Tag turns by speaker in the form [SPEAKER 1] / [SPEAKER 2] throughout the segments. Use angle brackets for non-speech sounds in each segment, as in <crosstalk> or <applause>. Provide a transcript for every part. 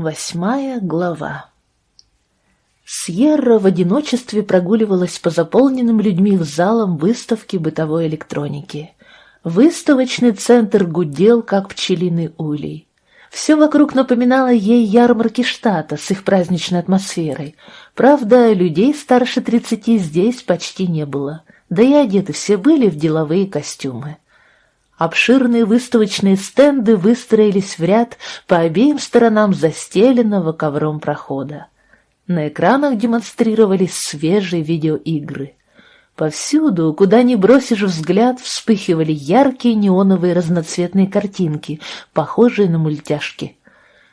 [SPEAKER 1] Восьмая глава Сьерра в одиночестве прогуливалась по заполненным людьми в залам выставки бытовой электроники. Выставочный центр гудел, как пчелиный улей. Все вокруг напоминало ей ярмарки штата с их праздничной атмосферой. Правда, людей старше тридцати здесь почти не было, да и одеты все были в деловые костюмы. Обширные выставочные стенды выстроились в ряд по обеим сторонам застеленного ковром прохода. На экранах демонстрировались свежие видеоигры. Повсюду, куда ни бросишь взгляд, вспыхивали яркие неоновые разноцветные картинки, похожие на мультяшки.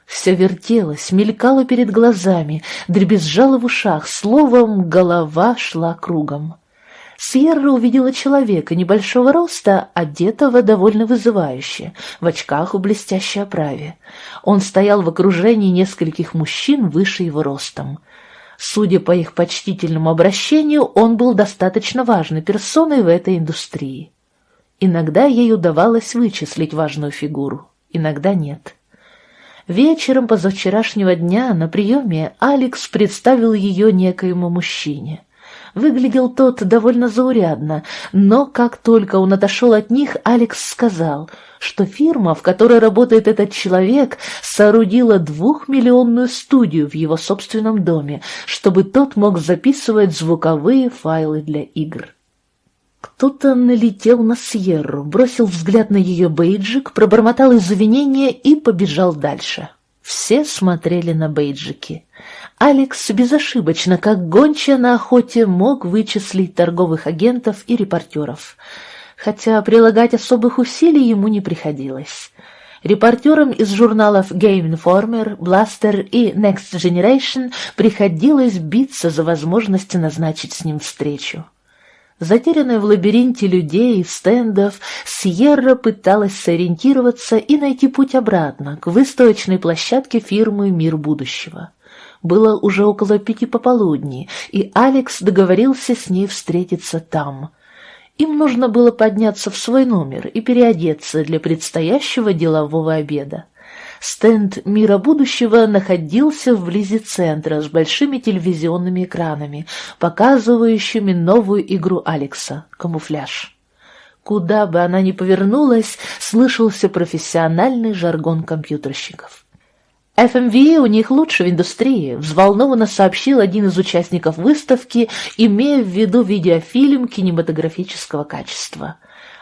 [SPEAKER 1] Все вертелось, мелькало перед глазами, дребезжало в ушах, словом, голова шла кругом. Сьерра увидела человека небольшого роста, одетого довольно вызывающе, в очках у блестящей оправе. Он стоял в окружении нескольких мужчин выше его ростом. Судя по их почтительному обращению, он был достаточно важной персоной в этой индустрии. Иногда ей удавалось вычислить важную фигуру, иногда нет. Вечером позавчерашнего дня на приеме Алекс представил ее некоему мужчине. Выглядел тот довольно заурядно, но как только он отошел от них, Алекс сказал, что фирма, в которой работает этот человек, соорудила двухмиллионную студию в его собственном доме, чтобы тот мог записывать звуковые файлы для игр. Кто-то налетел на Сьерру, бросил взгляд на ее бейджик, пробормотал извинения и побежал дальше. Все смотрели на бейджики. Алекс безошибочно, как гончая на охоте, мог вычислить торговых агентов и репортеров, хотя прилагать особых усилий ему не приходилось. Репортерам из журналов Game Informer, Blaster и Next Generation приходилось биться за возможность назначить с ним встречу. Затерянная в лабиринте людей и стендов, Сьерра пыталась сориентироваться и найти путь обратно к выставочной площадке фирмы «Мир будущего». Было уже около пяти пополудни, и Алекс договорился с ней встретиться там. Им нужно было подняться в свой номер и переодеться для предстоящего делового обеда. Стенд «Мира будущего» находился вблизи центра с большими телевизионными экранами, показывающими новую игру Алекса «Камуфляж». Куда бы она ни повернулась, слышался профессиональный жаргон компьютерщиков. FMV у них лучше в индустрии, взволнованно сообщил один из участников выставки, имея в виду видеофильм кинематографического качества.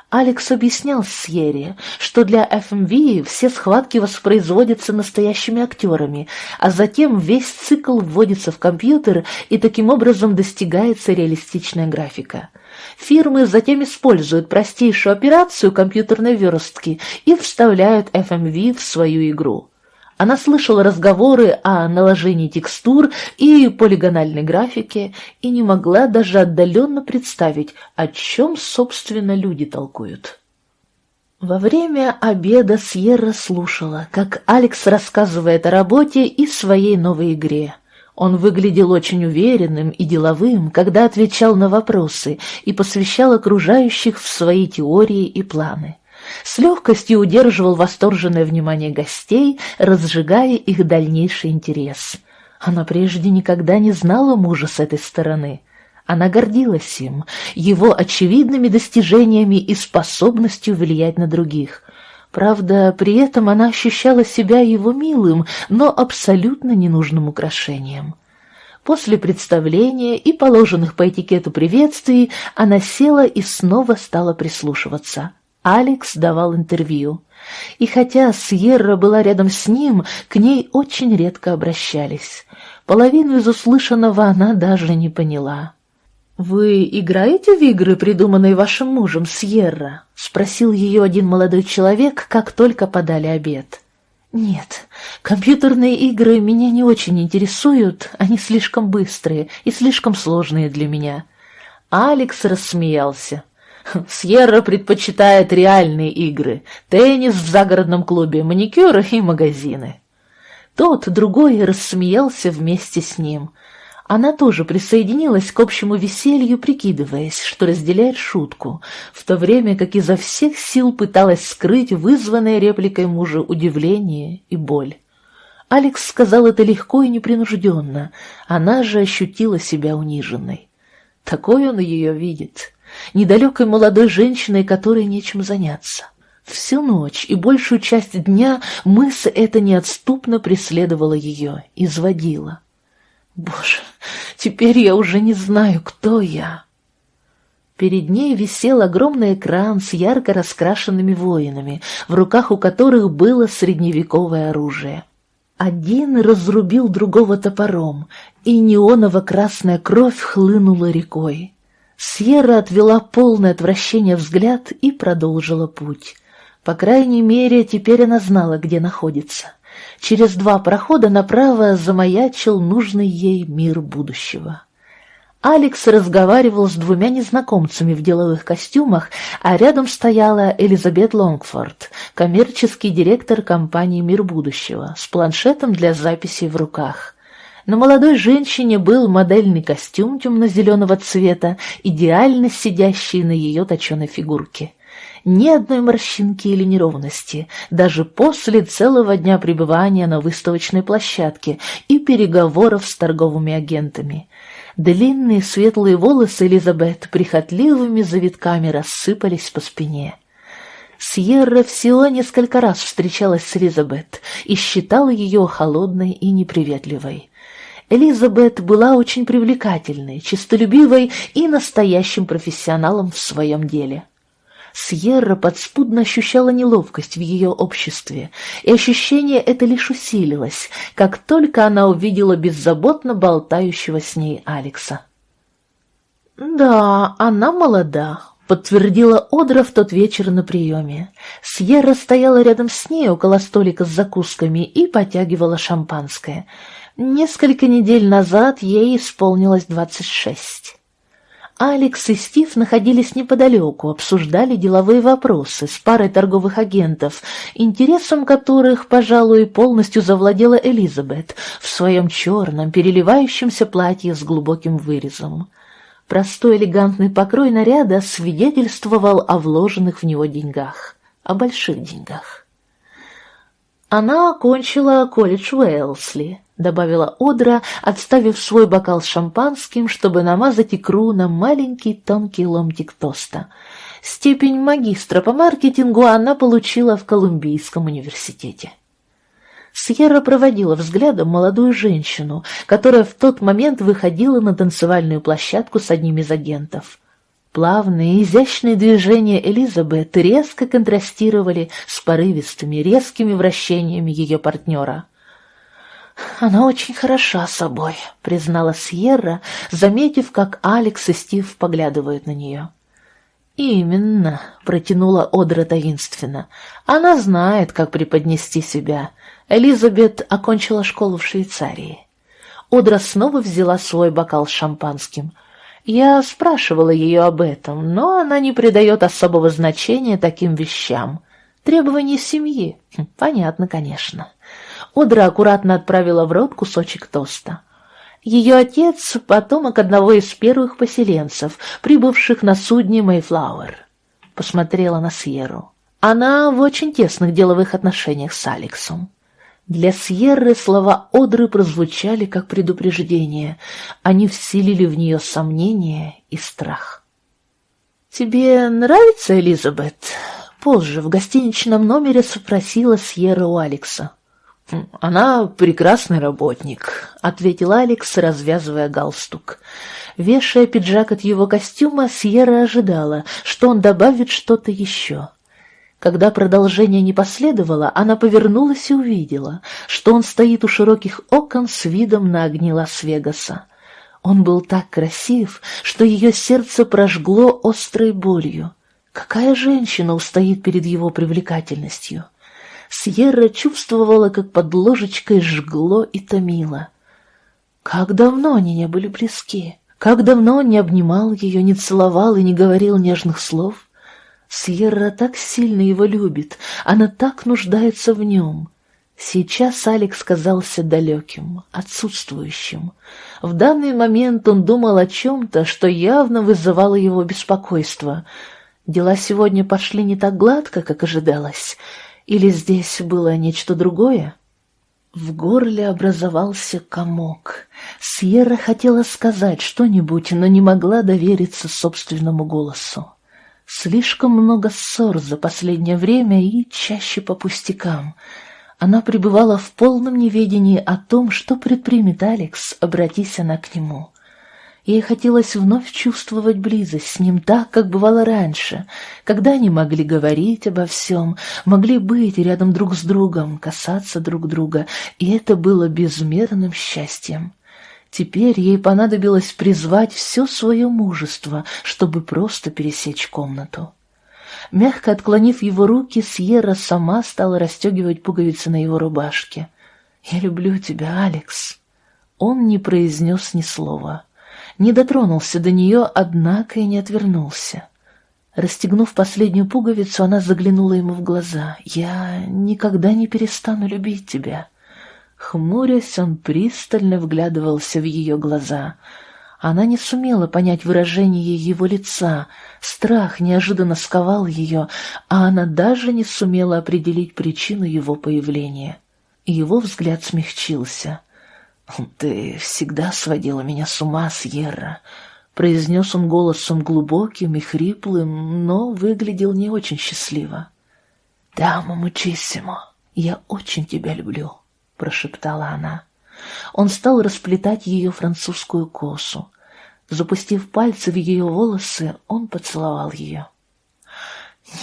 [SPEAKER 1] Алекс объяснял Сьерри, что для FMV все схватки воспроизводятся настоящими актерами, а затем весь цикл вводится в компьютер и таким образом достигается реалистичная графика. Фирмы затем используют простейшую операцию компьютерной верстки и вставляют FMV в свою игру. Она слышала разговоры о наложении текстур и полигональной графике и не могла даже отдаленно представить, о чем, собственно, люди толкуют. Во время обеда Сьерра слушала, как Алекс рассказывает о работе и своей новой игре. Он выглядел очень уверенным и деловым, когда отвечал на вопросы и посвящал окружающих в свои теории и планы с легкостью удерживал восторженное внимание гостей, разжигая их дальнейший интерес. Она прежде никогда не знала мужа с этой стороны. Она гордилась им, его очевидными достижениями и способностью влиять на других. Правда, при этом она ощущала себя его милым, но абсолютно ненужным украшением. После представления и положенных по этикету приветствий она села и снова стала прислушиваться. Алекс давал интервью. И хотя Сьерра была рядом с ним, к ней очень редко обращались. Половину из услышанного она даже не поняла. «Вы играете в игры, придуманные вашим мужем, Сьерра?» — спросил ее один молодой человек, как только подали обед. «Нет, компьютерные игры меня не очень интересуют, они слишком быстрые и слишком сложные для меня». Алекс рассмеялся. Сьерра предпочитает реальные игры, теннис в загородном клубе, маникюры и магазины. Тот, другой, рассмеялся вместе с ним. Она тоже присоединилась к общему веселью, прикидываясь, что разделяет шутку, в то время как изо всех сил пыталась скрыть вызванное репликой мужа удивление и боль. Алекс сказал это легко и непринужденно, она же ощутила себя униженной. Такой он ее видит, недалекой молодой женщиной, которой нечем заняться. Всю ночь и большую часть дня мысль эта неотступно преследовала ее, изводила. Боже, теперь я уже не знаю, кто я. Перед ней висел огромный экран с ярко раскрашенными воинами, в руках у которых было средневековое оружие. Один разрубил другого топором, и неоново-красная кровь хлынула рекой. Сьерра отвела полное отвращение взгляд и продолжила путь. По крайней мере, теперь она знала, где находится. Через два прохода направо замаячил нужный ей мир будущего. Алекс разговаривал с двумя незнакомцами в деловых костюмах, а рядом стояла Элизабет Лонгфорд, коммерческий директор компании «Мир будущего», с планшетом для записей в руках. На молодой женщине был модельный костюм темно-зеленого цвета, идеально сидящий на ее точеной фигурке. Ни одной морщинки или неровности, даже после целого дня пребывания на выставочной площадке и переговоров с торговыми агентами – Длинные светлые волосы Элизабет прихотливыми завитками рассыпались по спине. Сьерра всего несколько раз встречалась с Элизабет и считала ее холодной и неприветливой. Элизабет была очень привлекательной, честолюбивой и настоящим профессионалом в своем деле. Сьерра подспудно ощущала неловкость в ее обществе, и ощущение это лишь усилилось, как только она увидела беззаботно болтающего с ней Алекса. «Да, она молода», — подтвердила Одра в тот вечер на приеме. Сьерра стояла рядом с ней около столика с закусками и потягивала шампанское. Несколько недель назад ей исполнилось двадцать шесть. Алекс и Стив находились неподалеку, обсуждали деловые вопросы с парой торговых агентов, интересом которых, пожалуй, полностью завладела Элизабет в своем черном, переливающемся платье с глубоким вырезом. Простой элегантный покрой наряда свидетельствовал о вложенных в него деньгах, о больших деньгах. Она окончила колледж Уэлсли, — добавила Одра, отставив свой бокал с шампанским, чтобы намазать икру на маленький тонкий ломтик тоста. Степень магистра по маркетингу она получила в Колумбийском университете. Сьерра проводила взглядом молодую женщину, которая в тот момент выходила на танцевальную площадку с одним из агентов. Плавные, изящные движения Элизабет резко контрастировали с порывистыми, резкими вращениями ее партнера — «Она очень хороша собой», — признала Сьерра, заметив, как Алекс и Стив поглядывают на нее. «Именно», — протянула Одра таинственно. «Она знает, как преподнести себя. Элизабет окончила школу в Швейцарии». Одра снова взяла свой бокал с шампанским. Я спрашивала ее об этом, но она не придает особого значения таким вещам. Требования семьи. Хм, понятно, конечно. Одра аккуратно отправила в рот кусочек тоста. Ее отец — потомок одного из первых поселенцев, прибывших на судне «Мэйфлауэр». Посмотрела на Сьерру. Она в очень тесных деловых отношениях с Алексом. Для Сьерры слова Одры прозвучали как предупреждение. Они вселили в нее сомнение и страх. «Тебе нравится, Элизабет?» Позже в гостиничном номере спросила Сьерра у Алекса. «Она прекрасный работник», — ответил Алекс, развязывая галстук. Вешая пиджак от его костюма, Сьерра ожидала, что он добавит что-то еще. Когда продолжение не последовало, она повернулась и увидела, что он стоит у широких окон с видом на огни Лас-Вегаса. Он был так красив, что ее сердце прожгло острой болью. Какая женщина устоит перед его привлекательностью? Сьерра чувствовала, как под ложечкой жгло и томило. Как давно они не были близки, как давно он не обнимал ее, не целовал и не говорил нежных слов. Сьерра так сильно его любит, она так нуждается в нем. Сейчас Алекс казался далеким, отсутствующим. В данный момент он думал о чем-то, что явно вызывало его беспокойство. Дела сегодня пошли не так гладко, как ожидалось — или здесь было нечто другое? В горле образовался комок. Сьерра хотела сказать что-нибудь, но не могла довериться собственному голосу. Слишком много ссор за последнее время и чаще по пустякам. Она пребывала в полном неведении о том, что предпримет Алекс, обратись она к нему. Ей хотелось вновь чувствовать близость с ним так, как бывало раньше, когда они могли говорить обо всем, могли быть рядом друг с другом, касаться друг друга, и это было безмерным счастьем. Теперь ей понадобилось призвать все свое мужество, чтобы просто пересечь комнату. Мягко отклонив его руки, Сьерра сама стала расстегивать пуговицы на его рубашке. «Я люблю тебя, Алекс». Он не произнес ни слова не дотронулся до нее, однако и не отвернулся. Расстегнув последнюю пуговицу, она заглянула ему в глаза. «Я никогда не перестану любить тебя». Хмурясь, он пристально вглядывался в ее глаза. Она не сумела понять выражение его лица. Страх неожиданно сковал ее, а она даже не сумела определить причину его появления. Его взгляд смягчился. «Ты всегда сводила меня с ума, Сьерра», — произнес он голосом глубоким и хриплым, но выглядел не очень счастливо. «Да, мамучиссимо, я очень тебя люблю», — прошептала она. Он стал расплетать ее французскую косу. Запустив пальцы в ее волосы, он поцеловал ее.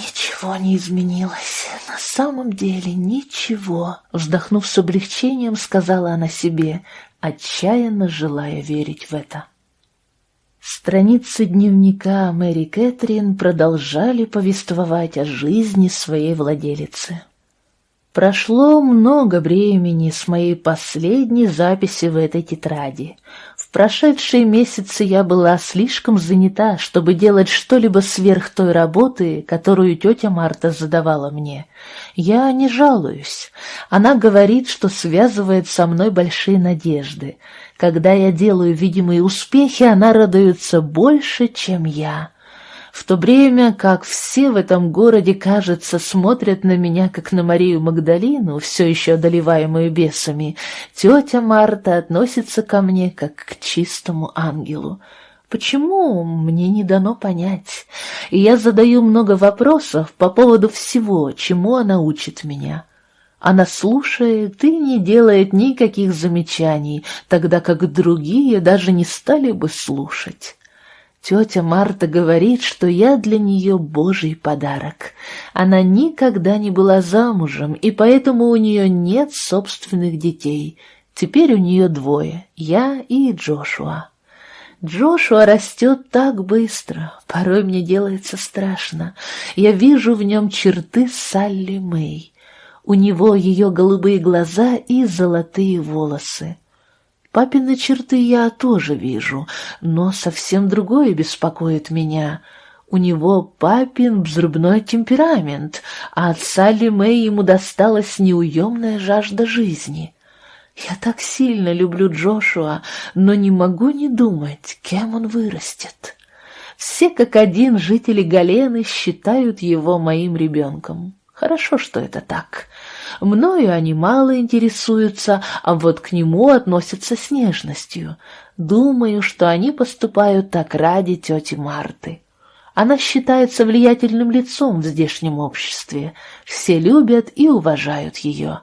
[SPEAKER 1] «Ничего не изменилось, на самом деле ничего», — вздохнув с облегчением, сказала она себе, отчаянно желая верить в это. Страницы дневника Мэри Кэтрин продолжали повествовать о жизни своей владелицы. Прошло много времени с моей последней записи в этой тетради. В прошедшие месяцы я была слишком занята, чтобы делать что-либо сверх той работы, которую тетя Марта задавала мне. Я не жалуюсь. Она говорит, что связывает со мной большие надежды. Когда я делаю видимые успехи, она радуется больше, чем я в то время как все в этом городе, кажется, смотрят на меня, как на Марию Магдалину, все еще одолеваемую бесами, тетя Марта относится ко мне, как к чистому ангелу. Почему, мне не дано понять. И я задаю много вопросов по поводу всего, чему она учит меня. Она слушает и не делает никаких замечаний, тогда как другие даже не стали бы слушать. Тетя Марта говорит, что я для нее божий подарок. Она никогда не была замужем, и поэтому у нее нет собственных детей. Теперь у нее двое, я и Джошуа. Джошуа растет так быстро, порой мне делается страшно. Я вижу в нем черты Салли Мэй. У него ее голубые глаза и золотые волосы. Папины черты я тоже вижу, но совсем другое беспокоит меня. У него папин взрывной темперамент, а от Салли Мэй ему досталась неуемная жажда жизни. Я так сильно люблю Джошуа, но не могу не думать, кем он вырастет. Все как один жители Галены считают его моим ребенком. Хорошо, что это так. Мною они мало интересуются, а вот к нему относятся с нежностью. Думаю, что они поступают так ради тети Марты. Она считается влиятельным лицом в здешнем обществе. Все любят и уважают ее.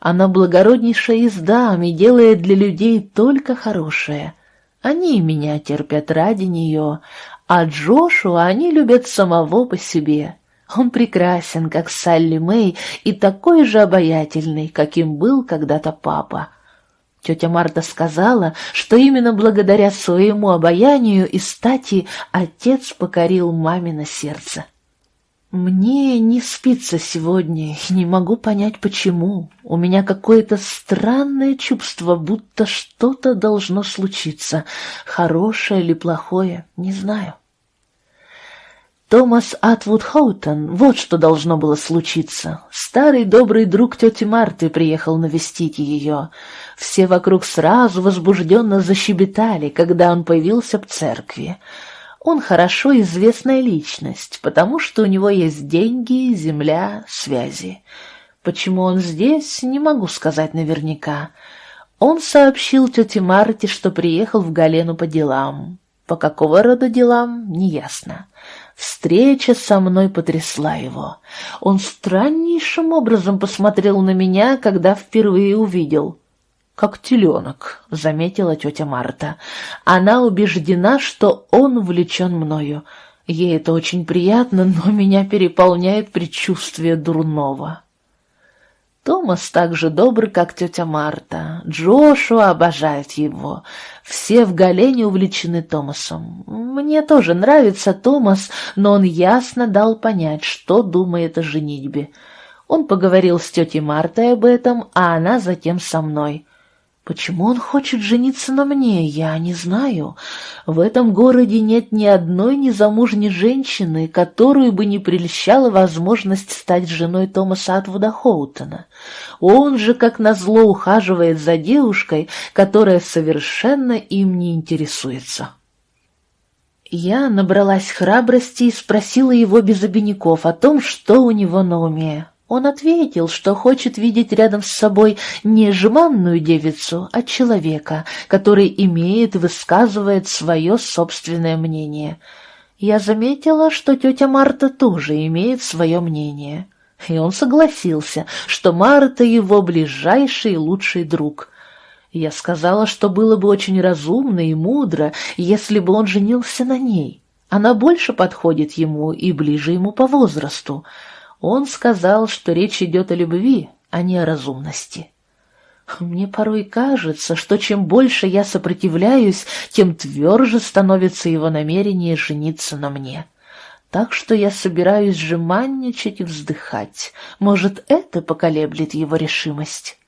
[SPEAKER 1] Она благороднейшая из дам и делает для людей только хорошее. Они меня терпят ради нее, а Джошуа они любят самого по себе. Он прекрасен, как Салли Мэй, и такой же обаятельный, каким был когда-то папа. Тетя Марта сказала, что именно благодаря своему обаянию и стати отец покорил мамино сердце. Мне не спится сегодня, не могу понять, почему. У меня какое-то странное чувство, будто что-то должно случиться, хорошее или плохое, не знаю. Томас Атвуд Хоутон, вот что должно было случиться. Старый добрый друг тети Марты приехал навестить ее. Все вокруг сразу возбужденно защебетали, когда он появился в церкви. Он хорошо известная личность, потому что у него есть деньги, земля, связи. Почему он здесь, не могу сказать наверняка. Он сообщил тете Марте, что приехал в Галену по делам. По какого рода делам, неясно. Встреча со мной потрясла его. Он страннейшим образом посмотрел на меня, когда впервые увидел. «Как теленок», — заметила тетя Марта. «Она убеждена, что он увлечен мною. Ей это очень приятно, но меня переполняет предчувствие дурного». Томас так же добр, как тетя Марта. Джошуа обожает его. Все в Галене увлечены Томасом. Мне тоже нравится Томас, но он ясно дал понять, что думает о женитьбе. Он поговорил с тетей Мартой об этом, а она затем со мной. Почему он хочет жениться на мне, я не знаю. В этом городе нет ни одной незамужней женщины, которую бы не прельщала возможность стать женой Томаса Атвуда Хоутона. Он же, как назло, ухаживает за девушкой, которая совершенно им не интересуется. Я набралась храбрости и спросила его без обиняков о том, что у него на уме. Он ответил, что хочет видеть рядом с собой не жеманную девицу, а человека, который имеет и высказывает свое собственное мнение. Я заметила, что тетя Марта тоже имеет свое мнение. И он согласился, что Марта его ближайший и лучший друг. Я сказала, что было бы очень разумно и мудро, если бы он женился на ней. Она больше подходит ему и ближе ему по возрасту. Он сказал, что речь идет о любви, а не о разумности. Мне порой кажется, что чем больше я сопротивляюсь, тем тверже становится его намерение жениться на мне. Так что я собираюсь жеманничать и вздыхать. Может, это поколеблет его решимость.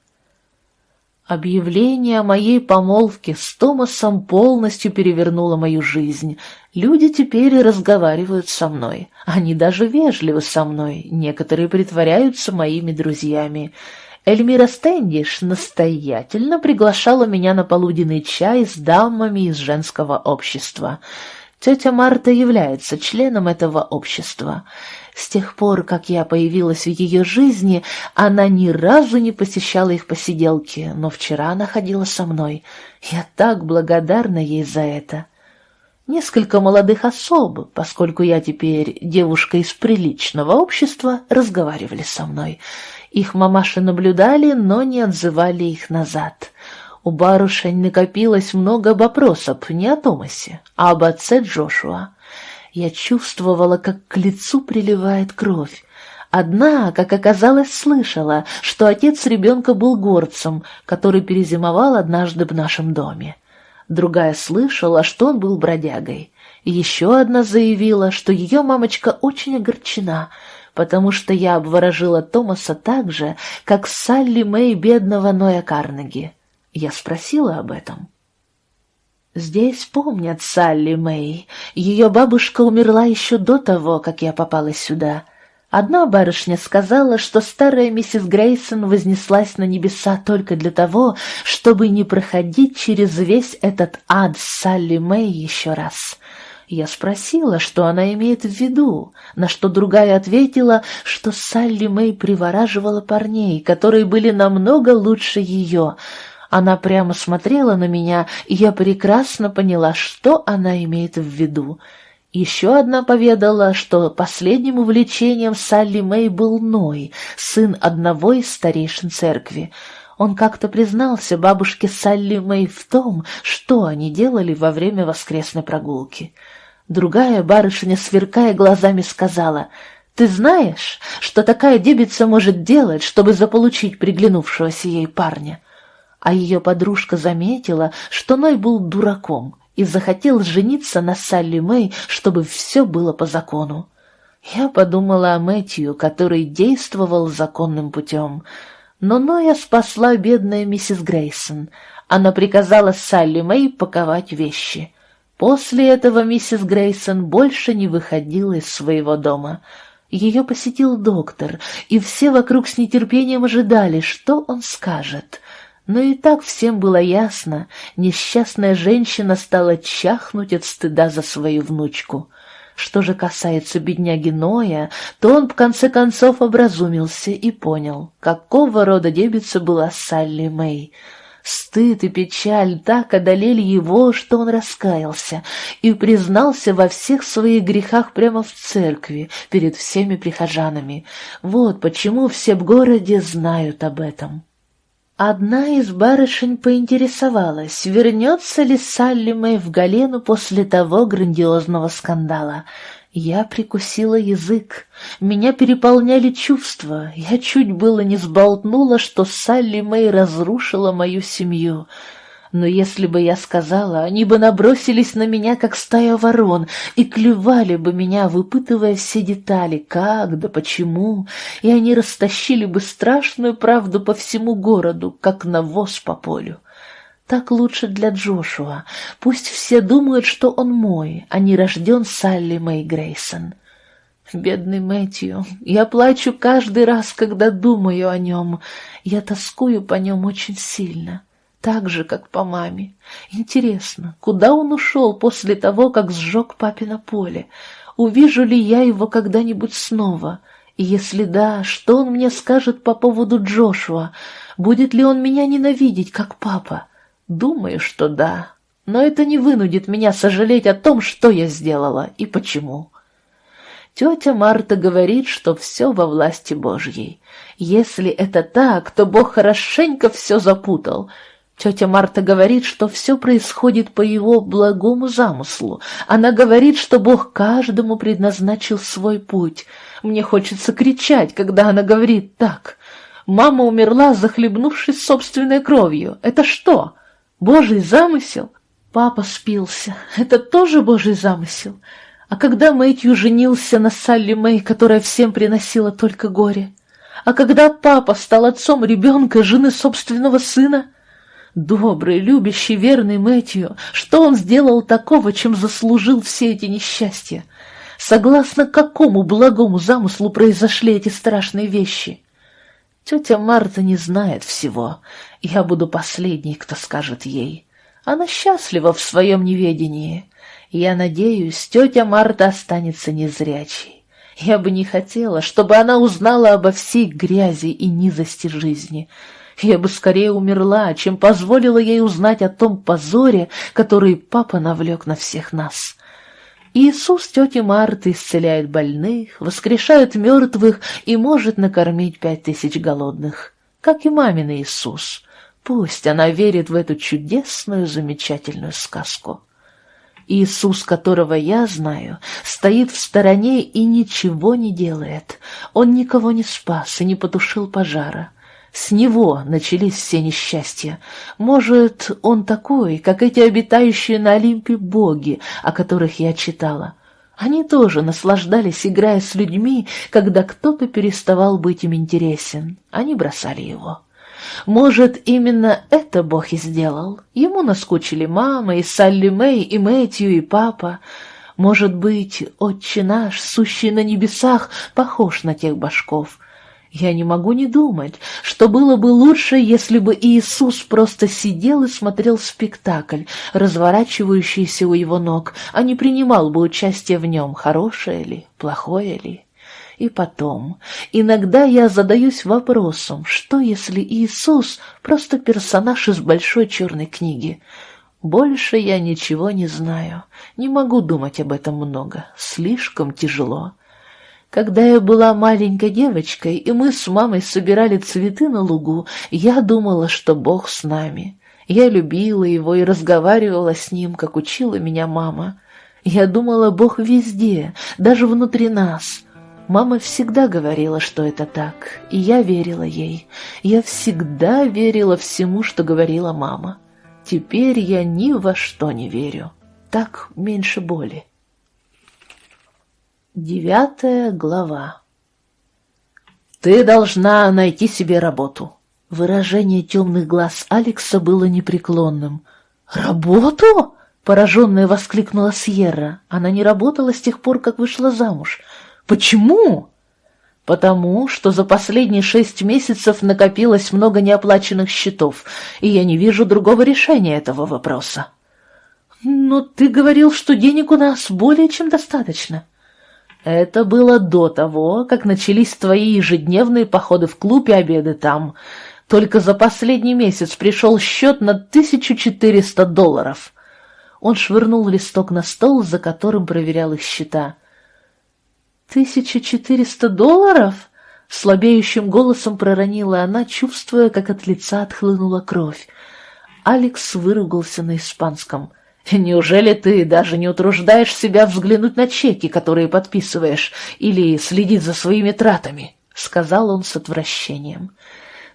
[SPEAKER 1] Объявление о моей помолвке с Томасом полностью перевернуло мою жизнь. Люди теперь разговаривают со мной. Они даже вежливы со мной. Некоторые притворяются моими друзьями. Эльмира Стэндиш настоятельно приглашала меня на полуденный чай с дамами из женского общества. Тетя Марта является членом этого общества. С тех пор, как я появилась в ее жизни, она ни разу не посещала их посиделки, но вчера она ходила со мной. Я так благодарна ей за это. Несколько молодых особ, поскольку я теперь девушка из приличного общества, разговаривали со мной. Их мамаши наблюдали, но не отзывали их назад. У барышень накопилось много вопросов не о Томасе, а об отце Джошуа. Я чувствовала, как к лицу приливает кровь. Одна, как оказалось, слышала, что отец ребенка был горцем, который перезимовал однажды в нашем доме. Другая слышала, что он был бродягой. еще одна заявила, что ее мамочка очень огорчена, потому что я обворожила Томаса так же, как Салли Мэй бедного Ноя Карнеги. Я спросила об этом. Здесь помнят Салли Мэй. Ее бабушка умерла еще до того, как я попала сюда. Одна барышня сказала, что старая миссис Грейсон вознеслась на небеса только для того, чтобы не проходить через весь этот ад Салли Мэй еще раз. Я спросила, что она имеет в виду, на что другая ответила, что Салли Мэй привораживала парней, которые были намного лучше ее, она прямо смотрела на меня, и я прекрасно поняла, что она имеет в виду. Еще одна поведала, что последним увлечением Салли Мэй был Ной, сын одного из старейшин церкви. Он как-то признался бабушке Салли Мэй в том, что они делали во время воскресной прогулки. Другая барышня, сверкая глазами, сказала, «Ты знаешь, что такая дебица может делать, чтобы заполучить приглянувшегося ей парня?» А ее подружка заметила, что Ной был дураком и захотел жениться на Салли Мэй, чтобы все было по закону. Я подумала о Мэтью, который действовал законным путем. Но Ноя спасла бедная миссис Грейсон. Она приказала Салли Мэй паковать вещи. После этого миссис Грейсон больше не выходила из своего дома. Ее посетил доктор, и все вокруг с нетерпением ожидали, что он скажет — но и так всем было ясно, несчастная женщина стала чахнуть от стыда за свою внучку. Что же касается бедняги Ноя, то он в конце концов образумился и понял, какого рода дебица была Салли Мэй. Стыд и печаль так одолели его, что он раскаялся и признался во всех своих грехах прямо в церкви, перед всеми прихожанами. Вот почему все в городе знают об этом. Одна из барышень поинтересовалась, вернется ли Салли Мэй в Галену после того грандиозного скандала. Я прикусила язык, меня переполняли чувства, я чуть было не сболтнула, что Салли Мэй разрушила мою семью — но если бы я сказала, они бы набросились на меня, как стая ворон, и клювали бы меня, выпытывая все детали, как да почему, и они растащили бы страшную правду по всему городу, как навоз по полю. Так лучше для Джошуа. Пусть все думают, что он мой, а не рожден Салли Мэй Грейсон. Бедный Мэтью, я плачу каждый раз, когда думаю о нем. Я тоскую по нем очень сильно так же, как по маме. Интересно, куда он ушел после того, как сжег папино поле? Увижу ли я его когда-нибудь снова? И если да, что он мне скажет по поводу Джошуа? Будет ли он меня ненавидеть, как папа? Думаю, что да. Но это не вынудит меня сожалеть о том, что я сделала и почему. Тетя Марта говорит, что все во власти Божьей. Если это так, то Бог хорошенько все запутал — Тетя Марта говорит, что все происходит по его благому замыслу. Она говорит, что Бог каждому предназначил свой путь. Мне хочется кричать, когда она говорит так. Мама умерла, захлебнувшись собственной кровью. Это что? Божий замысел? Папа спился. Это тоже Божий замысел? А когда Мэтью женился на Салли Мэй, которая всем приносила только горе? А когда папа стал отцом ребенка, жены собственного сына? Добрый, любящий, верный Мэтью, что он сделал такого, чем заслужил все эти несчастья? Согласно какому благому замыслу произошли эти страшные вещи? Тетя Марта не знает всего. Я буду последней, кто скажет ей. Она счастлива в своем неведении. Я надеюсь, тетя Марта останется незрячей. Я бы не хотела, чтобы она узнала обо всей грязи и низости жизни — я бы скорее умерла, чем позволила ей узнать о том позоре, который папа навлек на всех нас. Иисус тети Марты исцеляет больных, воскрешает мертвых и может накормить пять тысяч голодных, как и мамин Иисус. Пусть она верит в эту чудесную, замечательную сказку. Иисус, которого я знаю, стоит в стороне и ничего не делает. Он никого не спас и не потушил пожара. С него начались все несчастья. Может, он такой, как эти обитающие на Олимпе боги, о которых я читала. Они тоже наслаждались, играя с людьми, когда кто-то переставал быть им интересен. Они бросали его. Может, именно это Бог и сделал. Ему наскучили мама, и Салли Мэй, и Мэтью, и папа. Может быть, отче наш, сущий на небесах, похож на тех башков — я не могу не думать, что было бы лучше, если бы Иисус просто сидел и смотрел спектакль, разворачивающийся у его ног, а не принимал бы участие в нем, хорошее ли, плохое ли. И потом, иногда я задаюсь вопросом, что если Иисус просто персонаж из большой черной книги? Больше я ничего не знаю, не могу думать об этом много, слишком тяжело. Когда я была маленькой девочкой, и мы с мамой собирали цветы на лугу, я думала, что Бог с нами. Я любила его и разговаривала с ним, как учила меня мама. Я думала, Бог везде, даже внутри нас. Мама всегда говорила, что это так, и я верила ей. Я всегда верила всему, что говорила мама. Теперь я ни во что не верю. Так меньше боли. Девятая глава «Ты должна найти себе работу». Выражение темных глаз Алекса было непреклонным. «Работу?» — пораженная воскликнула Сьерра. Она не работала с тех пор, как вышла замуж. «Почему?» «Потому что за последние шесть месяцев накопилось много неоплаченных счетов, и я не вижу другого решения этого вопроса». «Но ты говорил, что денег у нас более чем достаточно». Это было до того, как начались твои ежедневные походы в клуб и обеды там. Только за последний месяц пришел счет на 1400 долларов. Он швырнул листок на стол, за которым проверял их счета. «Тысяча четыреста долларов?» — слабеющим голосом проронила она, чувствуя, как от лица отхлынула кровь. Алекс выругался на испанском. <laughs> «Неужели ты даже не утруждаешь себя взглянуть на чеки, которые подписываешь, или следить за своими тратами?» — сказал он с отвращением.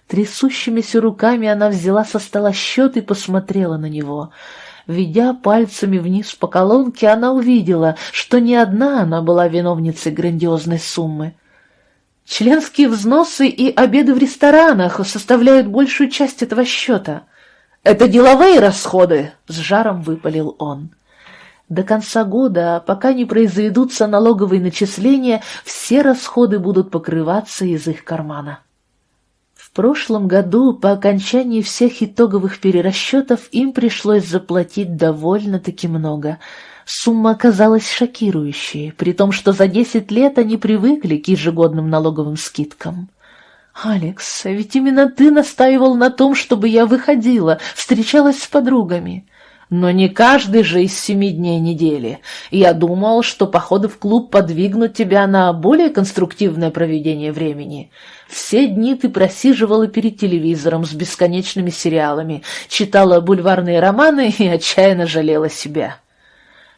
[SPEAKER 1] Трясущимися руками она взяла со стола счет и посмотрела на него — Ведя пальцами вниз по колонке, она увидела, что не одна она была виновницей грандиозной суммы. Членские взносы и обеды в ресторанах составляют большую часть этого счета. «Это деловые расходы!» — с жаром выпалил он. До конца года, пока не произведутся налоговые начисления, все расходы будут покрываться из их кармана прошлом году по окончании всех итоговых перерасчетов им пришлось заплатить довольно-таки много. Сумма оказалась шокирующей, при том, что за десять лет они привыкли к ежегодным налоговым скидкам. «Алекс, ведь именно ты настаивал на том, чтобы я выходила, встречалась с подругами». Но не каждый же из семи дней недели. Я думал, что походы в клуб подвигнут тебя на более конструктивное проведение времени. Все дни ты просиживала перед телевизором с бесконечными сериалами, читала бульварные романы и отчаянно жалела себя.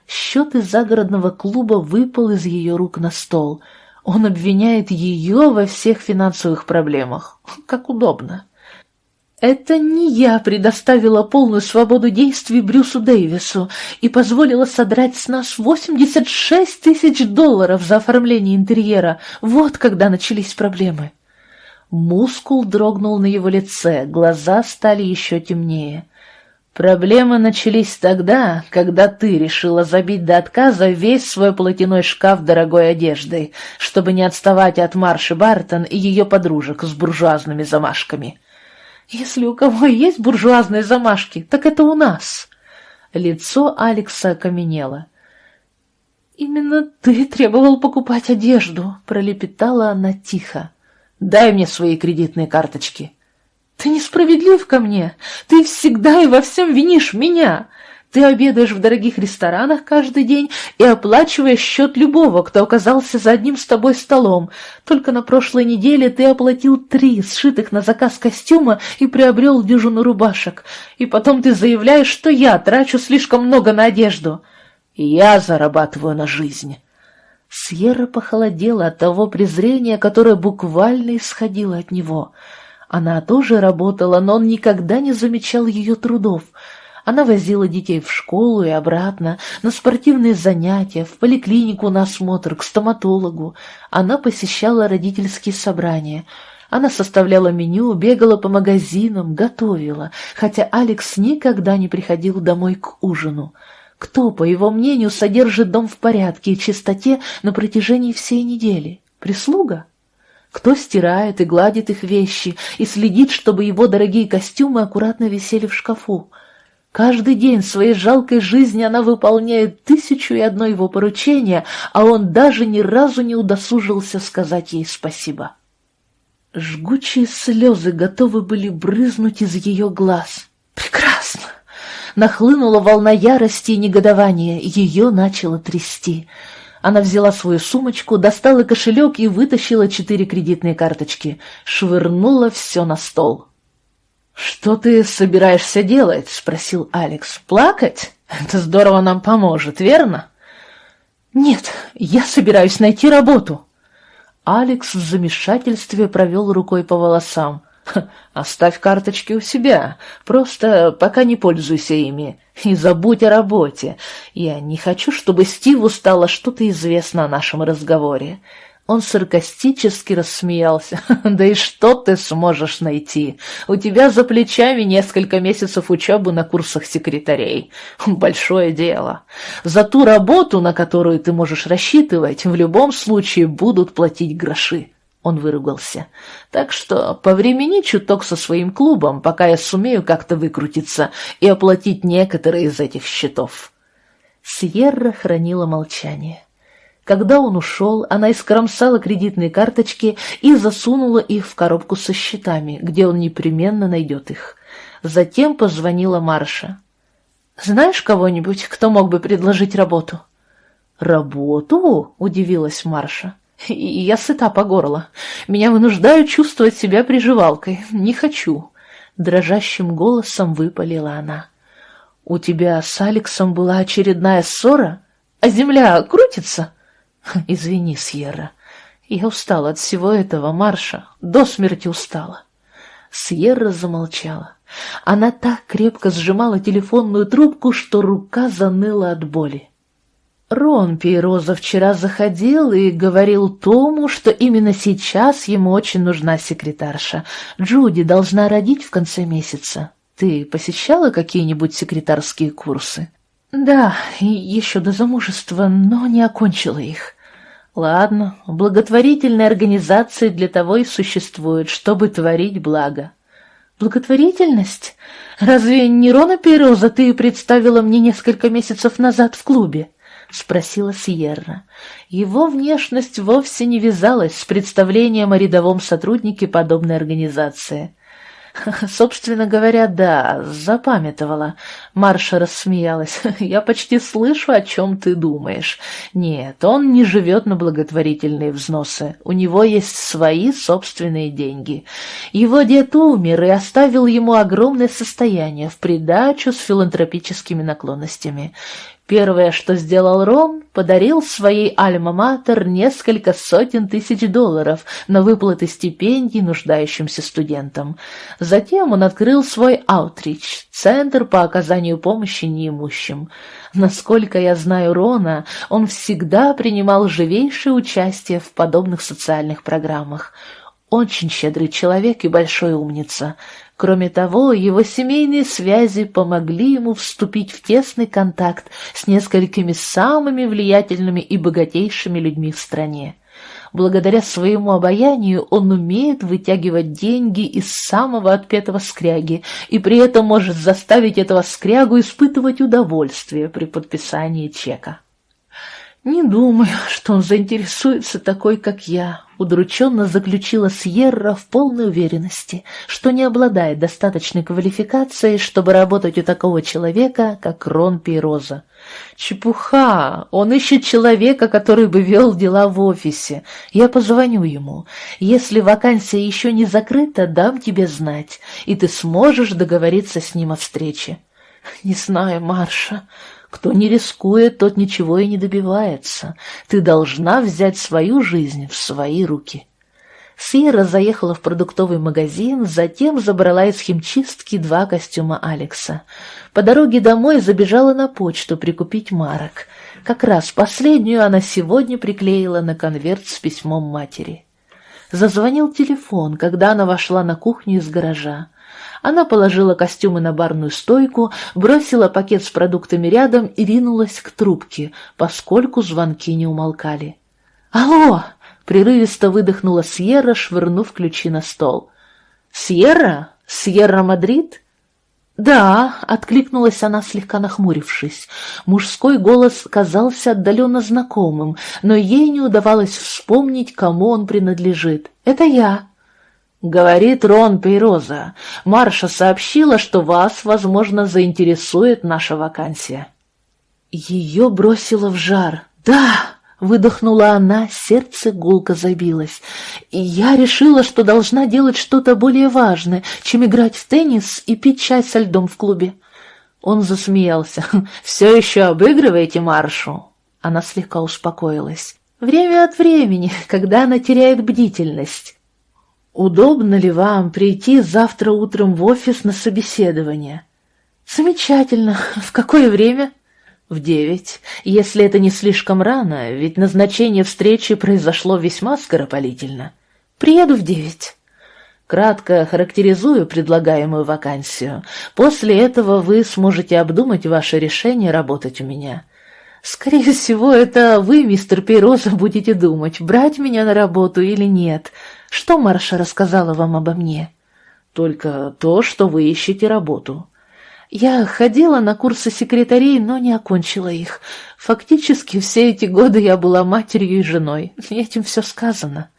[SPEAKER 1] Счет из загородного клуба выпал из ее рук на стол. Он обвиняет ее во всех финансовых проблемах. Как удобно. Это не я предоставила полную свободу действий Брюсу Дэвису и позволила содрать с нас 86 тысяч долларов за оформление интерьера. Вот когда начались проблемы. Мускул дрогнул на его лице, глаза стали еще темнее. Проблемы начались тогда, когда ты решила забить до отказа весь свой платяной шкаф дорогой одеждой, чтобы не отставать от Марши Бартон и ее подружек с буржуазными замашками. Если у кого есть буржуазные замашки, так это у нас. Лицо Алекса окаменело. «Именно ты требовал покупать одежду», — пролепетала она тихо. «Дай мне свои кредитные карточки». «Ты несправедлив ко мне. Ты всегда и во всем винишь меня. Ты обедаешь в дорогих ресторанах каждый день и оплачиваешь счет любого, кто оказался за одним с тобой столом. Только на прошлой неделе ты оплатил три сшитых на заказ костюма и приобрел дюжину рубашек. И потом ты заявляешь, что я трачу слишком много на одежду. Я зарабатываю на жизнь. Сьерра похолодела от того презрения, которое буквально исходило от него. Она тоже работала, но он никогда не замечал ее трудов — она возила детей в школу и обратно, на спортивные занятия, в поликлинику на осмотр, к стоматологу. Она посещала родительские собрания. Она составляла меню, бегала по магазинам, готовила, хотя Алекс никогда не приходил домой к ужину. Кто, по его мнению, содержит дом в порядке и чистоте на протяжении всей недели? Прислуга? Кто стирает и гладит их вещи и следит, чтобы его дорогие костюмы аккуратно висели в шкафу? Каждый день своей жалкой жизни она выполняет тысячу и одно его поручение, а он даже ни разу не удосужился сказать ей спасибо. Жгучие слезы готовы были брызнуть из ее глаз. Прекрасно! Нахлынула волна ярости и негодования, ее начало трясти. Она взяла свою сумочку, достала кошелек и вытащила четыре кредитные карточки, швырнула все на стол. «Что ты собираешься делать?» — спросил Алекс. «Плакать? Это здорово нам поможет, верно?» «Нет, я собираюсь найти работу». Алекс в замешательстве провел рукой по волосам. <laughs> «Оставь карточки у себя, просто пока не пользуйся ими, и забудь о работе. Я не хочу, чтобы Стиву стало что-то известно о нашем разговоре. Он саркастически рассмеялся. <laughs> «Да и что ты сможешь найти? У тебя за плечами несколько месяцев учебы на курсах секретарей. Большое дело. За ту работу, на которую ты можешь рассчитывать, в любом случае будут платить гроши». Он выругался. «Так что повремени чуток со своим клубом, пока я сумею как-то выкрутиться и оплатить некоторые из этих счетов». Сьерра хранила молчание. Когда он ушел, она искромсала кредитные карточки и засунула их в коробку со счетами, где он непременно найдет их. Затем позвонила Марша. «Знаешь кого-нибудь, кто мог бы предложить работу?» «Работу?» — удивилась Марша. «Я сыта по горло. Меня вынуждают чувствовать себя приживалкой. Не хочу». Дрожащим голосом выпалила она. «У тебя с Алексом была очередная ссора? А земля крутится?» <laughs> «Извини, Сьерра. Я устала от всего этого, Марша. До смерти устала». Сьерра замолчала. Она так крепко сжимала телефонную трубку, что рука заныла от боли. Рон Пейроза вчера заходил и говорил Тому, что именно сейчас ему очень нужна секретарша. Джуди должна родить в конце месяца. Ты посещала какие-нибудь секретарские курсы? Да, еще до замужества, но не окончила их. Ладно, благотворительные организации для того и существуют, чтобы творить благо. Благотворительность? Разве не Рона Пейроза ты представила мне несколько месяцев назад в клубе? — спросила Сьерра. Его внешность вовсе не вязалась с представлением о рядовом сотруднике подобной организации. <laughs> «Собственно говоря, да, запамятовала». Марша рассмеялась. <laughs> «Я почти слышу, о чем ты думаешь. Нет, он не живет на благотворительные взносы. У него есть свои собственные деньги. Его дед умер и оставил ему огромное состояние в придачу с филантропическими наклонностями. Первое, что сделал Рон, подарил своей альма-матер несколько сотен тысяч долларов на выплаты стипендий нуждающимся студентам. Затем он открыл свой аутрич, центр по оказанию помощи неимущим. Насколько я знаю Рона, он всегда принимал живейшее участие в подобных социальных программах. Очень щедрый человек и большой умница. Кроме того, его семейные связи помогли ему вступить в тесный контакт с несколькими самыми влиятельными и богатейшими людьми в стране. Благодаря своему обаянию он умеет вытягивать деньги из самого отпетого скряги и при этом может заставить этого скрягу испытывать удовольствие при подписании чека. «Не думаю, что он заинтересуется такой, как я», — удрученно заключила Сьерра в полной уверенности, что не обладает достаточной квалификацией, чтобы работать у такого человека, как Рон Пейроза. «Чепуха! Он ищет человека, который бы вел дела в офисе. Я позвоню ему. Если вакансия еще не закрыта, дам тебе знать, и ты сможешь договориться с ним о встрече». «Не знаю, Марша», кто не рискует, тот ничего и не добивается. Ты должна взять свою жизнь в свои руки. Сьерра заехала в продуктовый магазин, затем забрала из химчистки два костюма Алекса. По дороге домой забежала на почту прикупить марок. Как раз последнюю она сегодня приклеила на конверт с письмом матери. Зазвонил телефон, когда она вошла на кухню из гаража. Она положила костюмы на барную стойку, бросила пакет с продуктами рядом и ринулась к трубке, поскольку звонки не умолкали. «Алло!» — прерывисто выдохнула Сьерра, швырнув ключи на стол. «Сьерра? Сьерра Мадрид?» «Да», — откликнулась она, слегка нахмурившись. Мужской голос казался отдаленно знакомым, но ей не удавалось вспомнить, кому он принадлежит. «Это я». «Говорит Рон Пейроза, Марша сообщила, что вас, возможно, заинтересует наша вакансия». Ее бросило в жар. «Да!» — выдохнула она, сердце гулко забилось. «И я решила, что должна делать что-то более важное, чем играть в теннис и пить чай со льдом в клубе». Он засмеялся. «Все еще обыгрываете Маршу?» Она слегка успокоилась. «Время от времени, когда она теряет бдительность». «Удобно ли вам прийти завтра утром в офис на собеседование?» «Замечательно. В какое время?» «В девять. Если это не слишком рано, ведь назначение встречи произошло весьма скоропалительно. Приеду в девять». Кратко характеризую предлагаемую вакансию. После этого вы сможете обдумать ваше решение работать у меня. Скорее всего, это вы, мистер Пейроза, будете думать, брать меня на работу или нет. Что Марша рассказала вам обо мне? Только то, что вы ищете работу. Я ходила на курсы секретарей, но не окончила их. Фактически все эти годы я была матерью и женой. Этим все сказано.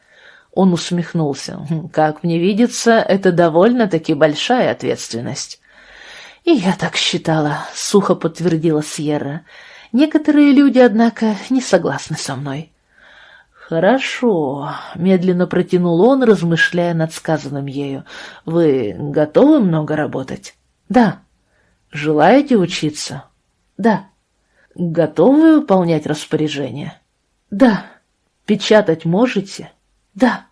[SPEAKER 1] Он усмехнулся. «Хм, «Как мне видится, это довольно-таки большая ответственность». «И я так считала», — сухо подтвердила Сьерра. «Некоторые люди, однако, не согласны со мной». «Хорошо», — медленно протянул он, размышляя над сказанным ею. «Вы готовы много работать?» «Да». «Желаете учиться?» «Да». «Готовы выполнять распоряжения?» «Да». «Печатать можете?» «Да».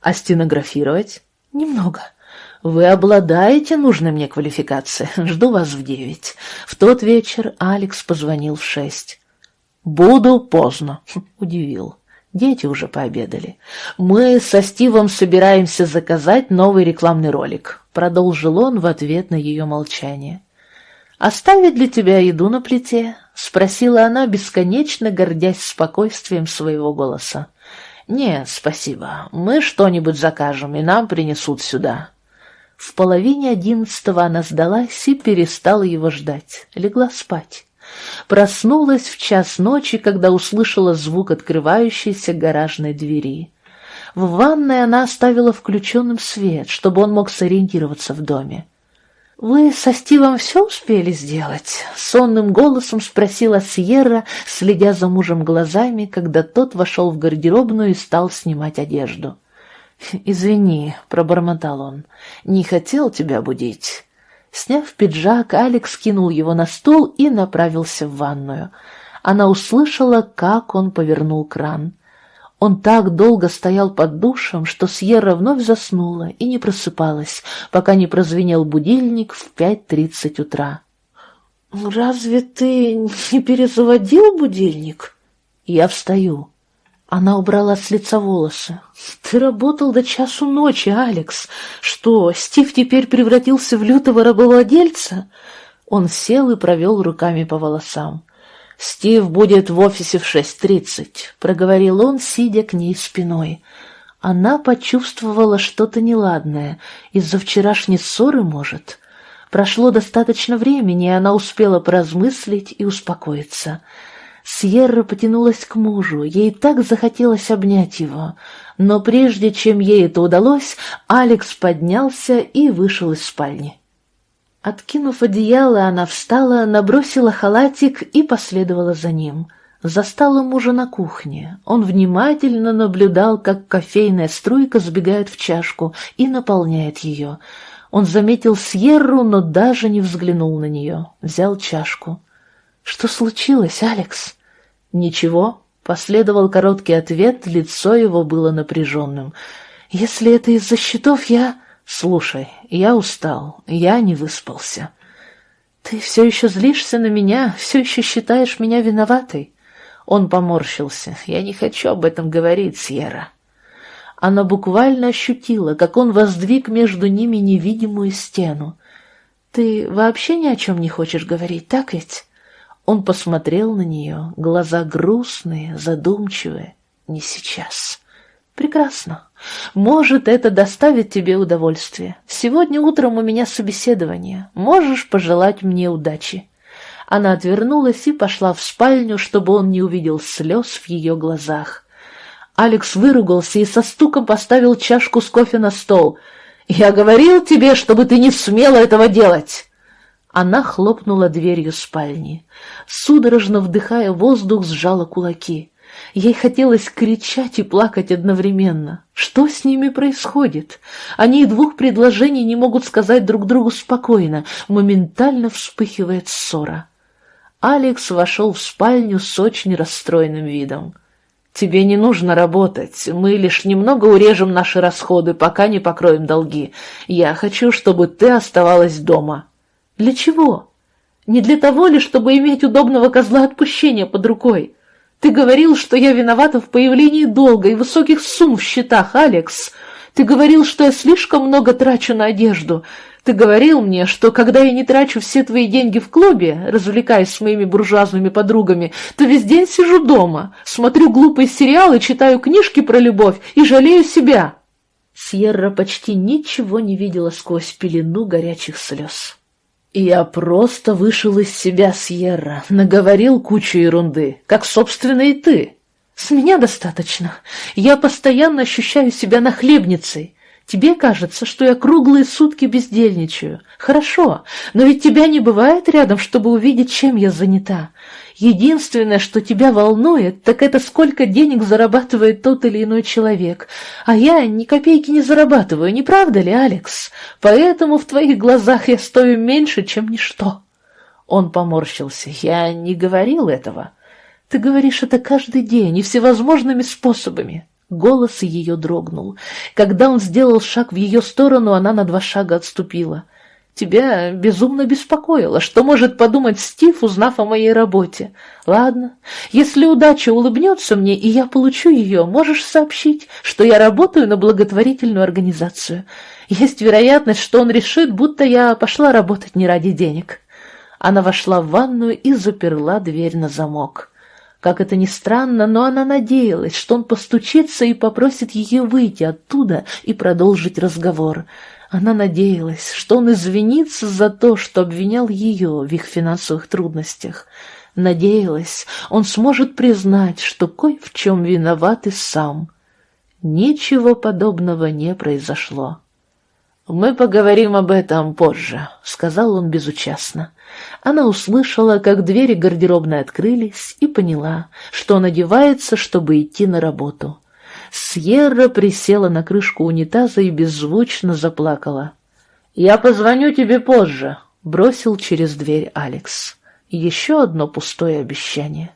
[SPEAKER 1] «А стенографировать?» «Немного». «Вы обладаете нужной мне квалификацией. <laughs> Жду вас в девять». В тот вечер Алекс позвонил в шесть. «Буду поздно», — удивил. Дети уже пообедали. «Мы со Стивом собираемся заказать новый рекламный ролик», — продолжил он в ответ на ее молчание. «Оставить для тебя еду на плите?» — спросила она, бесконечно гордясь спокойствием своего голоса. «Нет, спасибо. Мы что-нибудь закажем, и нам принесут сюда». В половине одиннадцатого она сдалась и перестала его ждать. Легла спать. Проснулась в час ночи, когда услышала звук открывающейся гаражной двери. В ванной она оставила включенным свет, чтобы он мог сориентироваться в доме. «Вы со Стивом все успели сделать?» — сонным голосом спросила Сьерра, следя за мужем глазами, когда тот вошел в гардеробную и стал снимать одежду. «Извини», — пробормотал он, — «не хотел тебя будить». Сняв пиджак, Алекс кинул его на стол и направился в ванную. Она услышала, как он повернул кран. Он так долго стоял под душем, что Сьерра вновь заснула и не просыпалась, пока не прозвенел будильник в пять тридцать утра. «Разве ты не перезаводил будильник?» «Я встаю». Она убрала с лица волосы. «Ты работал до часу ночи, Алекс. Что, Стив теперь превратился в лютого рабовладельца?» Он сел и провел руками по волосам. «Стив будет в офисе в шесть тридцать», — проговорил он, сидя к ней спиной. Она почувствовала что-то неладное. Из-за вчерашней ссоры, может. Прошло достаточно времени, и она успела поразмыслить и успокоиться. Сьерра потянулась к мужу, ей так захотелось обнять его. Но прежде чем ей это удалось, Алекс поднялся и вышел из спальни. Откинув одеяло, она встала, набросила халатик и последовала за ним. Застала мужа на кухне. Он внимательно наблюдал, как кофейная струйка сбегает в чашку и наполняет ее. Он заметил Сьерру, но даже не взглянул на нее. Взял чашку. «Что случилось, Алекс?» «Ничего», — последовал короткий ответ, лицо его было напряженным. «Если это из-за счетов, я...» «Слушай, я устал, я не выспался». «Ты все еще злишься на меня, все еще считаешь меня виноватой?» Он поморщился. «Я не хочу об этом говорить, Сьерра». Она буквально ощутила, как он воздвиг между ними невидимую стену. «Ты вообще ни о чем не хочешь говорить, так ведь?» Он посмотрел на нее, глаза грустные, задумчивые. Не сейчас. Прекрасно. Может, это доставит тебе удовольствие. Сегодня утром у меня собеседование. Можешь пожелать мне удачи. Она отвернулась и пошла в спальню, чтобы он не увидел слез в ее глазах. Алекс выругался и со стуком поставил чашку с кофе на стол. «Я говорил тебе, чтобы ты не смела этого делать!» Она хлопнула дверью спальни. Судорожно вдыхая воздух, сжала кулаки. Ей хотелось кричать и плакать одновременно. Что с ними происходит? Они и двух предложений не могут сказать друг другу спокойно. Моментально вспыхивает ссора. Алекс вошел в спальню с очень расстроенным видом. «Тебе не нужно работать. Мы лишь немного урежем наши расходы, пока не покроем долги. Я хочу, чтобы ты оставалась дома». Для чего? Не для того ли, чтобы иметь удобного козла отпущения под рукой? Ты говорил, что я виновата в появлении долга и высоких сумм в счетах, Алекс. Ты говорил, что я слишком много трачу на одежду. Ты говорил мне, что когда я не трачу все твои деньги в клубе, развлекаясь с моими буржуазными подругами, то весь день сижу дома, смотрю глупые сериалы, читаю книжки про любовь и жалею себя. Сьерра почти ничего не видела сквозь пелену горячих слез. Я просто вышел из себя, Сьерра, наговорил кучу ерунды, как, собственно, и ты. С меня достаточно. Я постоянно ощущаю себя нахлебницей. Тебе кажется, что я круглые сутки бездельничаю. Хорошо, но ведь тебя не бывает рядом, чтобы увидеть, чем я занята. Единственное, что тебя волнует, так это сколько денег зарабатывает тот или иной человек. А я ни копейки не зарабатываю, не правда ли, Алекс? Поэтому в твоих глазах я стою меньше, чем ничто. Он поморщился. Я не говорил этого. Ты говоришь это каждый день и всевозможными способами. Голос ее дрогнул. Когда он сделал шаг в ее сторону, она на два шага отступила. Тебя безумно беспокоило, что может подумать Стив, узнав о моей работе. Ладно, если удача улыбнется мне, и я получу ее, можешь сообщить, что я работаю на благотворительную организацию. Есть вероятность, что он решит, будто я пошла работать не ради денег. Она вошла в ванную и заперла дверь на замок. Как это ни странно, но она надеялась, что он постучится и попросит ее выйти оттуда и продолжить разговор. Она надеялась, что он извинится за то, что обвинял ее в их финансовых трудностях. Надеялась, он сможет признать, что кое в чем виноват и сам. Ничего подобного не произошло. «Мы поговорим об этом позже», — сказал он безучастно. Она услышала, как двери гардеробной открылись, и поняла, что он одевается, чтобы идти на работу. Сьерра присела на крышку унитаза и беззвучно заплакала. «Я позвоню тебе позже», — бросил через дверь Алекс. Еще одно пустое обещание.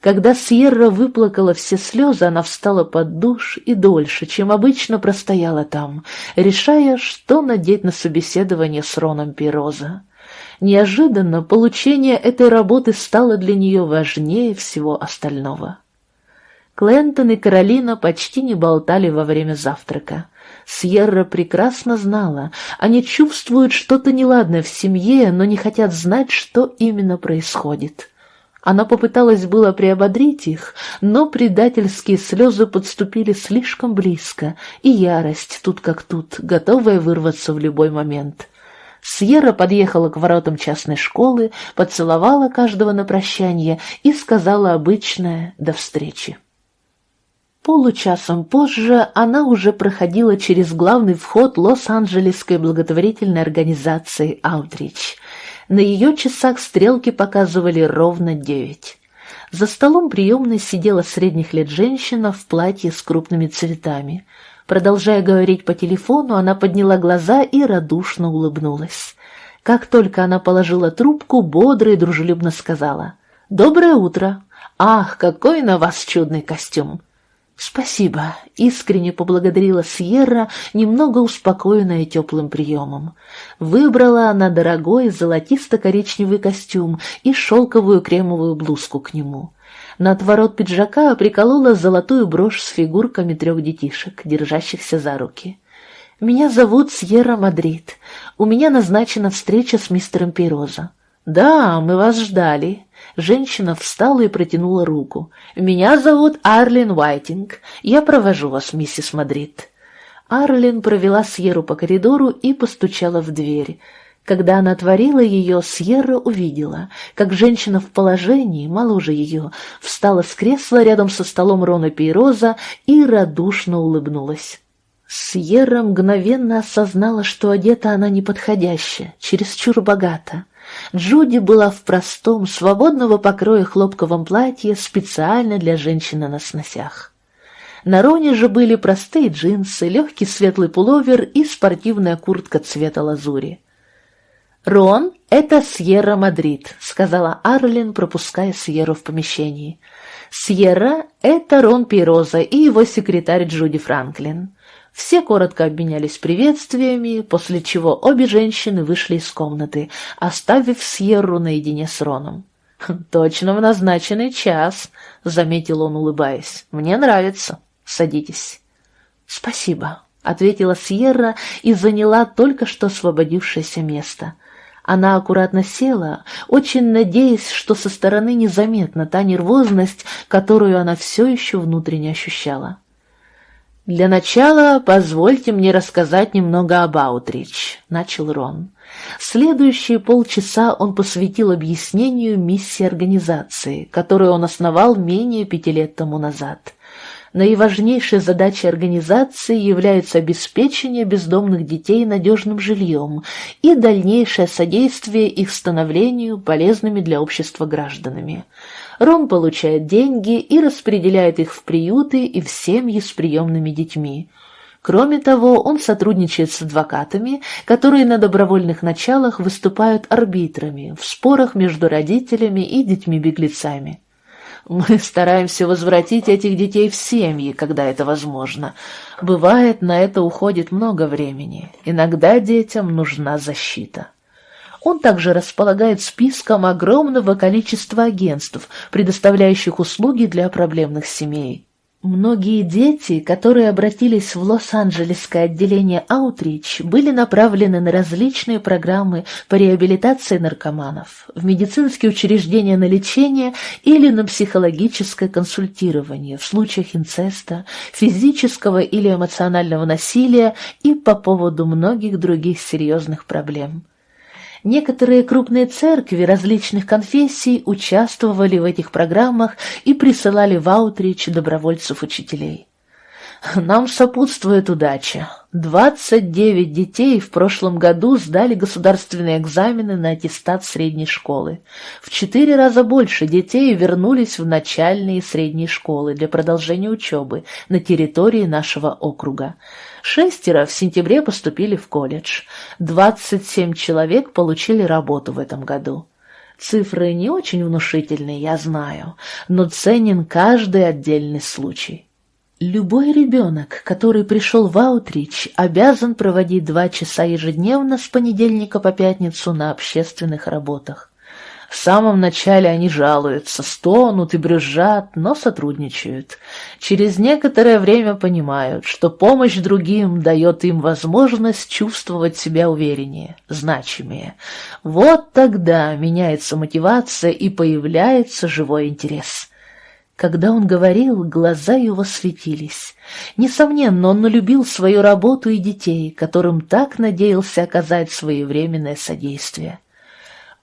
[SPEAKER 1] Когда Сьерра выплакала все слезы, она встала под душ и дольше, чем обычно простояла там, решая, что надеть на собеседование с Роном Пироза. Неожиданно получение этой работы стало для нее важнее всего остального. Клентон и Каролина почти не болтали во время завтрака. Сьерра прекрасно знала, они чувствуют что-то неладное в семье, но не хотят знать, что именно происходит. Она попыталась было приободрить их, но предательские слезы подступили слишком близко, и ярость тут как тут, готовая вырваться в любой момент. Сьерра подъехала к воротам частной школы, поцеловала каждого на прощание и сказала обычное «до встречи». Получасом позже она уже проходила через главный вход Лос-Анджелесской благотворительной организации «Аутрич». На ее часах стрелки показывали ровно девять. За столом приемной сидела средних лет женщина в платье с крупными цветами. Продолжая говорить по телефону, она подняла глаза и радушно улыбнулась. Как только она положила трубку, бодро и дружелюбно сказала «Доброе утро! Ах, какой на вас чудный костюм! «Спасибо», — искренне поблагодарила Сьерра, немного успокоенная теплым приемом. Выбрала она дорогой золотисто-коричневый костюм и шелковую кремовую блузку к нему. На отворот пиджака приколола золотую брошь с фигурками трех детишек, держащихся за руки. «Меня зовут Сьерра Мадрид. У меня назначена встреча с мистером Пироза». «Да, мы вас ждали», Женщина встала и протянула руку. «Меня зовут Арлин Уайтинг. Я провожу вас, миссис Мадрид». Арлин провела Сьерру по коридору и постучала в дверь. Когда она отворила ее, Сьерра увидела, как женщина в положении, моложе ее, встала с кресла рядом со столом Рона Пейроза и радушно улыбнулась. Сьерра мгновенно осознала, что одета она неподходяще, чересчур богата. Джуди была в простом, свободного покроя хлопковом платье специально для женщины на сносях. На Роне же были простые джинсы, легкий светлый пуловер и спортивная куртка цвета лазури. «Рон — это Сьерра Мадрид», — сказала Арлин, пропуская Сьерру в помещении. «Сьерра — это Рон Пироза и его секретарь Джуди Франклин. Все коротко обменялись приветствиями, после чего обе женщины вышли из комнаты, оставив Сьерру наедине с Роном. «Хм, «Точно в назначенный час», — заметил он, улыбаясь. «Мне нравится. Садитесь». «Спасибо», — ответила Сьерра и заняла только что освободившееся место. Она аккуратно села, очень надеясь, что со стороны незаметна та нервозность, которую она все еще внутренне ощущала. «Для начала позвольте мне рассказать немного об Аутрич», — начал Рон. Следующие полчаса он посвятил объяснению миссии организации, которую он основал менее пяти лет тому назад. Наиважнейшей задачей организации является обеспечение бездомных детей надежным жильем и дальнейшее содействие их становлению полезными для общества гражданами. Ром получает деньги и распределяет их в приюты и в семьи с приемными детьми. Кроме того, он сотрудничает с адвокатами, которые на добровольных началах выступают арбитрами в спорах между родителями и детьми-беглецами. Мы стараемся возвратить этих детей в семьи, когда это возможно. Бывает, на это уходит много времени. Иногда детям нужна защита. Он также располагает списком огромного количества агентств, предоставляющих услуги для проблемных семей. Многие дети, которые обратились в Лос-Анджелесское отделение Outreach, были направлены на различные программы по реабилитации наркоманов, в медицинские учреждения на лечение или на психологическое консультирование в случаях инцеста, физического или эмоционального насилия и по поводу многих других серьезных проблем. Некоторые крупные церкви различных конфессий участвовали в этих программах и присылали в аутрич добровольцев-учителей. Нам сопутствует удача. 29 детей в прошлом году сдали государственные экзамены на аттестат средней школы. В четыре раза больше детей вернулись в начальные и средние школы для продолжения учебы на территории нашего округа. Шестеро в сентябре поступили в колледж. 27 человек получили работу в этом году. Цифры не очень внушительные, я знаю, но ценен каждый отдельный случай. Любой ребенок, который пришел в Аутрич, обязан проводить два часа ежедневно с понедельника по пятницу на общественных работах. В самом начале они жалуются, стонут и брюзжат, но сотрудничают. Через некоторое время понимают, что помощь другим дает им возможность чувствовать себя увереннее, значимее. Вот тогда меняется мотивация и появляется живой интерес. Когда он говорил, глаза его светились. Несомненно, он налюбил свою работу и детей, которым так надеялся оказать своевременное содействие.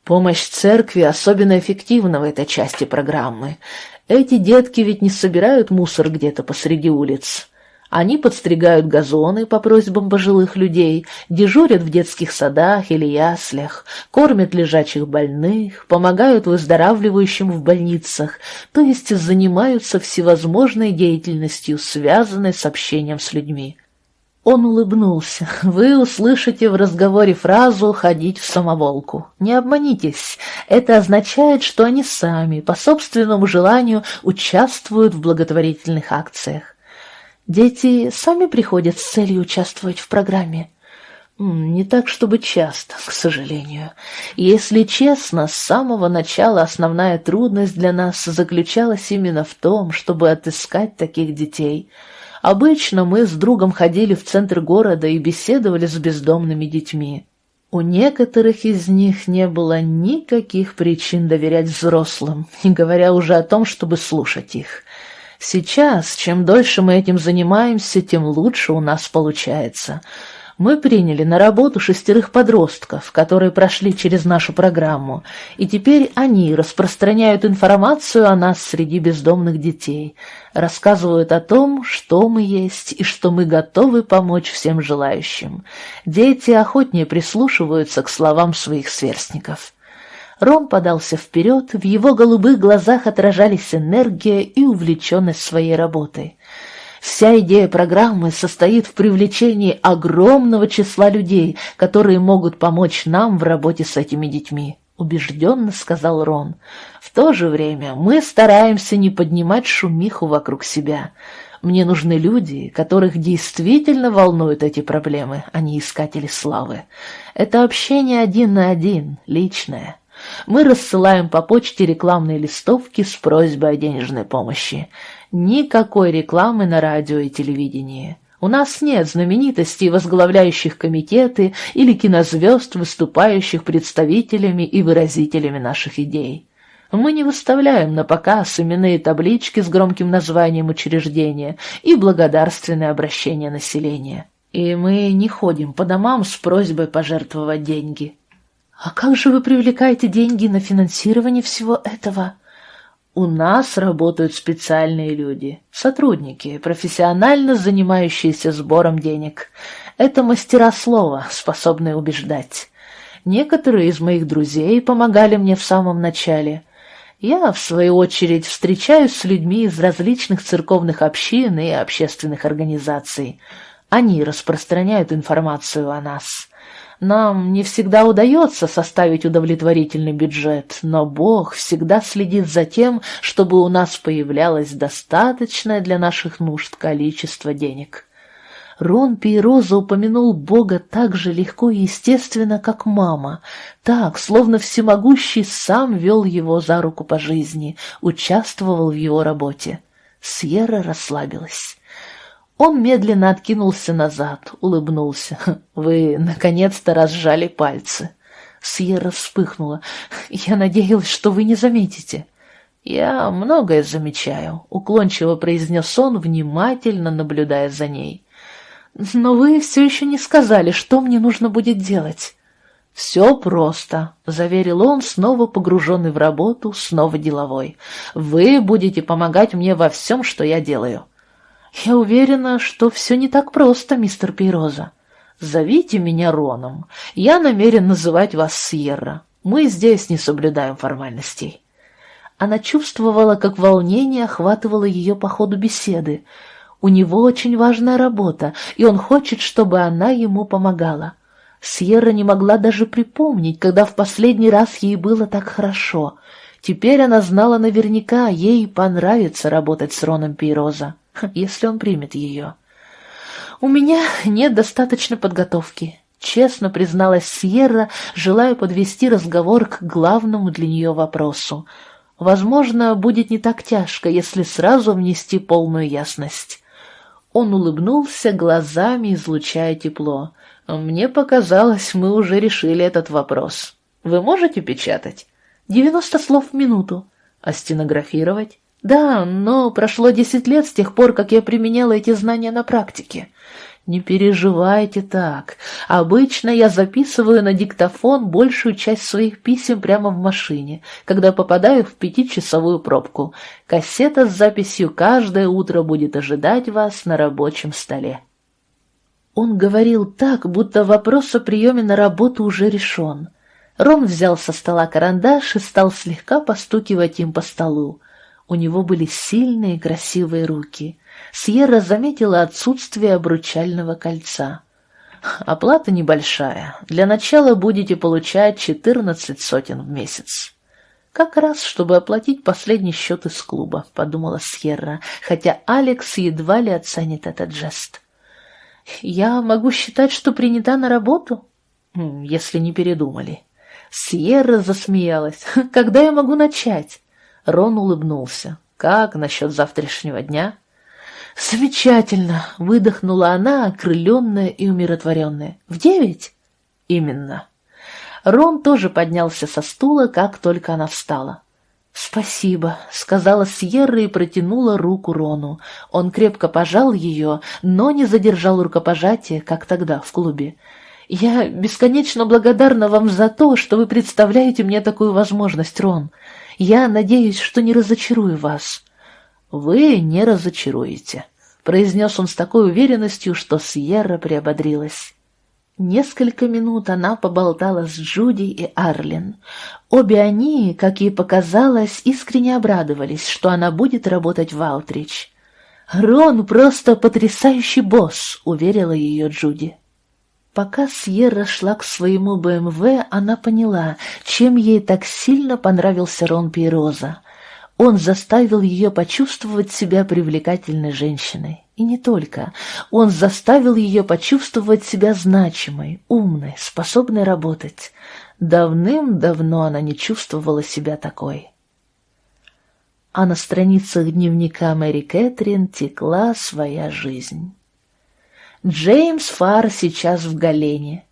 [SPEAKER 1] Помощь церкви особенно эффективна в этой части программы. Эти детки ведь не собирают мусор где-то посреди улиц. Они подстригают газоны по просьбам пожилых людей, дежурят в детских садах или яслях, кормят лежачих больных, помогают выздоравливающим в больницах, то есть занимаются всевозможной деятельностью, связанной с общением с людьми. Он улыбнулся. «Вы услышите в разговоре фразу «ходить в самоволку». Не обманитесь. Это означает, что они сами, по собственному желанию, участвуют в благотворительных акциях. Дети сами приходят с целью участвовать в программе. Не так, чтобы часто, к сожалению. Если честно, с самого начала основная трудность для нас заключалась именно в том, чтобы отыскать таких детей – Обычно мы с другом ходили в центр города и беседовали с бездомными детьми. У некоторых из них не было никаких причин доверять взрослым, <laughs> не говоря уже о том, чтобы слушать их. Сейчас, чем дольше мы этим занимаемся, тем лучше у нас получается — мы приняли на работу шестерых подростков, которые прошли через нашу программу, и теперь они распространяют информацию о нас среди бездомных детей, рассказывают о том, что мы есть и что мы готовы помочь всем желающим. Дети охотнее прислушиваются к словам своих сверстников. Ром подался вперед, в его голубых глазах отражались энергия и увлеченность своей работой. Вся идея программы состоит в привлечении огромного числа людей, которые могут помочь нам в работе с этими детьми. — убежденно сказал Рон. «В то же время мы стараемся не поднимать шумиху вокруг себя. Мне нужны люди, которых действительно волнуют эти проблемы, а не искатели славы. Это общение один на один, личное. Мы рассылаем по почте рекламные листовки с просьбой о денежной помощи. Никакой рекламы на радио и телевидении. У нас нет знаменитостей, возглавляющих комитеты или кинозвезд, выступающих представителями и выразителями наших идей. Мы не выставляем на показ именные таблички с громким названием учреждения и благодарственное обращение населения. И мы не ходим по домам с просьбой пожертвовать деньги. А как же вы привлекаете деньги на финансирование всего этого? У нас работают специальные люди, сотрудники, профессионально занимающиеся сбором денег. Это мастера слова, способные убеждать. Некоторые из моих друзей помогали мне в самом начале. Я, в свою очередь, встречаюсь с людьми из различных церковных общин и общественных организаций. Они распространяют информацию о нас. Нам не всегда удается составить удовлетворительный бюджет, но Бог всегда следит за тем, чтобы у нас появлялось достаточное для наших нужд количество денег. Рон Пейроза упомянул Бога так же легко и естественно, как мама, так, словно всемогущий сам вел его за руку по жизни, участвовал в его работе. Сьерра расслабилась. Он медленно откинулся назад, улыбнулся. «Вы, наконец-то, разжали пальцы». Сьерра вспыхнула. «Я надеялась, что вы не заметите». «Я многое замечаю», — уклончиво произнес он, внимательно наблюдая за ней. «Но вы все еще не сказали, что мне нужно будет делать». «Все просто», — заверил он, снова погруженный в работу, снова деловой. «Вы будете помогать мне во всем, что я делаю». «Я уверена, что все не так просто, мистер Пейроза. Зовите меня Роном. Я намерен называть вас Сьерра. Мы здесь не соблюдаем формальностей». Она чувствовала, как волнение охватывало ее по ходу беседы. У него очень важная работа, и он хочет, чтобы она ему помогала. Сьерра не могла даже припомнить, когда в последний раз ей было так хорошо. Теперь она знала наверняка, ей понравится работать с Роном Пейроза если он примет ее. «У меня нет достаточно подготовки», — честно призналась Сьерра, желая подвести разговор к главному для нее вопросу. «Возможно, будет не так тяжко, если сразу внести полную ясность». Он улыбнулся, глазами излучая тепло. «Мне показалось, мы уже решили этот вопрос. Вы можете печатать?» «Девяносто слов в минуту. А стенографировать?» Да, но прошло десять лет с тех пор, как я применяла эти знания на практике. Не переживайте так. Обычно я записываю на диктофон большую часть своих писем прямо в машине, когда попадаю в пятичасовую пробку. Кассета с записью каждое утро будет ожидать вас на рабочем столе. Он говорил так, будто вопрос о приеме на работу уже решен. Рон взял со стола карандаш и стал слегка постукивать им по столу. У него были сильные красивые руки. Сьерра заметила отсутствие обручального кольца. «Оплата небольшая. Для начала будете получать четырнадцать сотен в месяц». «Как раз, чтобы оплатить последний счет из клуба», — подумала Сьерра, хотя Алекс едва ли оценит этот жест. «Я могу считать, что принята на работу?» «Если не передумали». Сьерра засмеялась. «Когда я могу начать?» Рон улыбнулся. «Как насчет завтрашнего дня?» «Замечательно!» — выдохнула она, окрыленная и умиротворенная. «В девять?» «Именно». Рон тоже поднялся со стула, как только она встала. «Спасибо», — сказала Сьерра и протянула руку Рону. Он крепко пожал ее, но не задержал рукопожатие, как тогда в клубе. «Я бесконечно благодарна вам за то, что вы представляете мне такую возможность, Рон. Я надеюсь, что не разочарую вас». «Вы не разочаруете», — произнес он с такой уверенностью, что Сьерра приободрилась. Несколько минут она поболтала с Джуди и Арлин. Обе они, как ей показалось, искренне обрадовались, что она будет работать в Аутрич. «Рон просто потрясающий босс», — уверила ее Джуди. Пока Сьерра шла к своему БМВ, она поняла, чем ей так сильно понравился Рон Пейроза. Он заставил ее почувствовать себя привлекательной женщиной. И не только. Он заставил ее почувствовать себя значимой, умной, способной работать. Давным-давно она не чувствовала себя такой. А на страницах дневника Мэри Кэтрин текла своя жизнь. Джеймс Фар сейчас в Галене.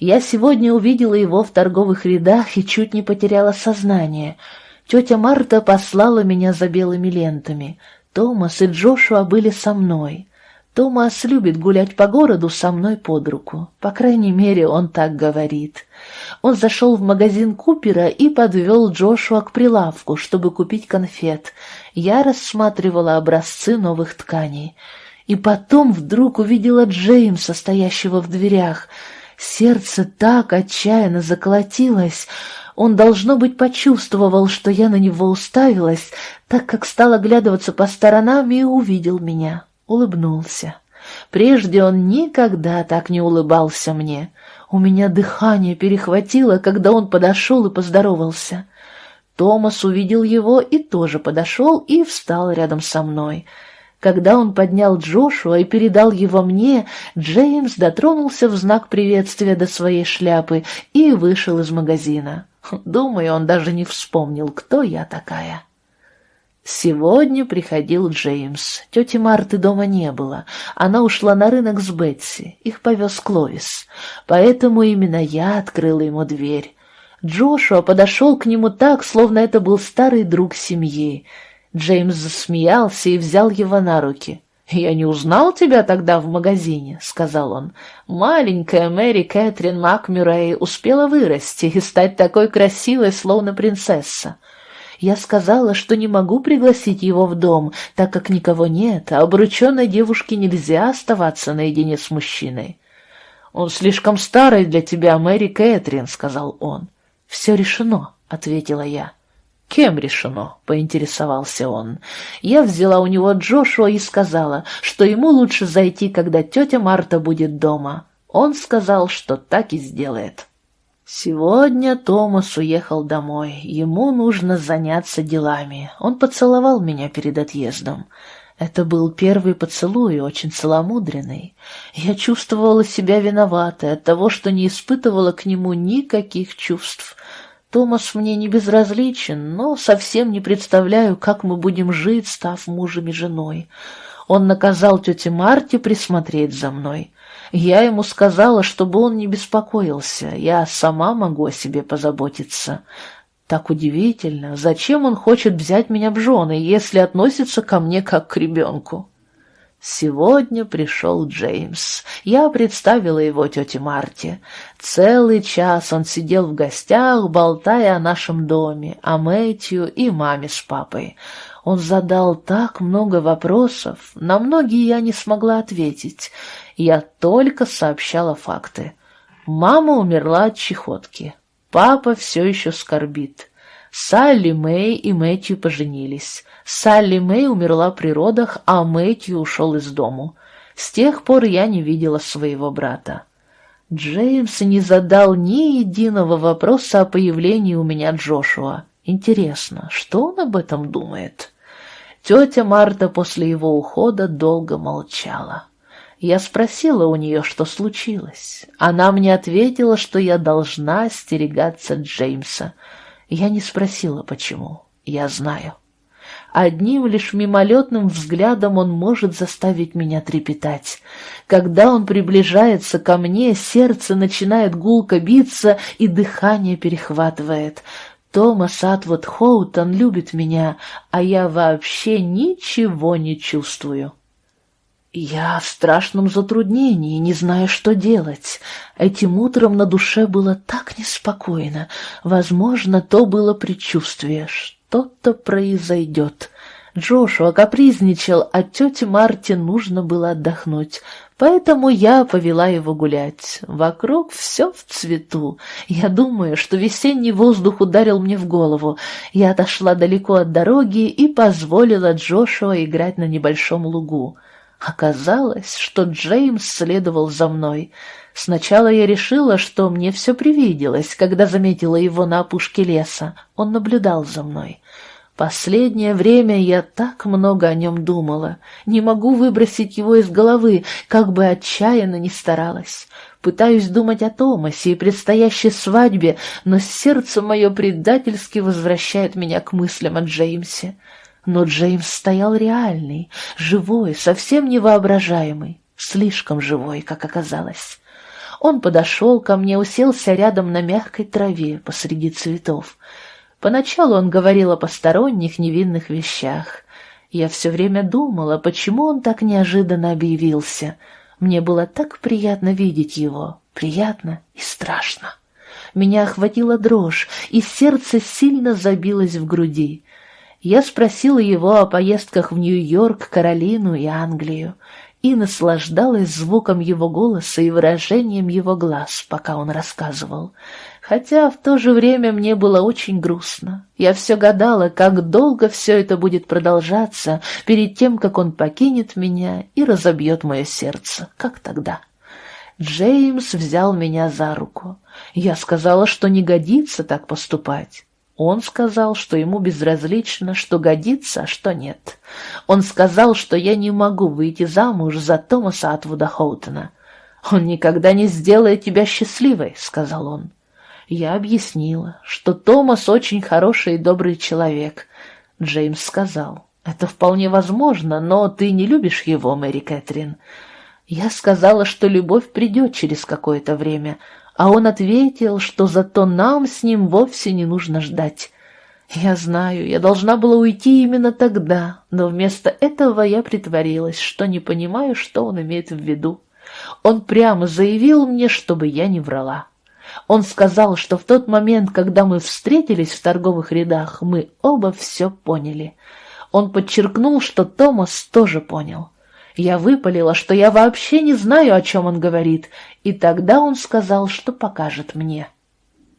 [SPEAKER 1] Я сегодня увидела его в торговых рядах и чуть не потеряла сознание. Тетя Марта послала меня за белыми лентами. Томас и Джошуа были со мной. Томас любит гулять по городу со мной под руку. По крайней мере, он так говорит. Он зашел в магазин Купера и подвел Джошуа к прилавку, чтобы купить конфет. Я рассматривала образцы новых тканей. И потом вдруг увидела Джеймса, стоящего в дверях. Сердце так отчаянно заколотилось. Он, должно быть, почувствовал, что я на него уставилась, так как стал оглядываться по сторонам и увидел меня улыбнулся. Прежде он никогда так не улыбался мне. У меня дыхание перехватило, когда он подошел и поздоровался. Томас увидел его и тоже подошел и встал рядом со мной. Когда он поднял Джошуа и передал его мне, Джеймс дотронулся в знак приветствия до своей шляпы и вышел из магазина. Думаю, он даже не вспомнил, кто я такая. Сегодня приходил Джеймс. Тети Марты дома не было. Она ушла на рынок с Бетси. Их повез Кловис. Поэтому именно я открыла ему дверь. Джошуа подошел к нему так, словно это был старый друг семьи. Джеймс засмеялся и взял его на руки. «Я не узнал тебя тогда в магазине», — сказал он. «Маленькая Мэри Кэтрин Макмюррей успела вырасти и стать такой красивой, словно принцесса. Я сказала, что не могу пригласить его в дом, так как никого нет, а обрученной девушке нельзя оставаться наедине с мужчиной. «Он слишком старый для тебя, Мэри Кэтрин», — сказал он. «Все решено», — ответила я. «Кем решено?» — поинтересовался он. Я взяла у него Джошуа и сказала, что ему лучше зайти, когда тетя Марта будет дома. Он сказал, что так и сделает. Сегодня Томас уехал домой. Ему нужно заняться делами. Он поцеловал меня перед отъездом. Это был первый поцелуй, очень целомудренный. Я чувствовала себя виноватой от того, что не испытывала к нему никаких чувств. Томас мне не безразличен, но совсем не представляю, как мы будем жить, став мужем и женой. Он наказал тете Марте присмотреть за мной. Я ему сказала, чтобы он не беспокоился, я сама могу о себе позаботиться. Так удивительно, зачем он хочет взять меня в жены, если относится ко мне как к ребенку? Сегодня пришел Джеймс. Я представила его тете Марте. Целый час он сидел в гостях, болтая о нашем доме, о Мэтью и маме с папой. Он задал так много вопросов, на многие я не смогла ответить. Я только сообщала факты. Мама умерла от чехотки. Папа все еще скорбит. Салли Мэй и Мэтью поженились. Салли Мэй умерла при родах, а Мэтью ушел из дому. С тех пор я не видела своего брата. Джеймс не задал ни единого вопроса о появлении у меня Джошуа. Интересно, что он об этом думает? Тетя Марта после его ухода долго молчала. Я спросила у нее, что случилось. Она мне ответила, что я должна остерегаться Джеймса. Я не спросила, почему. Я знаю. Одним лишь мимолетным взглядом он может заставить меня трепетать. Когда он приближается ко мне, сердце начинает гулко биться и дыхание перехватывает. Томас Атвуд Хоутон любит меня, а я вообще ничего не чувствую. Я в страшном затруднении, не знаю, что делать. Этим утром на душе было так неспокойно. Возможно, то было предчувствие. Что-то произойдет. Джошуа капризничал, а тете Марте нужно было отдохнуть. Поэтому я повела его гулять. Вокруг все в цвету. Я думаю, что весенний воздух ударил мне в голову. Я отошла далеко от дороги и позволила Джошуа играть на небольшом лугу. Оказалось, что Джеймс следовал за мной. Сначала я решила, что мне все привиделось, когда заметила его на опушке леса. Он наблюдал за мной. Последнее время я так много о нем думала. Не могу выбросить его из головы, как бы отчаянно ни старалась. Пытаюсь думать о Томасе и предстоящей свадьбе, но сердце мое предательски возвращает меня к мыслям о Джеймсе. Но Джеймс стоял реальный, живой, совсем невоображаемый, слишком живой, как оказалось. Он подошел ко мне, уселся рядом на мягкой траве посреди цветов. Поначалу он говорил о посторонних невинных вещах. Я все время думала, почему он так неожиданно объявился. Мне было так приятно видеть его, приятно и страшно. Меня охватила дрожь, и сердце сильно забилось в груди. Я спросила его о поездках в Нью-Йорк, Каролину и Англию и наслаждалась звуком его голоса и выражением его глаз, пока он рассказывал. Хотя в то же время мне было очень грустно. Я все гадала, как долго все это будет продолжаться перед тем, как он покинет меня и разобьет мое сердце, как тогда. Джеймс взял меня за руку. Я сказала, что не годится так поступать. Он сказал, что ему безразлично, что годится, а что нет. Он сказал, что я не могу выйти замуж за Томаса Атвуда Хоутона. «Он никогда не сделает тебя счастливой», — сказал он. Я объяснила, что Томас очень хороший и добрый человек. Джеймс сказал, «Это вполне возможно, но ты не любишь его, Мэри Кэтрин». Я сказала, что любовь придет через какое-то время, а он ответил, что зато нам с ним вовсе не нужно ждать. Я знаю, я должна была уйти именно тогда, но вместо этого я притворилась, что не понимаю, что он имеет в виду. Он прямо заявил мне, чтобы я не врала. Он сказал, что в тот момент, когда мы встретились в торговых рядах, мы оба все поняли. Он подчеркнул, что Томас тоже понял. Я выпалила, что я вообще не знаю, о чем он говорит, и тогда он сказал, что покажет мне.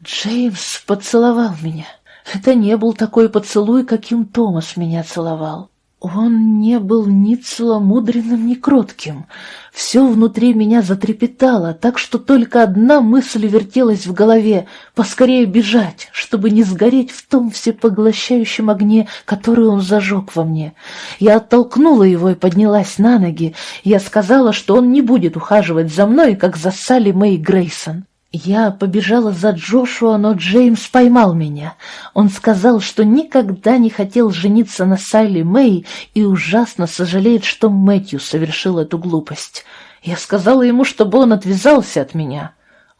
[SPEAKER 1] Джеймс поцеловал меня. Это не был такой поцелуй, каким Томас меня целовал. Он не был ни целомудренным, ни кротким. Все внутри меня затрепетало, так что только одна мысль вертелась в голове — поскорее бежать, чтобы не сгореть в том всепоглощающем огне, который он зажег во мне. Я оттолкнула его и поднялась на ноги. Я сказала, что он не будет ухаживать за мной, как за Салли Мэй Грейсон. Я побежала за Джошуа, но Джеймс поймал меня. Он сказал, что никогда не хотел жениться на Салли Мэй и ужасно сожалеет, что Мэтью совершил эту глупость. Я сказала ему, чтобы он отвязался от меня.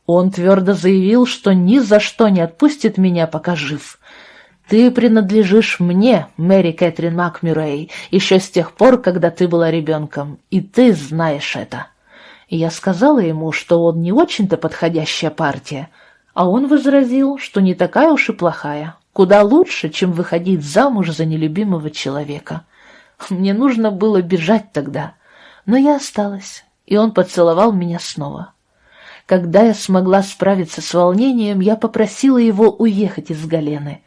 [SPEAKER 1] Он твердо заявил, что ни за что не отпустит меня, пока жив. «Ты принадлежишь мне, Мэри Кэтрин Макмюррей, еще с тех пор, когда ты была ребенком, и ты знаешь это» я сказала ему, что он не очень-то подходящая партия, а он возразил, что не такая уж и плохая, куда лучше, чем выходить замуж за нелюбимого человека. Мне нужно было бежать тогда, но я осталась, и он поцеловал меня снова. Когда я смогла справиться с волнением, я попросила его уехать из Галены.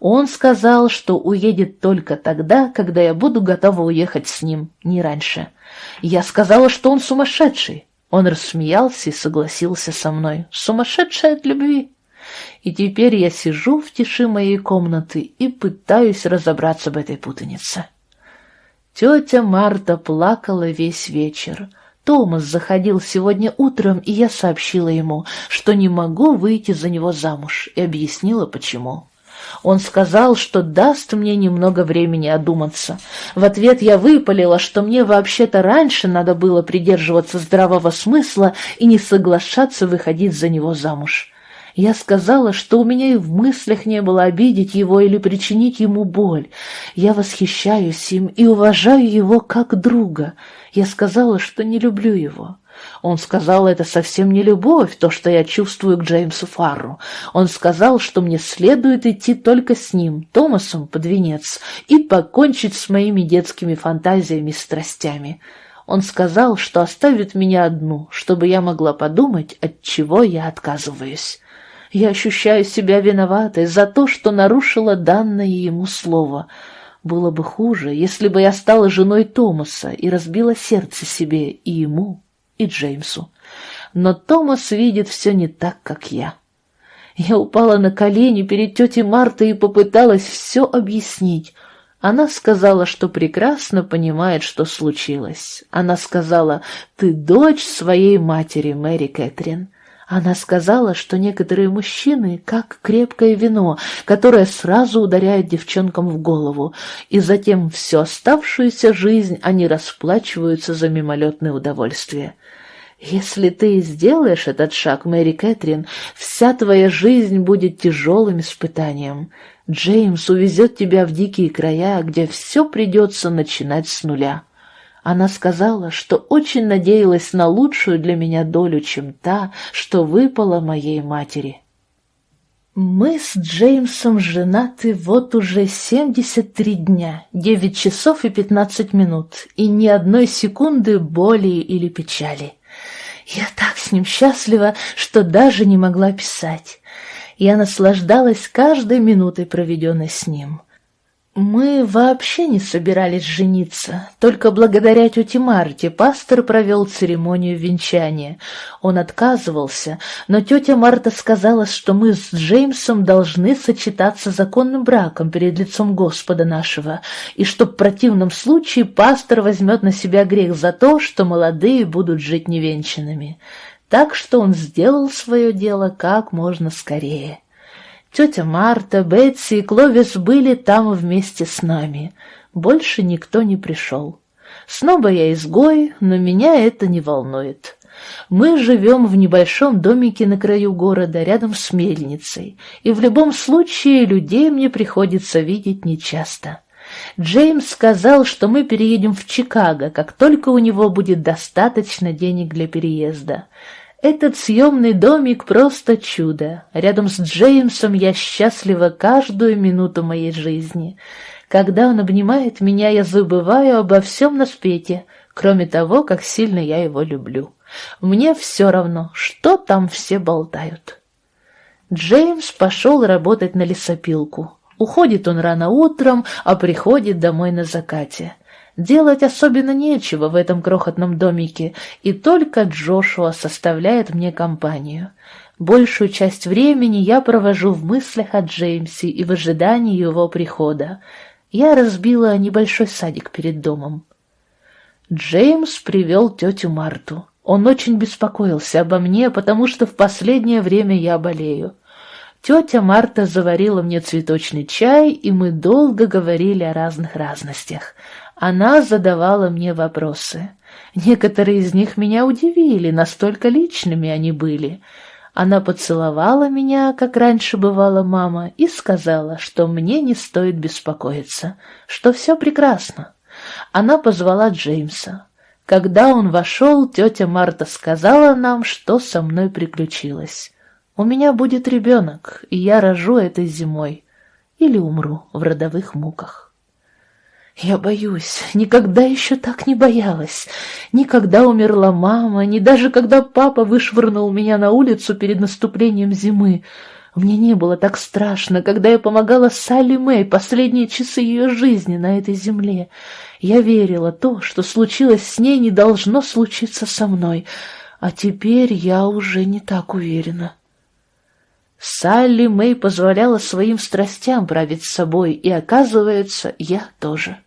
[SPEAKER 1] Он сказал, что уедет только тогда, когда я буду готова уехать с ним, не раньше. Я сказала, что он сумасшедший. Он рассмеялся и согласился со мной. Сумасшедший от любви. И теперь я сижу в тиши моей комнаты и пытаюсь разобраться в этой путанице. Тетя Марта плакала весь вечер. Томас заходил сегодня утром, и я сообщила ему, что не могу выйти за него замуж, и объяснила, почему. Он сказал, что даст мне немного времени одуматься. В ответ я выпалила, что мне вообще-то раньше надо было придерживаться здравого смысла и не соглашаться выходить за него замуж. Я сказала, что у меня и в мыслях не было обидеть его или причинить ему боль. Я восхищаюсь им и уважаю его как друга. Я сказала, что не люблю его. Он сказал, это совсем не любовь, то, что я чувствую к Джеймсу Фарру. Он сказал, что мне следует идти только с ним, Томасом, под венец, и покончить с моими детскими фантазиями и страстями. Он сказал, что оставит меня одну, чтобы я могла подумать, от чего я отказываюсь. Я ощущаю себя виноватой за то, что нарушила данное ему слово. Было бы хуже, если бы я стала женой Томаса и разбила сердце себе и ему, и Джеймсу. Но Томас видит все не так, как я. Я упала на колени перед тетей Мартой и попыталась все объяснить. Она сказала, что прекрасно понимает, что случилось. Она сказала, «Ты дочь своей матери, Мэри Кэтрин». Она сказала, что некоторые мужчины как крепкое вино, которое сразу ударяет девчонкам в голову, и затем всю оставшуюся жизнь они расплачиваются за мимолетное удовольствие. Если ты сделаешь этот шаг, Мэри Кэтрин, вся твоя жизнь будет тяжелым испытанием. Джеймс увезет тебя в дикие края, где все придется начинать с нуля. Она сказала, что очень надеялась на лучшую для меня долю, чем та, что выпала моей матери. Мы с Джеймсом женаты вот уже 73 дня, 9 часов и 15 минут, и ни одной секунды боли или печали. Я так с ним счастлива, что даже не могла писать. Я наслаждалась каждой минутой, проведенной с ним. Мы вообще не собирались жениться. Только благодаря тете Марте пастор провел церемонию венчания. Он отказывался, но тетя Марта сказала, что мы с Джеймсом должны сочетаться законным браком перед лицом Господа нашего, и что в противном случае пастор возьмет на себя грех за то, что молодые будут жить невенчанными. Так что он сделал свое дело как можно скорее. Тетя Марта, Бетси и Кловис были там вместе с нами. Больше никто не пришел. Снова я изгой, но меня это не волнует. Мы живем в небольшом домике на краю города, рядом с мельницей, и в любом случае людей мне приходится видеть нечасто. Джеймс сказал, что мы переедем в Чикаго, как только у него будет достаточно денег для переезда. Этот съемный домик просто чудо. Рядом с Джеймсом я счастлива каждую минуту моей жизни. Когда он обнимает меня, я забываю обо всем на свете, кроме того, как сильно я его люблю. Мне все равно, что там все болтают. Джеймс пошел работать на лесопилку. Уходит он рано утром, а приходит домой на закате. Делать особенно нечего в этом крохотном домике, и только Джошуа составляет мне компанию. Большую часть времени я провожу в мыслях о Джеймсе и в ожидании его прихода. Я разбила небольшой садик перед домом. Джеймс привел тетю Марту. Он очень беспокоился обо мне, потому что в последнее время я болею. Тетя Марта заварила мне цветочный чай, и мы долго говорили о разных разностях. Она задавала мне вопросы. Некоторые из них меня удивили, настолько личными они были. Она поцеловала меня, как раньше бывала мама, и сказала, что мне не стоит беспокоиться, что все прекрасно. Она позвала Джеймса. Когда он вошел, тетя Марта сказала нам, что со мной приключилось. У меня будет ребенок, и я рожу этой зимой. Или умру в родовых муках. Я боюсь, никогда еще так не боялась. Никогда умерла мама, ни даже когда папа вышвырнул меня на улицу перед наступлением зимы. Мне не было так страшно, когда я помогала Салли Мэй последние часы ее жизни на этой земле. Я верила, то, что случилось с ней, не должно случиться со мной, а теперь я уже не так уверена. Салли Мэй позволяла своим страстям править собой, и, оказывается, я тоже.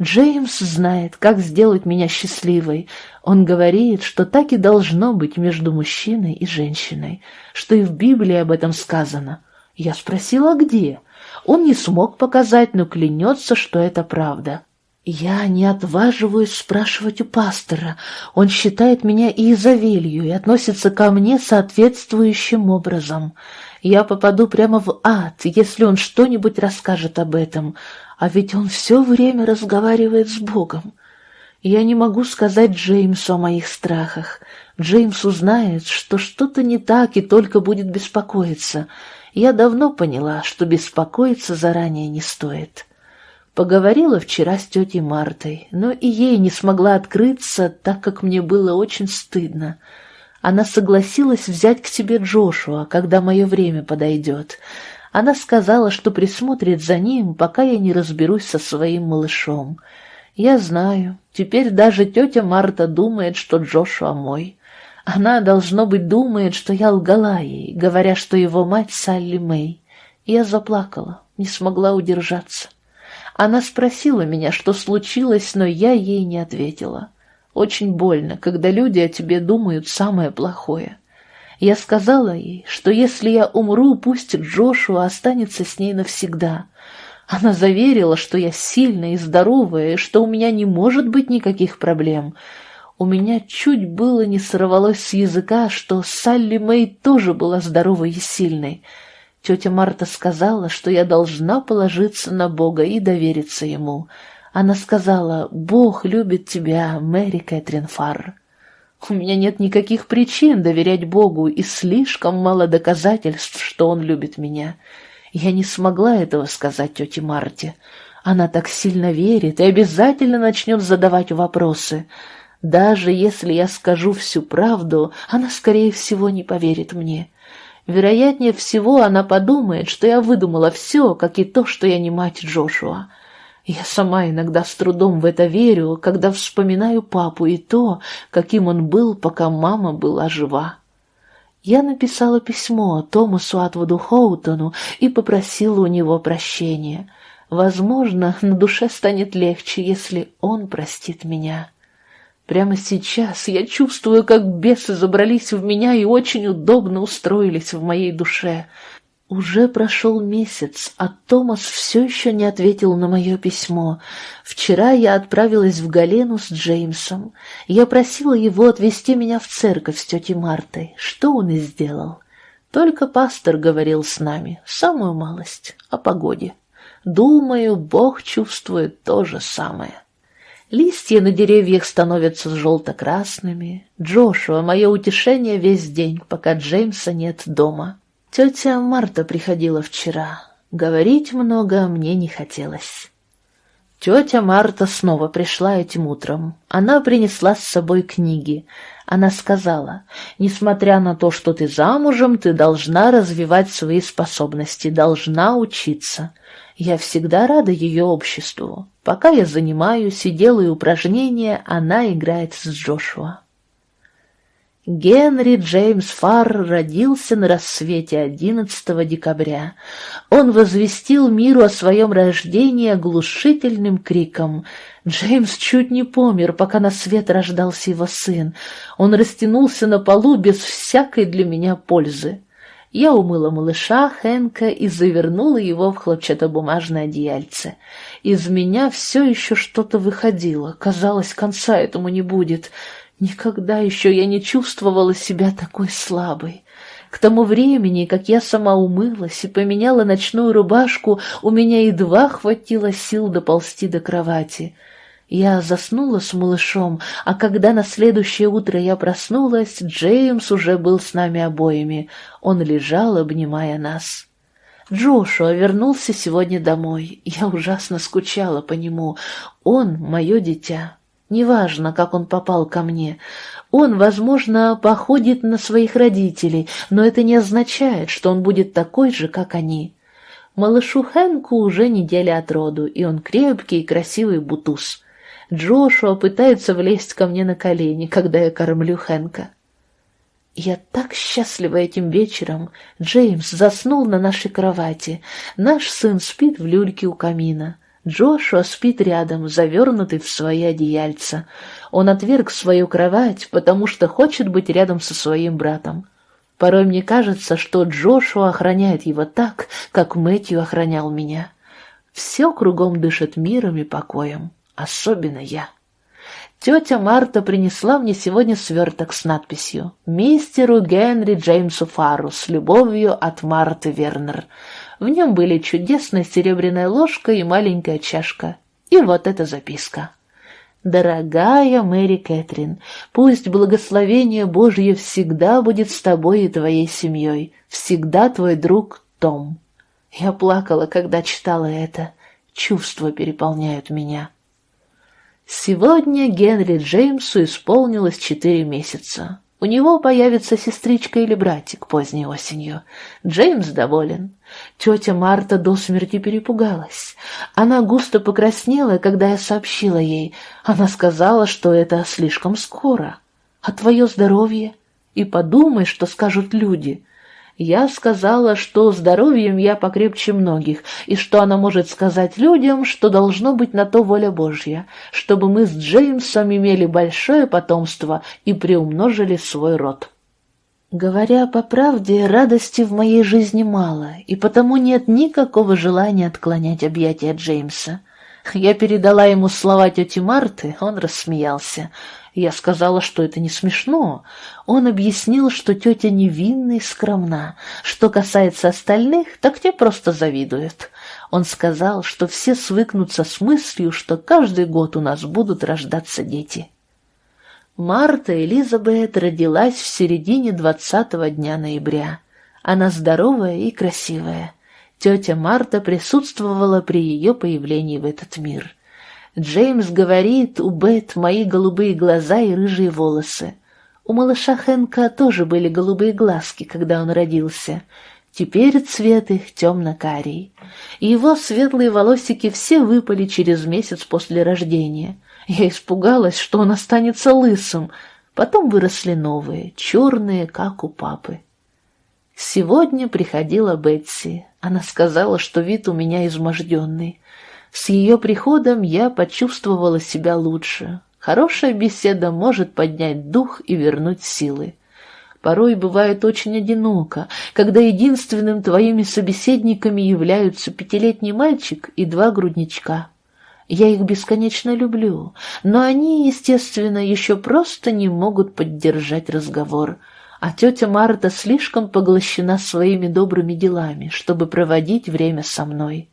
[SPEAKER 1] Джеймс знает, как сделать меня счастливой. Он говорит, что так и должно быть между мужчиной и женщиной, что и в Библии об этом сказано. Я спросила, где. Он не смог показать, но клянется, что это правда. Я не отваживаюсь спрашивать у пастора. Он считает меня Иезавелью и относится ко мне соответствующим образом. Я попаду прямо в ад, если он что-нибудь расскажет об этом. А ведь он все время разговаривает с Богом. Я не могу сказать Джеймсу о моих страхах. Джеймс узнает, что что-то не так и только будет беспокоиться. Я давно поняла, что беспокоиться заранее не стоит. Поговорила вчера с тетей Мартой, но и ей не смогла открыться, так как мне было очень стыдно. Она согласилась взять к себе Джошуа, когда мое время подойдет. Она сказала, что присмотрит за ним, пока я не разберусь со своим малышом. Я знаю, теперь даже тетя Марта думает, что Джошуа мой. Она, должно быть, думает, что я лгала ей, говоря, что его мать Салли Мэй. Я заплакала, не смогла удержаться. Она спросила меня, что случилось, но я ей не ответила. Очень больно, когда люди о тебе думают самое плохое. Я сказала ей, что если я умру, пусть Джошуа останется с ней навсегда. Она заверила, что я сильная и здоровая, и что у меня не может быть никаких проблем. У меня чуть было не сорвалось с языка, что Салли Мэй тоже была здоровой и сильной. Тетя Марта сказала, что я должна положиться на Бога и довериться Ему. Она сказала, «Бог любит тебя, Мэри Кэтрин Фарр». У меня нет никаких причин доверять Богу и слишком мало доказательств, что Он любит меня. Я не смогла этого сказать тете Марте. Она так сильно верит и обязательно начнет задавать вопросы. Даже если я скажу всю правду, она, скорее всего, не поверит мне. Вероятнее всего, она подумает, что я выдумала все, как и то, что я не мать Джошуа. Я сама иногда с трудом в это верю, когда вспоминаю папу и то, каким он был, пока мама была жива. Я написала письмо Томасу Атвуду Хоутону и попросила у него прощения. Возможно, на душе станет легче, если он простит меня. Прямо сейчас я чувствую, как бесы забрались в меня и очень удобно устроились в моей душе. Уже прошел месяц, а Томас все еще не ответил на мое письмо. Вчера я отправилась в Галену с Джеймсом. Я просила его отвезти меня в церковь с тетей Мартой, что он и сделал. Только пастор говорил с нами, самую малость, о погоде. Думаю, Бог чувствует то же самое. Листья на деревьях становятся желто-красными. Джошуа — мое утешение весь день, пока Джеймса нет дома. Тетя Марта приходила вчера. Говорить много мне не хотелось. Тетя Марта снова пришла этим утром. Она принесла с собой книги. Она сказала, несмотря на то, что ты замужем, ты должна развивать свои способности, должна учиться. Я всегда рада ее обществу. Пока я занимаюсь и делаю упражнения, она играет с Джошуа. Генри Джеймс Фарр родился на рассвете 11 декабря. Он возвестил миру о своем рождении оглушительным криком. Джеймс чуть не помер, пока на свет рождался его сын. Он растянулся на полу без всякой для меня пользы. Я умыла малыша Хэнка и завернула его в хлопчатобумажное одеяльце. Из меня все еще что-то выходило. Казалось, конца этому не будет. Никогда еще я не чувствовала себя такой слабой. К тому времени, как я сама умылась и поменяла ночную рубашку, у меня едва хватило сил доползти до кровати — я заснула с малышом, а когда на следующее утро я проснулась, Джеймс уже был с нами обоими. Он лежал, обнимая нас. Джошуа вернулся сегодня домой. Я ужасно скучала по нему. Он — мое дитя. Неважно, как он попал ко мне. Он, возможно, походит на своих родителей, но это не означает, что он будет такой же, как они. Малышу Хэнку уже неделя от роду, и он крепкий и красивый бутуз. Джошуа пытается влезть ко мне на колени, когда я кормлю Хэнка. Я так счастлива этим вечером. Джеймс заснул на нашей кровати. Наш сын спит в люльке у камина. Джошуа спит рядом, завернутый в свои одеяльца. Он отверг свою кровать, потому что хочет быть рядом со своим братом. Порой мне кажется, что Джошуа охраняет его так, как Мэтью охранял меня. Все кругом дышит миром и покоем особенно я. Тетя Марта принесла мне сегодня сверток с надписью «Мистеру Генри Джеймсу Фару с любовью от Марты Вернер». В нем были чудесная серебряная ложка и маленькая чашка. И вот эта записка. «Дорогая Мэри Кэтрин, пусть благословение Божье всегда будет с тобой и твоей семьей. Всегда твой друг Том». Я плакала, когда читала это. Чувства переполняют меня. Сегодня Генри Джеймсу исполнилось четыре месяца. У него появится сестричка или братик поздней осенью. Джеймс доволен. Тетя Марта до смерти перепугалась. Она густо покраснела, когда я сообщила ей. Она сказала, что это слишком скоро. А твое здоровье? И подумай, что скажут люди. Я сказала, что здоровьем я покрепче многих, и что она может сказать людям, что должно быть на то воля Божья, чтобы мы с Джеймсом имели большое потомство и приумножили свой род. Говоря по правде, радости в моей жизни мало, и потому нет никакого желания отклонять объятия Джеймса. Я передала ему слова тети Марты, он рассмеялся. Я сказала, что это не смешно. Он объяснил, что тетя невинна и скромна. Что касается остальных, так те просто завидуют. Он сказал, что все свыкнутся с мыслью, что каждый год у нас будут рождаться дети. Марта Элизабет родилась в середине двадцатого дня ноября. Она здоровая и красивая. Тетя Марта присутствовала при ее появлении в этот мир. Джеймс говорит, у Бет мои голубые глаза и рыжие волосы. У малыша Хэнка тоже были голубые глазки, когда он родился. Теперь цвет их темно-карий. Его светлые волосики все выпали через месяц после рождения. Я испугалась, что он останется лысым. Потом выросли новые, черные, как у папы. Сегодня приходила Бетси. Она сказала, что вид у меня изможденный. С ее приходом я почувствовала себя лучше. Хорошая беседа может поднять дух и вернуть силы. Порой бывает очень одиноко, когда единственным твоими собеседниками являются пятилетний мальчик и два грудничка. Я их бесконечно люблю, но они, естественно, еще просто не могут поддержать разговор, а тетя Марта слишком поглощена своими добрыми делами, чтобы проводить время со мной.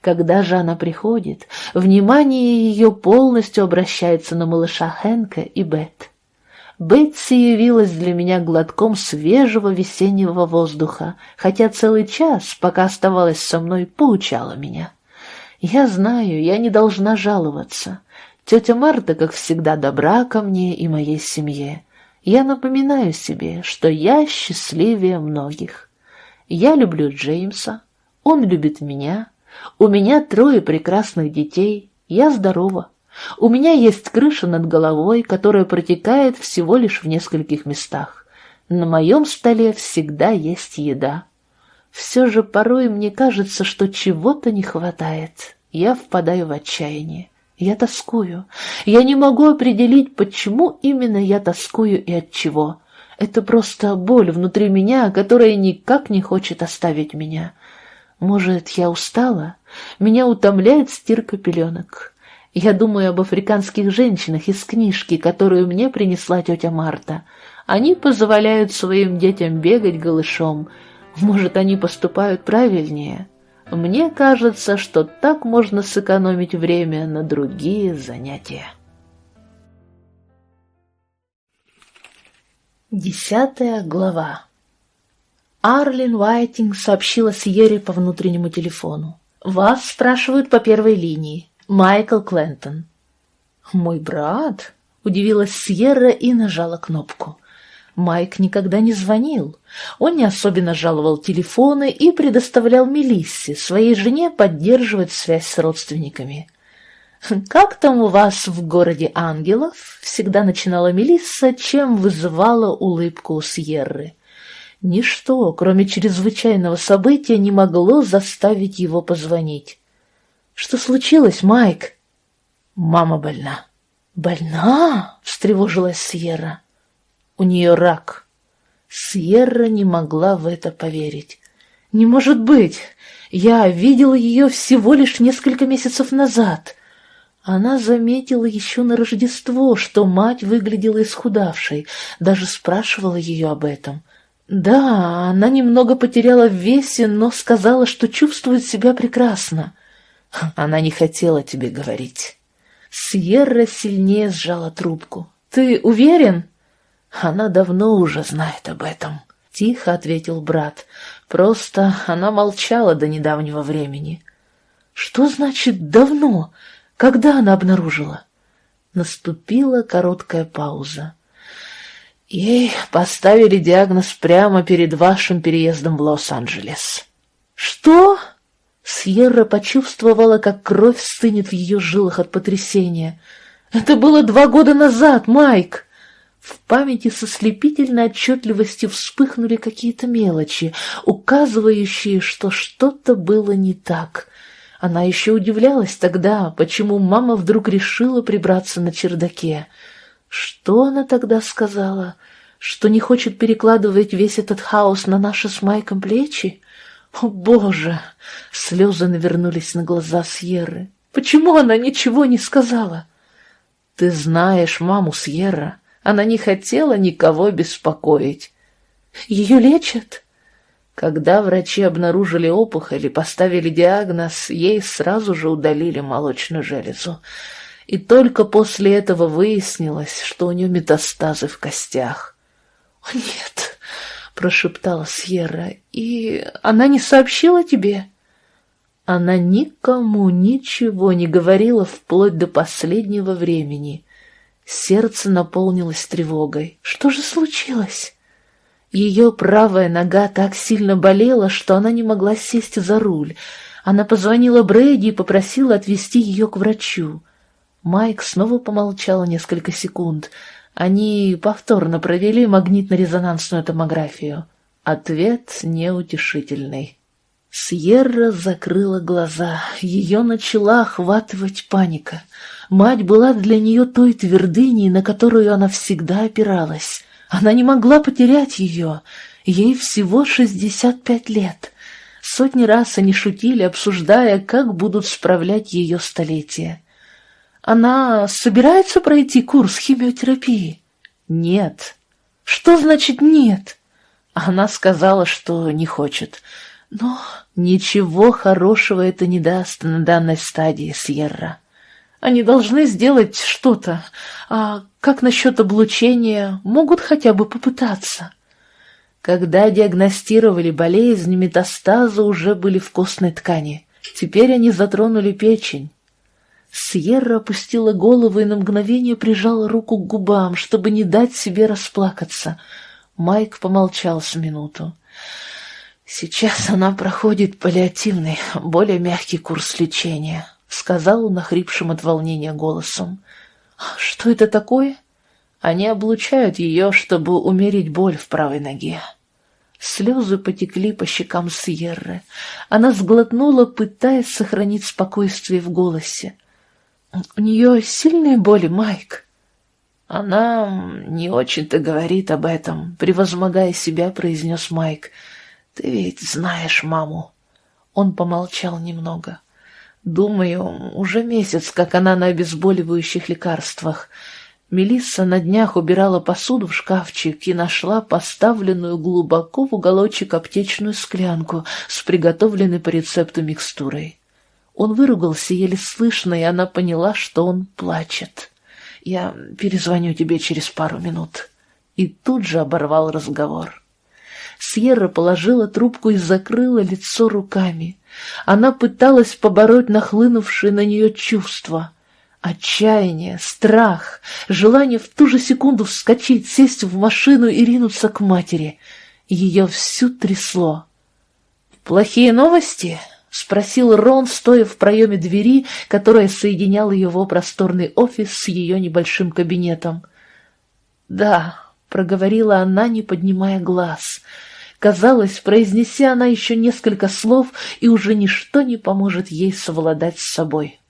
[SPEAKER 1] Когда же она приходит, внимание ее полностью обращается на малыша Хэнка и Бет. Бетси явилась для меня глотком свежего весеннего воздуха, хотя целый час, пока оставалась со мной, поучала меня. Я знаю, я не должна жаловаться. Тетя Марта, как всегда, добра ко мне и моей семье. Я напоминаю себе, что я счастливее многих. Я люблю Джеймса, он любит меня. У меня трое прекрасных детей, я здорова. У меня есть крыша над головой, которая протекает всего лишь в нескольких местах. На моем столе всегда есть еда. Все же порой мне кажется, что чего-то не хватает. Я впадаю в отчаяние. Я тоскую. Я не могу определить, почему именно я тоскую и от чего. Это просто боль внутри меня, которая никак не хочет оставить меня. Может, я устала? Меня утомляет стирка пеленок. Я думаю об африканских женщинах из книжки, которую мне принесла тетя Марта. Они позволяют своим детям бегать голышом. Может, они поступают правильнее? Мне кажется, что так можно сэкономить время на другие занятия. Десятая глава Арлин Уайтинг сообщила Сьерри по внутреннему телефону. «Вас спрашивают по первой линии. Майкл Клентон». «Мой брат?» — удивилась Сьерра и нажала кнопку. Майк никогда не звонил. Он не особенно жаловал телефоны и предоставлял Мелиссе, своей жене, поддерживать связь с родственниками. «Как там у вас в городе ангелов?» — всегда начинала Мелисса, чем вызывала улыбку у Сьерры. Ничто, кроме чрезвычайного события, не могло заставить его позвонить. «Что случилось, Майк?» «Мама больна». «Больна?» — встревожилась Сьерра. У нее рак. Сьерра не могла в это поверить. «Не может быть! Я видела ее всего лишь несколько месяцев назад!» Она заметила еще на Рождество, что мать выглядела исхудавшей, даже спрашивала ее об этом. Да, она немного потеряла в весе, но сказала, что чувствует себя прекрасно. Она не хотела тебе говорить. Сьерра сильнее сжала трубку. «Ты уверен?» Она давно уже знает об этом, — тихо ответил брат. Просто она молчала до недавнего времени. Что значит «давно»? Когда она обнаружила? Наступила короткая пауза. Ей поставили диагноз прямо перед вашим переездом в Лос-Анджелес. Что? Сьерра почувствовала, как кровь стынет в ее жилах от потрясения. Это было два года назад, Майк. В памяти со слепительной отчетливостью вспыхнули какие-то мелочи, указывающие, что что-то было не так. Она еще удивлялась тогда, почему мама вдруг решила прибраться на чердаке. Что она тогда сказала? Что не хочет перекладывать весь этот хаос на наши с Майком плечи? О, Боже! Слезы навернулись на глаза Сьерры. Почему она ничего не сказала? Ты знаешь маму Сьерра. Она не хотела никого беспокоить. Ее лечат? Когда врачи обнаружили опухоль и поставили диагноз, ей сразу же удалили молочную железу. И только после этого выяснилось, что у нее метастазы в костях. «О, нет!» — прошептала Сьерра. «И она не сообщила тебе?» Она никому ничего не говорила вплоть до последнего времени. Сердце наполнилось тревогой. Что же случилось? Ее правая нога так сильно болела, что она не могла сесть за руль. Она позвонила Брэди и попросила отвезти ее к врачу. Майк снова помолчал несколько секунд. Они повторно провели магнитно-резонансную томографию. Ответ неутешительный. Сьерра закрыла глаза. Ее начала охватывать паника. Мать была для нее той твердыней, на которую она всегда опиралась. Она не могла потерять ее. Ей всего шестьдесят пять лет. Сотни раз они шутили, обсуждая, как будут справлять ее столетия. Она собирается пройти курс химиотерапии? Нет. Что значит «нет»? Она сказала, что не хочет. Но ничего хорошего это не даст на данной стадии, Сьерра. Они должны сделать что-то. А как насчет облучения? Могут хотя бы попытаться. Когда диагностировали болезнь, метастазы уже были в костной ткани. Теперь они затронули печень. Сьерра опустила голову и на мгновение прижала руку к губам, чтобы не дать себе расплакаться. Майк помолчал с минуту. «Сейчас она проходит паллиативный, более мягкий курс лечения», — сказал он нахрипшим от волнения голосом. «Что это такое?» «Они облучают ее, чтобы умерить боль в правой ноге». Слезы потекли по щекам Сьерры. Она сглотнула, пытаясь сохранить спокойствие в голосе. «У нее сильные боли, Майк?» «Она не очень-то говорит об этом», — превозмогая себя, произнес Майк. «Ты ведь знаешь маму». Он помолчал немного. «Думаю, уже месяц, как она на обезболивающих лекарствах. Мелисса на днях убирала посуду в шкафчик и нашла поставленную глубоко в уголочек аптечную склянку с приготовленной по рецепту микстурой. Он выругался еле слышно, и она поняла, что он плачет. «Я перезвоню тебе через пару минут». И тут же оборвал разговор. Сьерра положила трубку и закрыла лицо руками. Она пыталась побороть нахлынувшие на нее чувства. Отчаяние, страх, желание в ту же секунду вскочить, сесть в машину и ринуться к матери. Ее всю трясло. «Плохие новости?» — спросил Рон, стоя в проеме двери, которая соединяла его просторный офис с ее небольшим кабинетом. «Да», — проговорила она, не поднимая глаз, — Казалось, произнеся она еще несколько слов, и уже ничто не поможет ей совладать с собой.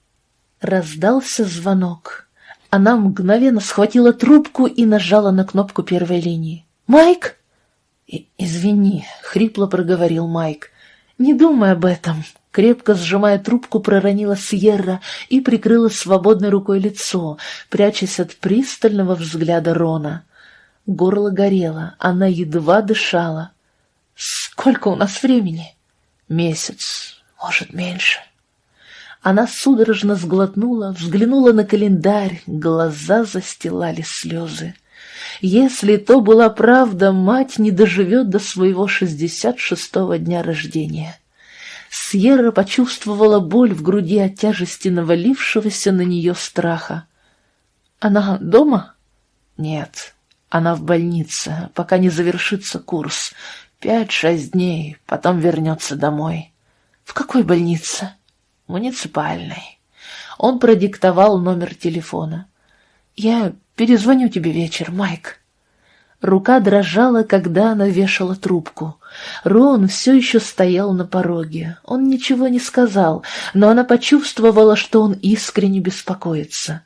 [SPEAKER 1] Раздался звонок. Она мгновенно схватила трубку и нажала на кнопку первой линии. «Майк?» «Извини», — хрипло проговорил Майк. «Не думай об этом». Крепко сжимая трубку, проронила Сьерра и прикрыла свободной рукой лицо, прячась от пристального взгляда Рона. Горло горело, она едва дышала. Сколько у нас времени? Месяц, может, меньше. Она судорожно сглотнула, взглянула на календарь, глаза застилали слезы. Если то была правда, мать не доживет до своего шестьдесят шестого дня рождения. Сьерра почувствовала боль в груди от тяжести навалившегося на нее страха. «Она дома?» «Нет, она в больнице, пока не завершится курс. Пять-шесть дней, потом вернется домой. В какой больнице? Муниципальной. Он продиктовал номер телефона. Я перезвоню тебе вечер, Майк. Рука дрожала, когда она вешала трубку. Рон все еще стоял на пороге. Он ничего не сказал, но она почувствовала, что он искренне беспокоится.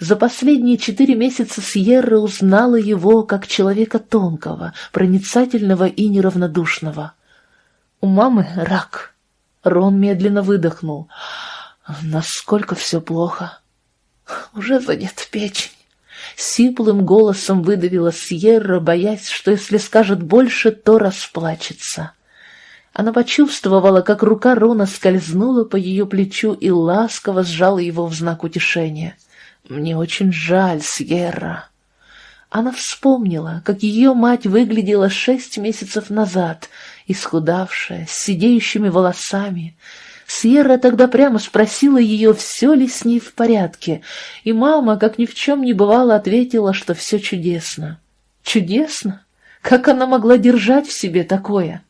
[SPEAKER 1] За последние четыре месяца Сьерра узнала его как человека тонкого, проницательного и неравнодушного. У мамы рак. Рон медленно выдохнул. Насколько все плохо? уже задета печень. Сиплым голосом выдавила Сьерра, боясь, что если скажет больше, то расплачется. Она почувствовала, как рука Рона скользнула по ее плечу и ласково сжала его в знак утешения. «Мне очень жаль, Сьерра». Она вспомнила, как ее мать выглядела шесть месяцев назад, исхудавшая, с сидеющими волосами. Сьерра тогда прямо спросила ее, все ли с ней в порядке, и мама, как ни в чем не бывало, ответила, что все чудесно. Чудесно? Как она могла держать в себе такое?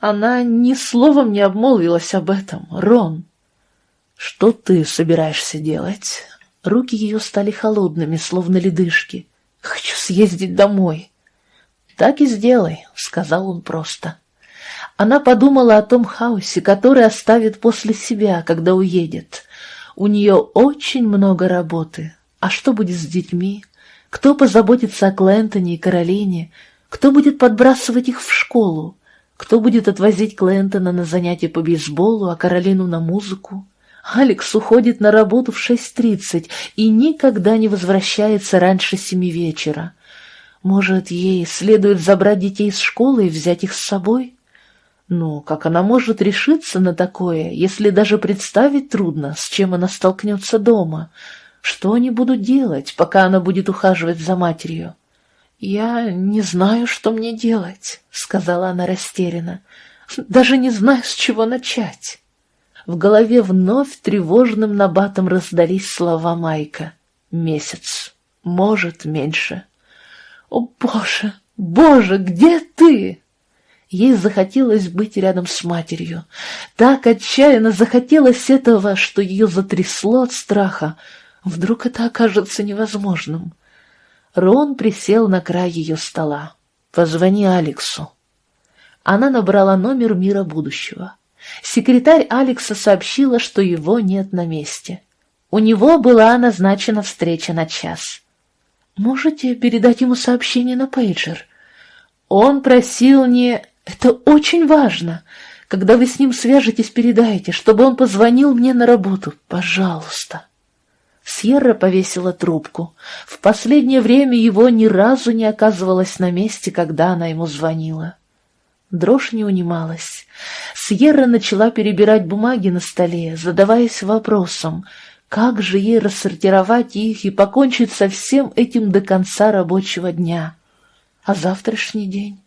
[SPEAKER 1] Она ни словом не обмолвилась об этом, Рон. «Что ты собираешься делать?» Руки ее стали холодными, словно ледышки. «Хочу съездить домой». «Так и сделай», — сказал он просто. Она подумала о том хаосе, который оставит после себя, когда уедет. У нее очень много работы. А что будет с детьми? Кто позаботится о Клентоне и Каролине? Кто будет подбрасывать их в школу? Кто будет отвозить Клентона на занятия по бейсболу, а Каролину на музыку? Алекс уходит на работу в 6.30 и никогда не возвращается раньше семи вечера. Может, ей следует забрать детей из школы и взять их с собой? Но как она может решиться на такое, если даже представить трудно, с чем она столкнется дома? Что они будут делать, пока она будет ухаживать за матерью? «Я не знаю, что мне делать», — сказала она растерянно. «Даже не знаю, с чего начать». В голове вновь тревожным набатом раздались слова Майка. «Месяц. Может, меньше». «О, Боже! Боже, где ты?» Ей захотелось быть рядом с матерью. Так отчаянно захотелось этого, что ее затрясло от страха. Вдруг это окажется невозможным. Рон присел на край ее стола. «Позвони Алексу». Она набрала номер мира будущего. Секретарь Алекса сообщила, что его нет на месте. У него была назначена встреча на час. «Можете передать ему сообщение на пейджер?» «Он просил не...» «Это очень важно. Когда вы с ним свяжетесь, передайте, чтобы он позвонил мне на работу. Пожалуйста». Сьерра повесила трубку. В последнее время его ни разу не оказывалось на месте, когда она ему звонила. Дрожь не унималась. Сьерра начала перебирать бумаги на столе, задаваясь вопросом, как же ей рассортировать их и покончить со всем этим до конца рабочего дня. А завтрашний день?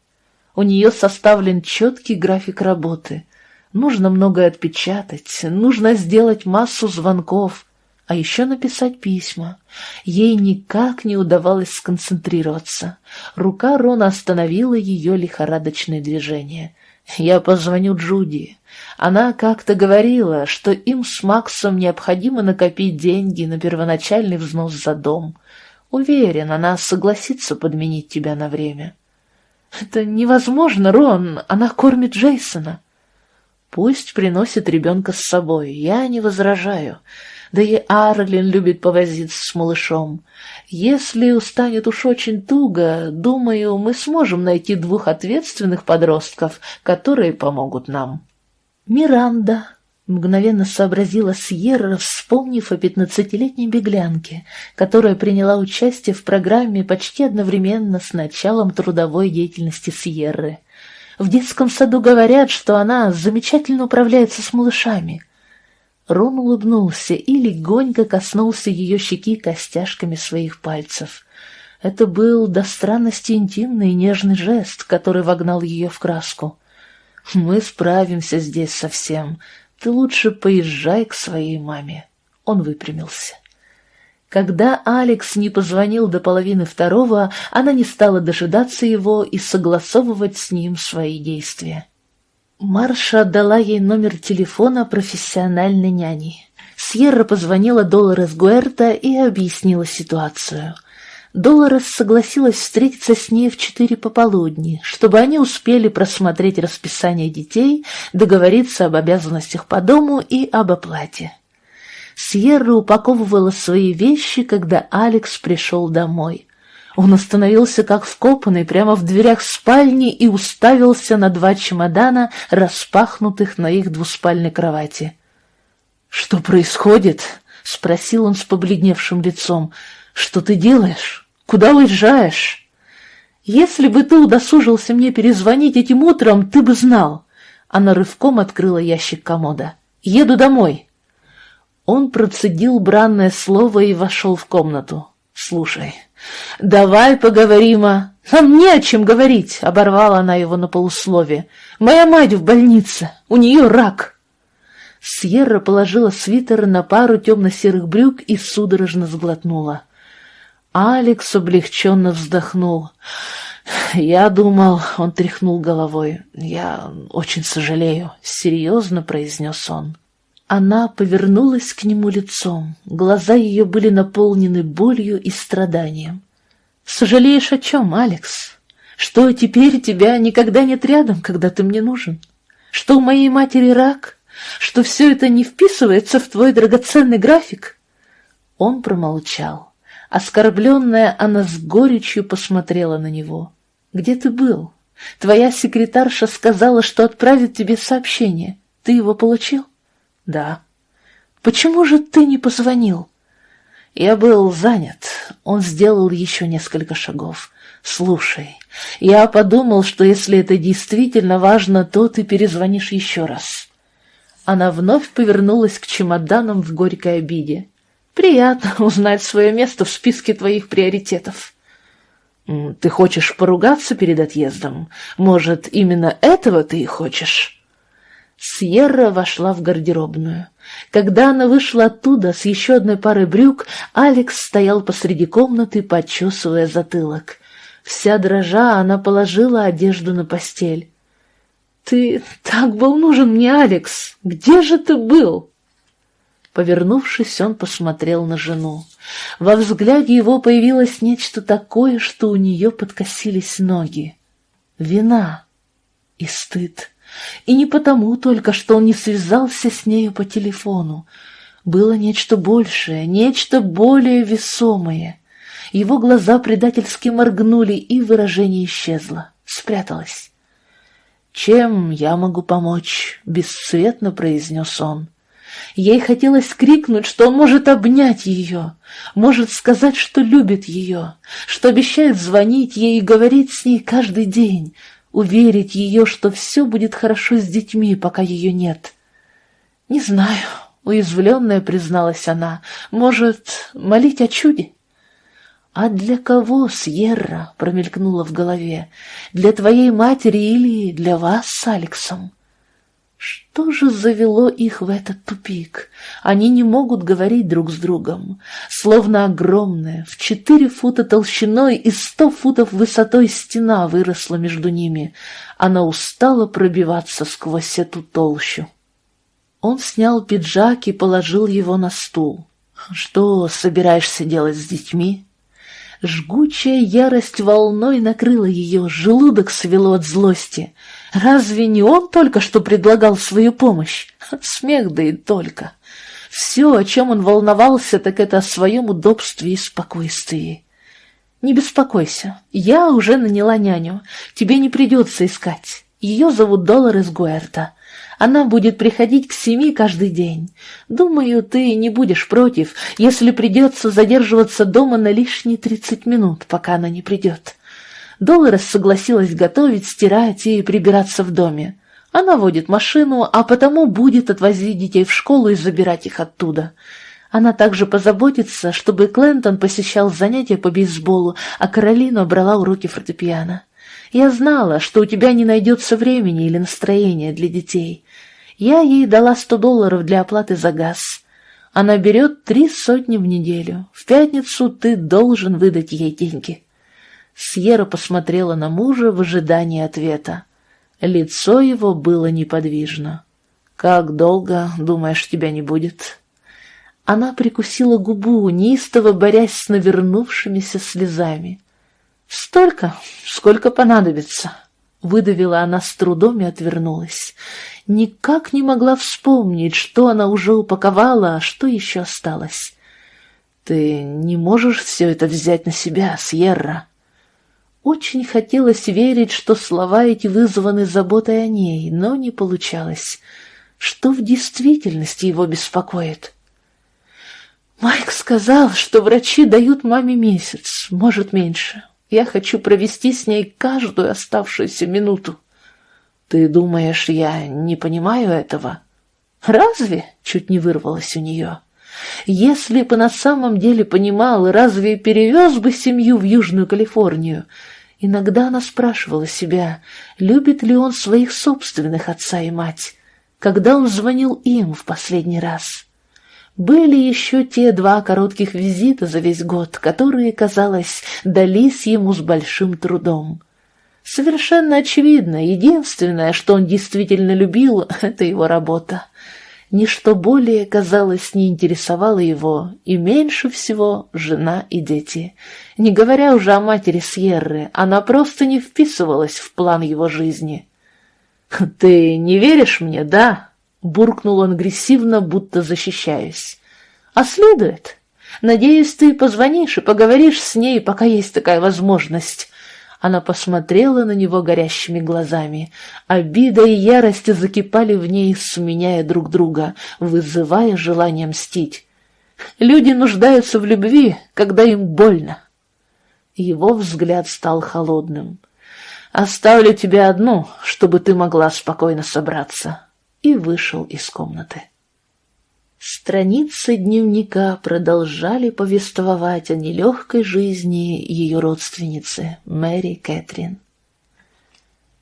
[SPEAKER 1] У нее составлен четкий график работы. Нужно многое отпечатать, нужно сделать массу звонков — а еще написать письма. Ей никак не удавалось сконцентрироваться. Рука Рона остановила ее лихорадочное движение. «Я позвоню Джуди. Она как-то говорила, что им с Максом необходимо накопить деньги на первоначальный взнос за дом. Уверен, она согласится подменить тебя на время». «Это невозможно, Рон. Она кормит Джейсона». «Пусть приносит ребенка с собой. Я не возражаю». Да и Арлин любит повозиться с малышом. Если устанет уж очень туго, думаю, мы сможем найти двух ответственных подростков, которые помогут нам. Миранда мгновенно сообразила Сьерра, вспомнив о пятнадцатилетней беглянке, которая приняла участие в программе почти одновременно с началом трудовой деятельности Сьерры. В детском саду говорят, что она замечательно управляется с малышами — Рон улыбнулся и легонько коснулся ее щеки костяшками своих пальцев. Это был до странности интимный и нежный жест, который вогнал ее в краску. «Мы справимся здесь со всем. Ты лучше поезжай к своей маме». Он выпрямился. Когда Алекс не позвонил до половины второго, она не стала дожидаться его и согласовывать с ним свои действия. Марша отдала ей номер телефона профессиональной няни. Сьерра позвонила Долорес Гуэрта и объяснила ситуацию. Долорес согласилась встретиться с ней в четыре пополудни, чтобы они успели просмотреть расписание детей, договориться об обязанностях по дому и об оплате. Сьерра упаковывала свои вещи, когда Алекс пришел домой. Он остановился как вкопанный прямо в дверях спальни и уставился на два чемодана, распахнутых на их двуспальной кровати. «Что происходит?» — спросил он с побледневшим лицом. «Что ты делаешь? Куда уезжаешь?» «Если бы ты удосужился мне перезвонить этим утром, ты бы знал». Она рывком открыла ящик комода. «Еду домой». Он процедил бранное слово и вошел в комнату. «Слушай, давай поговорим о...» «Нам не о чем говорить», — оборвала она его на полуслове. «Моя мать в больнице, у нее рак». Сьерра положила свитер на пару темно-серых брюк и судорожно сглотнула. Алекс облегченно вздохнул. «Я думал...» — он тряхнул головой. «Я очень сожалею», — серьезно произнес он. Она повернулась к нему лицом. Глаза ее были наполнены болью и страданием. «Сожалеешь о чем, Алекс? Что теперь тебя никогда нет рядом, когда ты мне нужен? Что у моей матери рак? Что все это не вписывается в твой драгоценный график?» Он промолчал. Оскорбленная, она с горечью посмотрела на него. «Где ты был? Твоя секретарша сказала, что отправит тебе сообщение. Ты его получил?» «Да». «Почему же ты не позвонил?» Я был занят. Он сделал еще несколько шагов. «Слушай, я подумал, что если это действительно важно, то ты перезвонишь еще раз». Она вновь повернулась к чемоданам в горькой обиде. «Приятно <laughs> узнать свое место в списке твоих приоритетов». «Ты хочешь поругаться перед отъездом? Может, именно этого ты и хочешь?» Сьерра вошла в гардеробную. Когда она вышла оттуда с еще одной парой брюк, Алекс стоял посреди комнаты, почесывая затылок. Вся дрожа, она положила одежду на постель. «Ты так был нужен мне, Алекс! Где же ты был?» Повернувшись, он посмотрел на жену. Во взгляде его появилось нечто такое, что у нее подкосились ноги. Вина и стыд. И не потому только, что он не связался с нею по телефону. Было нечто большее, нечто более весомое. Его глаза предательски моргнули, и выражение исчезло, спряталось. «Чем я могу помочь?» — бесцветно произнес он. Ей хотелось крикнуть, что он может обнять ее, может сказать, что любит ее, что обещает звонить ей и говорить с ней каждый день, уверить ее, что все будет хорошо с детьми, пока ее нет. «Не знаю», — уязвленная призналась она, — «может, молить о чуде?» «А для кого, Сьерра?» — промелькнула в голове. «Для твоей матери или для вас с Алексом?» Что же завело их в этот тупик? Они не могут говорить друг с другом. Словно огромная, в четыре фута толщиной и сто футов высотой стена выросла между ними. Она устала пробиваться сквозь эту толщу. Он снял пиджак и положил его на стул. «Что собираешься делать с детьми?» Жгучая ярость волной накрыла ее, желудок свело от злости — Разве не он только что предлагал свою помощь? Смех да и только. Все, о чем он волновался, так это о своем удобстве и спокойствии. Не беспокойся, я уже наняла няню, тебе не придется искать. Ее зовут Доллар из Гуэрта. Она будет приходить к семи каждый день. Думаю, ты не будешь против, если придется задерживаться дома на лишние тридцать минут, пока она не придет. Долларес согласилась готовить, стирать и прибираться в доме. Она водит машину, а потому будет отвозить детей в школу и забирать их оттуда. Она также позаботится, чтобы Клентон посещал занятия по бейсболу, а Каролина брала уроки фортепиано. Я знала, что у тебя не найдется времени или настроения для детей. Я ей дала сто долларов для оплаты за газ. Она берет три сотни в неделю. В пятницу ты должен выдать ей деньги. Сьерра посмотрела на мужа в ожидании ответа. Лицо его было неподвижно. «Как долго, думаешь, тебя не будет?» Она прикусила губу, неистово борясь с навернувшимися слезами. «Столько, сколько понадобится», — выдавила она с трудом и отвернулась. Никак не могла вспомнить, что она уже упаковала, а что еще осталось. «Ты не можешь все это взять на себя, Сьерра?» Очень хотелось верить, что слова эти вызваны заботой о ней, но не получалось. Что в действительности его беспокоит? Майк сказал, что врачи дают маме месяц, может, меньше. Я хочу провести с ней каждую оставшуюся минуту. Ты думаешь, я не понимаю этого? Разве? Чуть не вырвалось у нее. Если бы на самом деле понимал, разве перевез бы семью в Южную Калифорнию? Иногда она спрашивала себя, любит ли он своих собственных отца и мать, когда он звонил им в последний раз. Были еще те два коротких визита за весь год, которые, казалось, дались ему с большим трудом. Совершенно очевидно, единственное, что он действительно любил, <laughs> — это его работа. Ничто более, казалось, не интересовало его, и меньше всего жена и дети. Не говоря уже о матери Сьерры, она просто не вписывалась в план его жизни. «Ты не веришь мне, да?» — буркнул он агрессивно, будто защищаясь. «А следует. Надеюсь, ты позвонишь и поговоришь с ней, пока есть такая возможность. Она посмотрела на него горящими глазами. Обида и ярость закипали в ней, сменяя друг друга, вызывая желание мстить. Люди нуждаются в любви, когда им больно. Его взгляд стал холодным. «Оставлю тебя одну, чтобы ты могла спокойно собраться», и вышел из комнаты. Страницы дневника продолжали повествовать о нелегкой жизни ее родственницы, Мэри Кэтрин.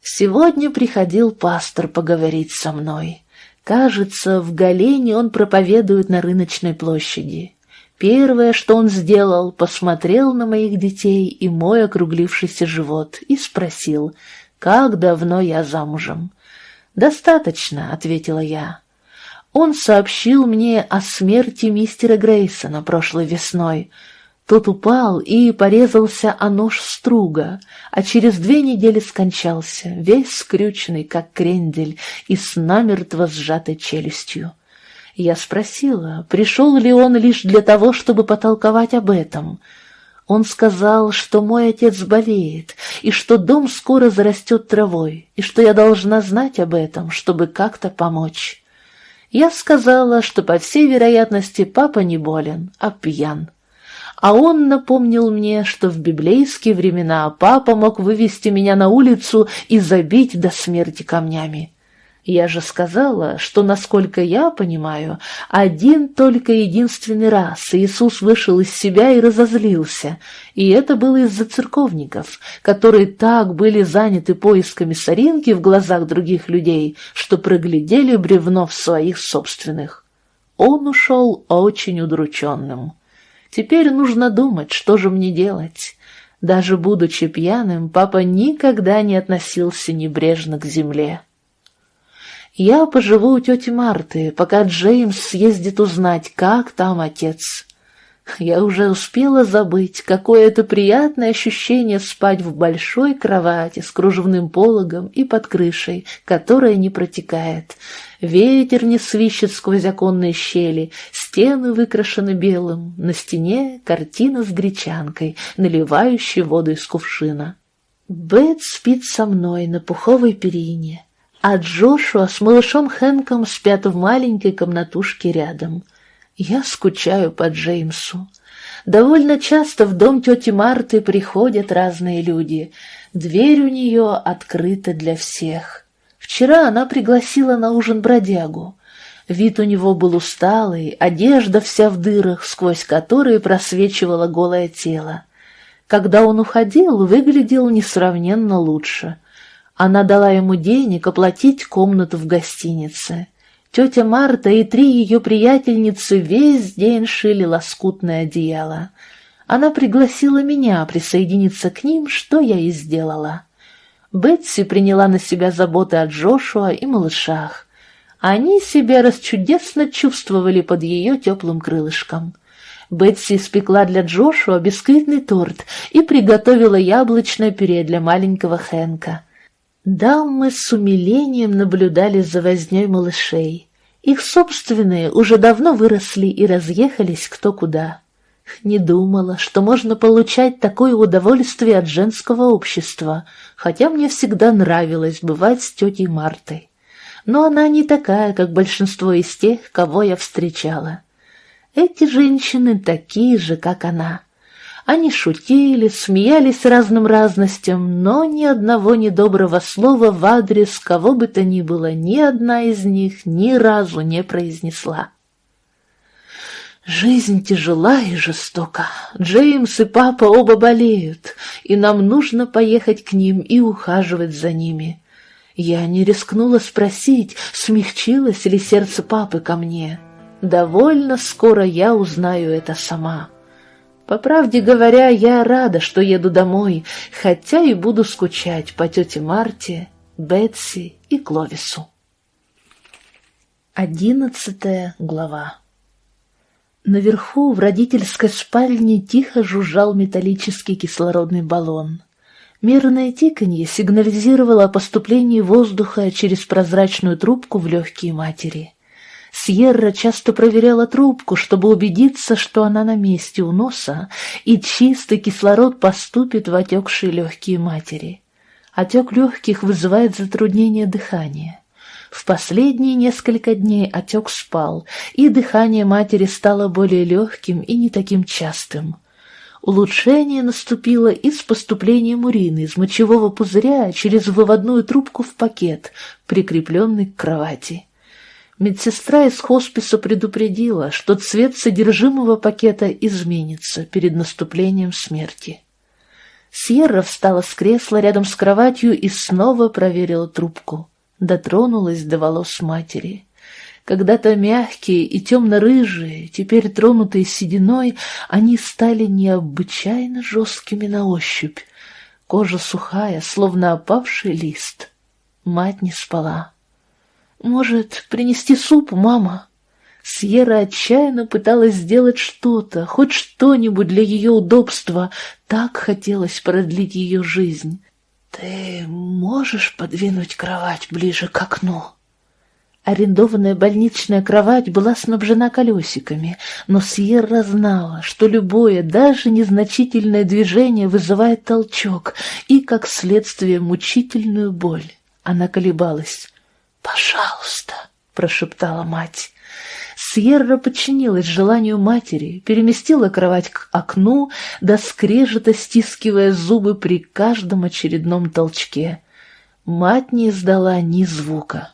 [SPEAKER 1] Сегодня приходил пастор поговорить со мной. Кажется, в Галене он проповедует на рыночной площади. Первое, что он сделал, посмотрел на моих детей и мой округлившийся живот и спросил, как давно я замужем. «Достаточно», — ответила я. Он сообщил мне о смерти мистера Грейсона прошлой весной. Тот упал и порезался о нож струга, а через две недели скончался, весь скрюченный, как крендель, и с намертво сжатой челюстью. Я спросила, пришел ли он лишь для того, чтобы потолковать об этом. Он сказал, что мой отец болеет, и что дом скоро зарастет травой, и что я должна знать об этом, чтобы как-то помочь. Я сказала, что, по всей вероятности, папа не болен, а пьян. А он напомнил мне, что в библейские времена папа мог вывести меня на улицу и забить до смерти камнями. Я же сказала, что, насколько я понимаю, один только единственный раз Иисус вышел из себя и разозлился, и это было из-за церковников, которые так были заняты поисками соринки в глазах других людей, что проглядели бревно в своих собственных. Он ушел очень удрученным. Теперь нужно думать, что же мне делать. Даже будучи пьяным, папа никогда не относился небрежно к земле. Я поживу у тети Марты, пока Джеймс съездит узнать, как там отец. Я уже успела забыть, какое это приятное ощущение спать в большой кровати с кружевным пологом и под крышей, которая не протекает. Ветер не свищет сквозь оконные щели, стены выкрашены белым, на стене картина с гречанкой, наливающей воду из кувшина. Бет спит со мной на пуховой перине а Джошуа с малышом Хэнком спят в маленькой комнатушке рядом. Я скучаю по Джеймсу. Довольно часто в дом тети Марты приходят разные люди. Дверь у нее открыта для всех. Вчера она пригласила на ужин бродягу. Вид у него был усталый, одежда вся в дырах, сквозь которые просвечивало голое тело. Когда он уходил, выглядел несравненно лучше — она дала ему денег оплатить комнату в гостинице. Тетя Марта и три ее приятельницы весь день шили лоскутное одеяло. Она пригласила меня присоединиться к ним, что я и сделала. Бетси приняла на себя заботы о Джошуа и малышах. Они себя расчудесно чувствовали под ее теплым крылышком. Бетси испекла для Джошуа бисквитный торт и приготовила яблочное пюре для маленького Хэнка. Дамы с умилением наблюдали за вознёй малышей. Их собственные уже давно выросли и разъехались кто куда. Не думала, что можно получать такое удовольствие от женского общества, хотя мне всегда нравилось бывать с тетей Мартой. Но она не такая, как большинство из тех, кого я встречала. Эти женщины такие же, как она. Они шутили, смеялись разным разностям, но ни одного недоброго слова в адрес кого бы то ни было ни одна из них ни разу не произнесла. Жизнь тяжела и жестока. Джеймс и папа оба болеют, и нам нужно поехать к ним и ухаживать за ними. Я не рискнула спросить, смягчилось ли сердце папы ко мне. Довольно скоро я узнаю это сама. По правде говоря, я рада, что еду домой, хотя и буду скучать по тете Марте, Бетси и Кловису. Одиннадцатая глава Наверху в родительской спальне тихо жужжал металлический кислородный баллон. Мерное тиканье сигнализировало о поступлении воздуха через прозрачную трубку в легкие матери. Сьерра часто проверяла трубку, чтобы убедиться, что она на месте у носа, и чистый кислород поступит в отекшие легкие матери. Отек легких вызывает затруднение дыхания. В последние несколько дней отек спал, и дыхание матери стало более легким и не таким частым. Улучшение наступило и с поступлением урины из мочевого пузыря через выводную трубку в пакет, прикрепленный к кровати. Медсестра из хосписа предупредила, что цвет содержимого пакета изменится перед наступлением смерти. Сьерра встала с кресла рядом с кроватью и снова проверила трубку дотронулась до волос матери. Когда-то мягкие и темно-рыжие, теперь тронутые сединой, они стали необычайно жесткими на ощупь. Кожа сухая, словно опавший лист. Мать не спала. «Может, принести суп, мама?» Сьерра отчаянно пыталась сделать что-то, хоть что-нибудь для ее удобства. Так хотелось продлить ее жизнь. «Ты можешь подвинуть кровать ближе к окну?» Арендованная больничная кровать была снабжена колесиками, но Сьерра знала, что любое, даже незначительное движение вызывает толчок и, как следствие, мучительную боль. Она колебалась. «Пожалуйста», — прошептала мать. Сьерра подчинилась желанию матери, переместила кровать к окну, до скрежета стискивая зубы при каждом очередном толчке. Мать не издала ни звука.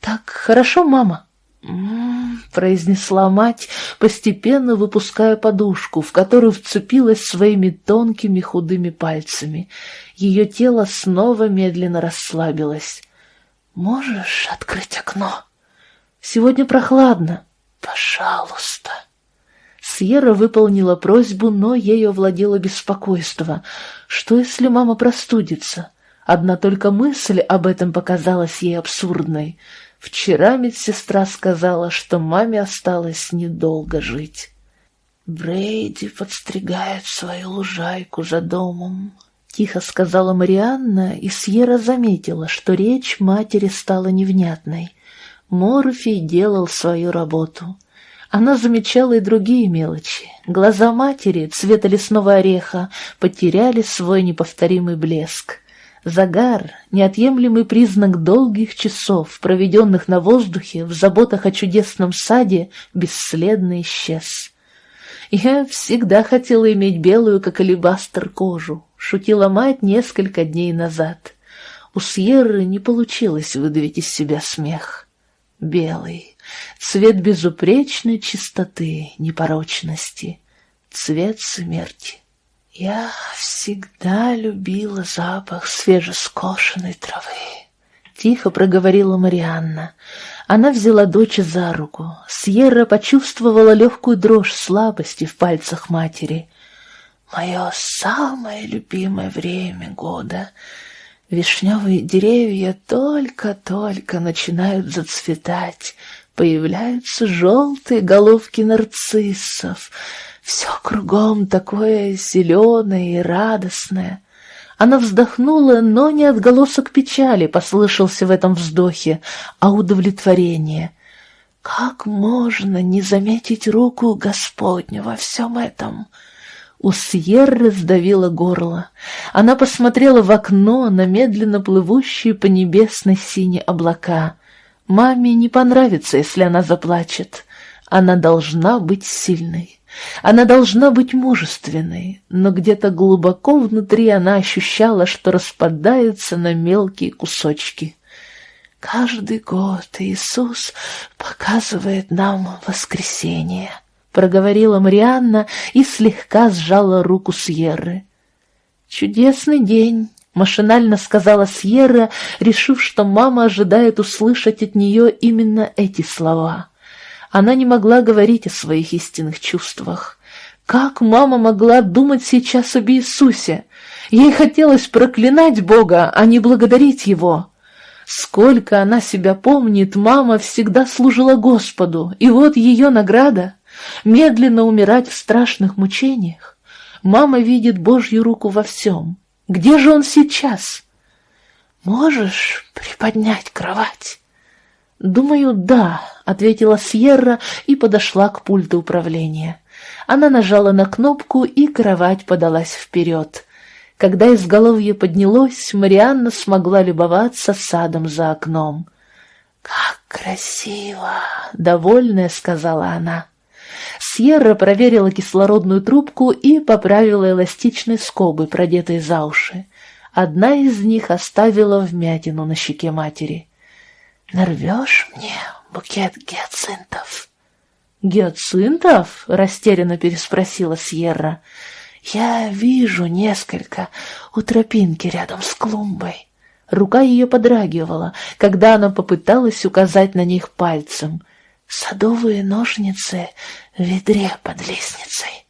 [SPEAKER 1] «Так хорошо, мама?» «М-м-м», произнесла мать, постепенно выпуская подушку, в которую вцепилась своими тонкими худыми пальцами. Ее тело снова медленно расслабилось. «Можешь открыть окно?» Сегодня прохладно. Пожалуйста. Сьерра выполнила просьбу, но ею овладело беспокойство. Что, если мама простудится? Одна только мысль об этом показалась ей абсурдной. Вчера медсестра сказала, что маме осталось недолго жить. Брейди подстригает свою лужайку за домом. Тихо сказала Марианна, и Сьерра заметила, что речь матери стала невнятной. Морфий делал свою работу. Она замечала и другие мелочи. Глаза матери, цвета лесного ореха, потеряли свой неповторимый блеск. Загар — неотъемлемый признак долгих часов, проведенных на воздухе в заботах о чудесном саде, бесследно исчез. «Я всегда хотела иметь белую, как алебастр, кожу», — шутила мать несколько дней назад. У Сьерры не получилось выдавить из себя смех белый, цвет безупречной чистоты, непорочности, цвет смерти. Я всегда любила запах свежескошенной травы. Тихо проговорила Марианна. Она взяла дочь за руку. Сьерра почувствовала легкую дрожь слабости в пальцах матери. «Мое самое любимое время года — Вишневые деревья только-только начинают зацветать, появляются желтые головки нарциссов. Все кругом такое зеленое и радостное. Она вздохнула, но не отголосок печали послышался в этом вздохе, а удовлетворение. Как можно не заметить руку Господню во всем этом? — у Сьерры сдавило горло. Она посмотрела в окно на медленно плывущие по небесной сине облака. Маме не понравится, если она заплачет. Она должна быть сильной. Она должна быть мужественной, но где-то глубоко внутри она ощущала, что распадается на мелкие кусочки. «Каждый год Иисус показывает нам воскресение», — проговорила Марианна и слегка сжала руку Сьерры. «Чудесный день», — машинально сказала Сьерра, решив, что мама ожидает услышать от нее именно эти слова. Она не могла говорить о своих истинных чувствах. Как мама могла думать сейчас об Иисусе? Ей хотелось проклинать Бога, а не благодарить Его. Сколько она себя помнит, мама всегда служила Господу, и вот ее награда — медленно умирать в страшных мучениях. Мама видит Божью руку во всем. Где же он сейчас? Можешь приподнять кровать? «Думаю, да», — ответила Сьерра и подошла к пульту управления. Она нажала на кнопку, и кровать подалась вперед. Когда изголовье поднялось, Марианна смогла любоваться садом за окном. «Как красиво!» — довольная сказала она. Сьерра проверила кислородную трубку и поправила эластичные скобы, продетые за уши. Одна из них оставила вмятину на щеке матери. «Нарвешь мне букет гиацинтов?» «Гиацинтов?» — растерянно переспросила Сьерра. «Я вижу несколько у тропинки рядом с клумбой». Рука ее подрагивала, когда она попыталась указать на них пальцем. «Садовые ножницы ведре под лестницей».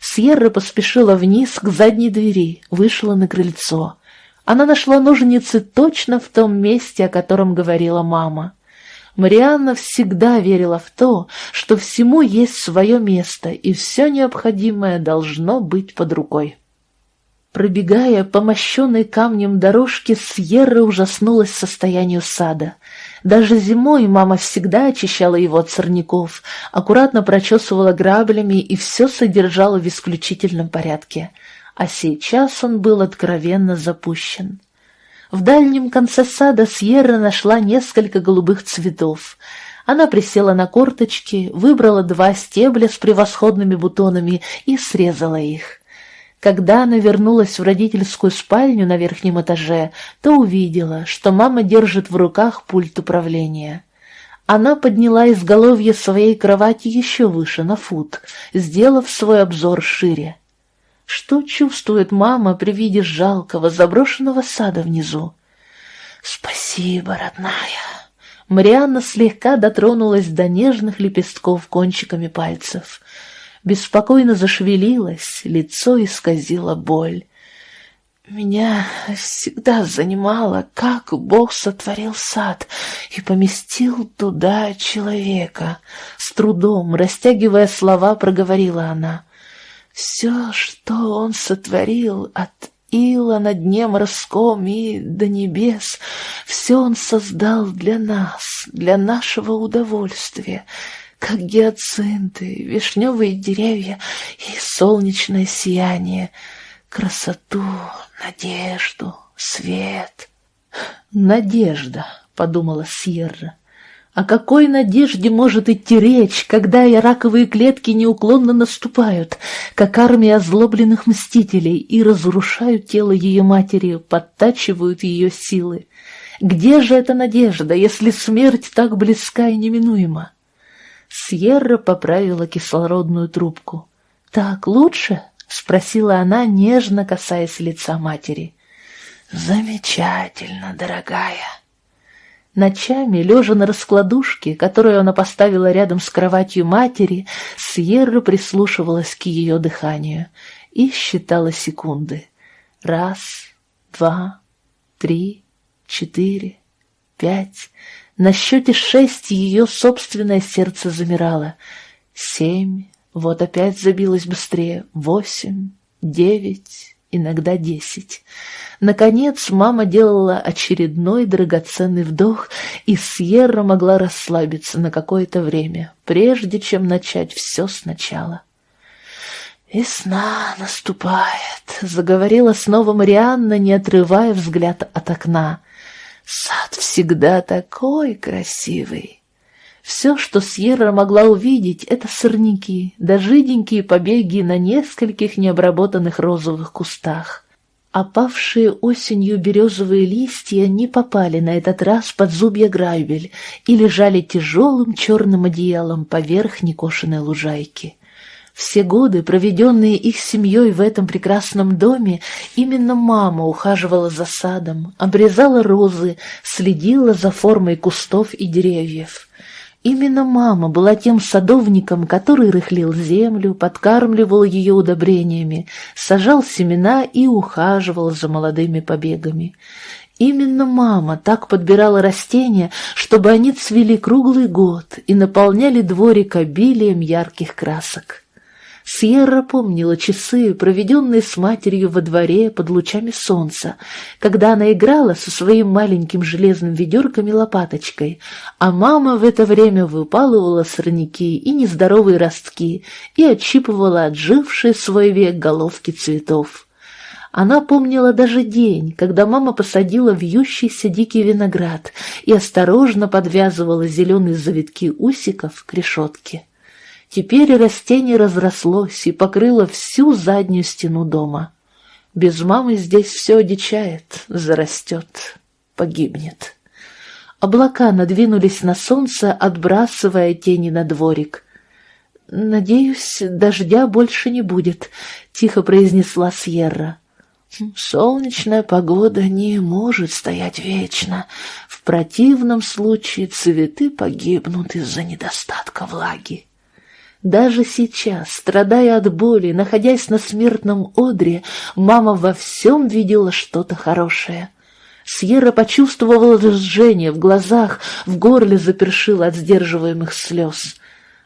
[SPEAKER 1] Сьерра поспешила вниз к задней двери, вышла на крыльцо. Она нашла ножницы точно в том месте, о котором говорила мама. Марианна всегда верила в то, что всему есть свое место, и все необходимое должно быть под рукой. Пробегая по мощенной камнем дорожке, Сьерра ужаснулась состоянию сада. Даже зимой мама всегда очищала его от сорняков, аккуратно прочесывала граблями и все содержала в исключительном порядке — а сейчас он был откровенно запущен. В дальнем конце сада Сьерра нашла несколько голубых цветов. Она присела на корточки, выбрала два стебля с превосходными бутонами и срезала их. Когда она вернулась в родительскую спальню на верхнем этаже, то увидела, что мама держит в руках пульт управления. Она подняла изголовье своей кровати еще выше, на фут, сделав свой обзор шире. Что чувствует мама при виде жалкого заброшенного сада внизу? «Спасибо, родная!» Марианна слегка дотронулась до нежных лепестков кончиками пальцев. Беспокойно зашевелилась, лицо исказило боль. Меня всегда занимало, как Бог сотворил сад и поместил туда человека. С трудом, растягивая слова, проговорила она. Все, что он сотворил от ила на дне морском и до небес, все он создал для нас, для нашего удовольствия, как гиацинты, вишневые деревья и солнечное сияние, красоту, надежду, свет. «Надежда», — подумала Сьерра, о какой надежде может идти речь, когда и раковые клетки неуклонно наступают, как армия озлобленных мстителей, и разрушают тело ее матери, подтачивают ее силы? Где же эта надежда, если смерть так близка и неминуема? Сьерра поправила кислородную трубку. «Так лучше?» — спросила она, нежно касаясь лица матери. «Замечательно, дорогая!» Ночами, лежа на раскладушке, которую она поставила рядом с кроватью матери, Сьерра прислушивалась к ее дыханию и считала секунды. Раз, два, три, четыре, пять. На счете шесть ее собственное сердце замирало. Семь, вот опять забилось быстрее. Восемь, девять, иногда десять. Наконец мама делала очередной драгоценный вдох, и Сьерра могла расслабиться на какое-то время, прежде чем начать все сначала. «Весна наступает», — заговорила снова Марианна, не отрывая взгляд от окна. «Сад всегда такой красивый. Все, что Сьерра могла увидеть, это сорняки, да жиденькие побеги на нескольких необработанных розовых кустах. Опавшие осенью березовые листья не попали на этот раз под зубья грайбель и лежали тяжелым черным одеялом поверх некошенной лужайки. Все годы, проведенные их семьей в этом прекрасном доме, именно мама ухаживала за садом, обрезала розы, следила за формой кустов и деревьев. Именно мама была тем садовником, который рыхлил землю, подкармливал ее удобрениями, сажал семена и ухаживал за молодыми побегами. Именно мама так подбирала растения, чтобы они цвели круглый год и наполняли дворик обилием ярких красок. Сьерра помнила часы, проведенные с матерью во дворе под лучами солнца, когда она играла со своим маленьким железным ведерком и лопаточкой, а мама в это время выпалывала сорняки и нездоровые ростки и отщипывала отжившие свой век головки цветов. Она помнила даже день, когда мама посадила вьющийся дикий виноград и осторожно подвязывала зеленые завитки усиков к решетке. Теперь растение разрослось и покрыло всю заднюю стену дома. Без мамы здесь все одичает, зарастет, погибнет. Облака надвинулись на солнце, отбрасывая тени на дворик. «Надеюсь, дождя больше не будет», — тихо произнесла Сьерра. «Солнечная погода не может стоять вечно. В противном случае цветы погибнут из-за недостатка влаги». Даже сейчас, страдая от боли, находясь на смертном одре, мама во всем видела что-то хорошее. Сьерра почувствовала жжение в глазах, в горле запершила от сдерживаемых слез.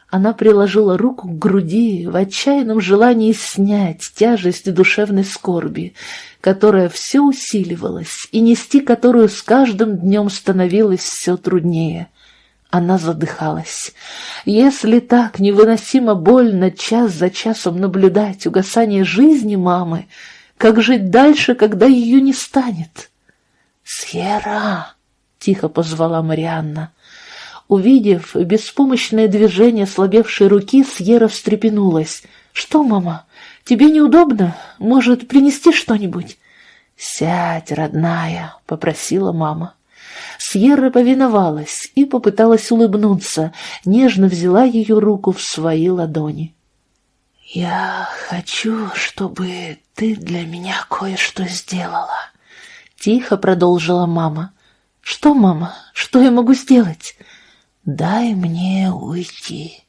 [SPEAKER 1] Она приложила руку к груди в отчаянном желании снять тяжесть душевной скорби, которая все усиливалась и нести которую с каждым днем становилось все труднее — она задыхалась. Если так невыносимо больно час за часом наблюдать угасание жизни мамы, как жить дальше, когда ее не станет? «Сьерра!» — тихо позвала Марианна. Увидев беспомощное движение слабевшей руки, Сьерра встрепенулась. «Что, мама, тебе неудобно? Может, принести что-нибудь?» «Сядь, родная», — попросила мама. Сьерра повиновалась и попыталась улыбнуться, нежно взяла ее руку в свои ладони. «Я хочу, чтобы ты для меня кое-что сделала», — тихо продолжила мама. «Что, мама? Что я могу сделать?» «Дай мне уйти».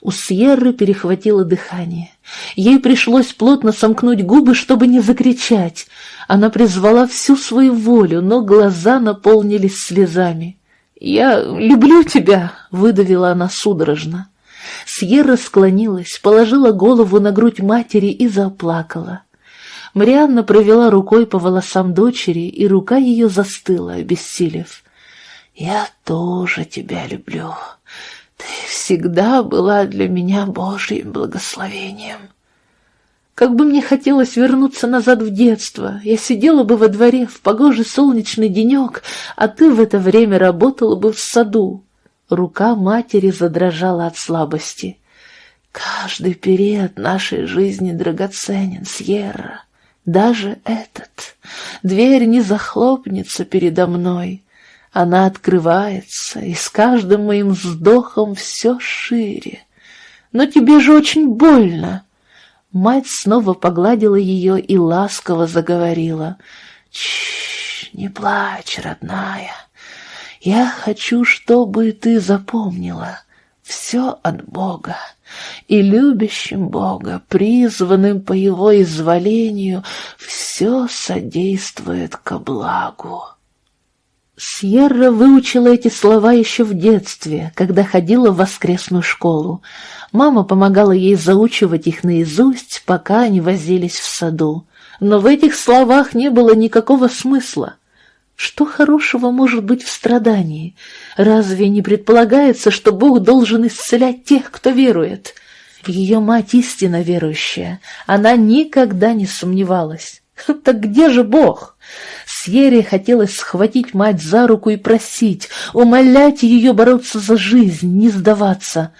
[SPEAKER 1] У Сьерры перехватило дыхание. Ей пришлось плотно сомкнуть губы, чтобы не закричать. Она призвала всю свою волю, но глаза наполнились слезами. «Я люблю тебя!» — выдавила она судорожно. Сьерра склонилась, положила голову на грудь матери и заплакала. Марианна провела рукой по волосам дочери, и рука ее застыла, обессилев. «Я тоже тебя люблю. Ты всегда была для меня Божьим благословением». Как бы мне хотелось вернуться назад в детство. Я сидела бы во дворе в погожий солнечный денек, а ты в это время работала бы в саду. Рука матери задрожала от слабости. Каждый период нашей жизни драгоценен, Сьерра. Даже этот. Дверь не захлопнется передо мной. Она открывается, и с каждым моим вздохом все шире. Но тебе же очень больно. Мать снова погладила ее и ласково заговорила. «Чш, не плачь, родная. Я хочу, чтобы ты запомнила. Все от Бога. И любящим Бога, призванным по Его изволению, все содействует ко благу». Сьерра выучила эти слова еще в детстве, когда ходила в воскресную школу. Мама помогала ей заучивать их наизусть, пока они возились в саду. Но в этих словах не было никакого смысла. Что хорошего может быть в страдании? Разве не предполагается, что Бог должен исцелять тех, кто верует? Ее мать истинно верующая, она никогда не сомневалась. <laughs> Так где же Бог? Сьере хотелось схватить мать за руку и просить, умолять ее бороться за жизнь, не сдаваться.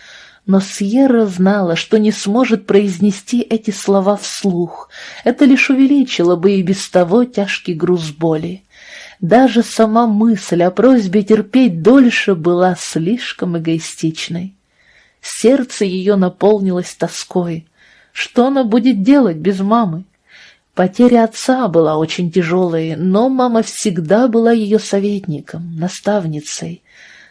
[SPEAKER 1] Но Сьерра знала, что не сможет произнести эти слова вслух. Это лишь увеличило бы и без того тяжкий груз боли. Даже сама мысль о просьбе терпеть дольше была слишком эгоистичной. Сердце ее наполнилось тоской. Что она будет делать без мамы? Потеря отца была очень тяжелой, но мама всегда была ее советником, наставницей.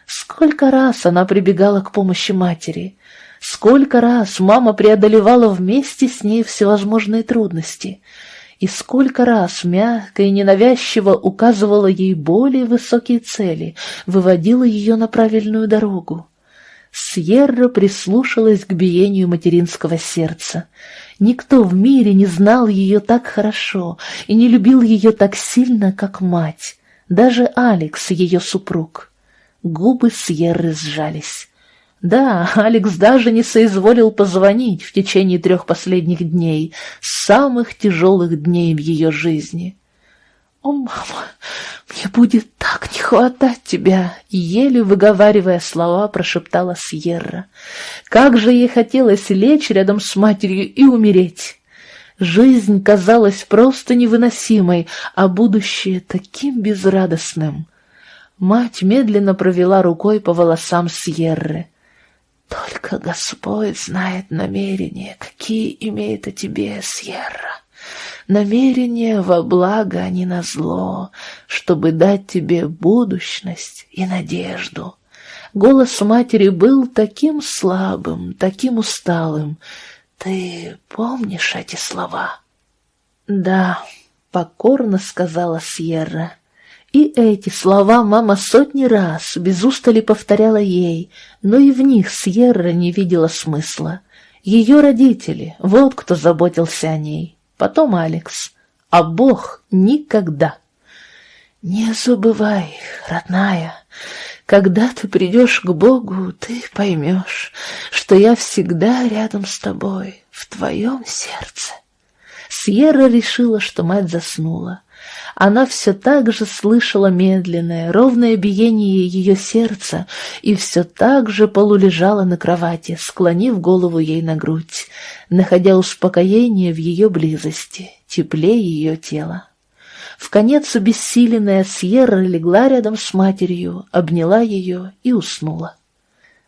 [SPEAKER 1] Сколько раз она прибегала к помощи матери, сколько раз мама преодолевала вместе с ней всевозможные трудности, и сколько раз мягко и ненавязчиво указывала ей более высокие цели, выводила ее на правильную дорогу. Сьерра прислушалась к биению материнского сердца. Никто в мире не знал ее так хорошо и не любил ее так сильно, как мать, даже Алекс, ее супруг. Губы Сьерры сжались. Да, Алекс даже не соизволил позвонить в течение трех последних дней, самых тяжелых дней в ее жизни. «О, мама, мне будет так не хватать тебя!» Еле выговаривая слова, прошептала Сьерра. Как же ей хотелось лечь рядом с матерью и умереть! Жизнь казалась просто невыносимой, а будущее таким безрадостным. Мать медленно провела рукой по волосам Сьерры. «Только Господь знает намерения, какие имеет о тебе Сьерра намерение во благо, а не на зло, чтобы дать тебе будущность и надежду. Голос матери был таким слабым, таким усталым. Ты помнишь эти слова? Да, покорно сказала Сьерра. И эти слова мама сотни раз без устали повторяла ей, но и в них Сьерра не видела смысла. Ее родители, вот кто заботился о ней потом Алекс, а Бог никогда. Не забывай, родная, когда ты придешь к Богу, ты поймешь, что я всегда рядом с тобой, в твоем сердце. Сьерра решила, что мать заснула. Она все так же слышала медленное, ровное биение ее сердца и все так же полулежала на кровати, склонив голову ей на грудь, находя успокоение в ее близости, тепле ее тела. В конец обессиленная Сьерра легла рядом с матерью, обняла ее и уснула.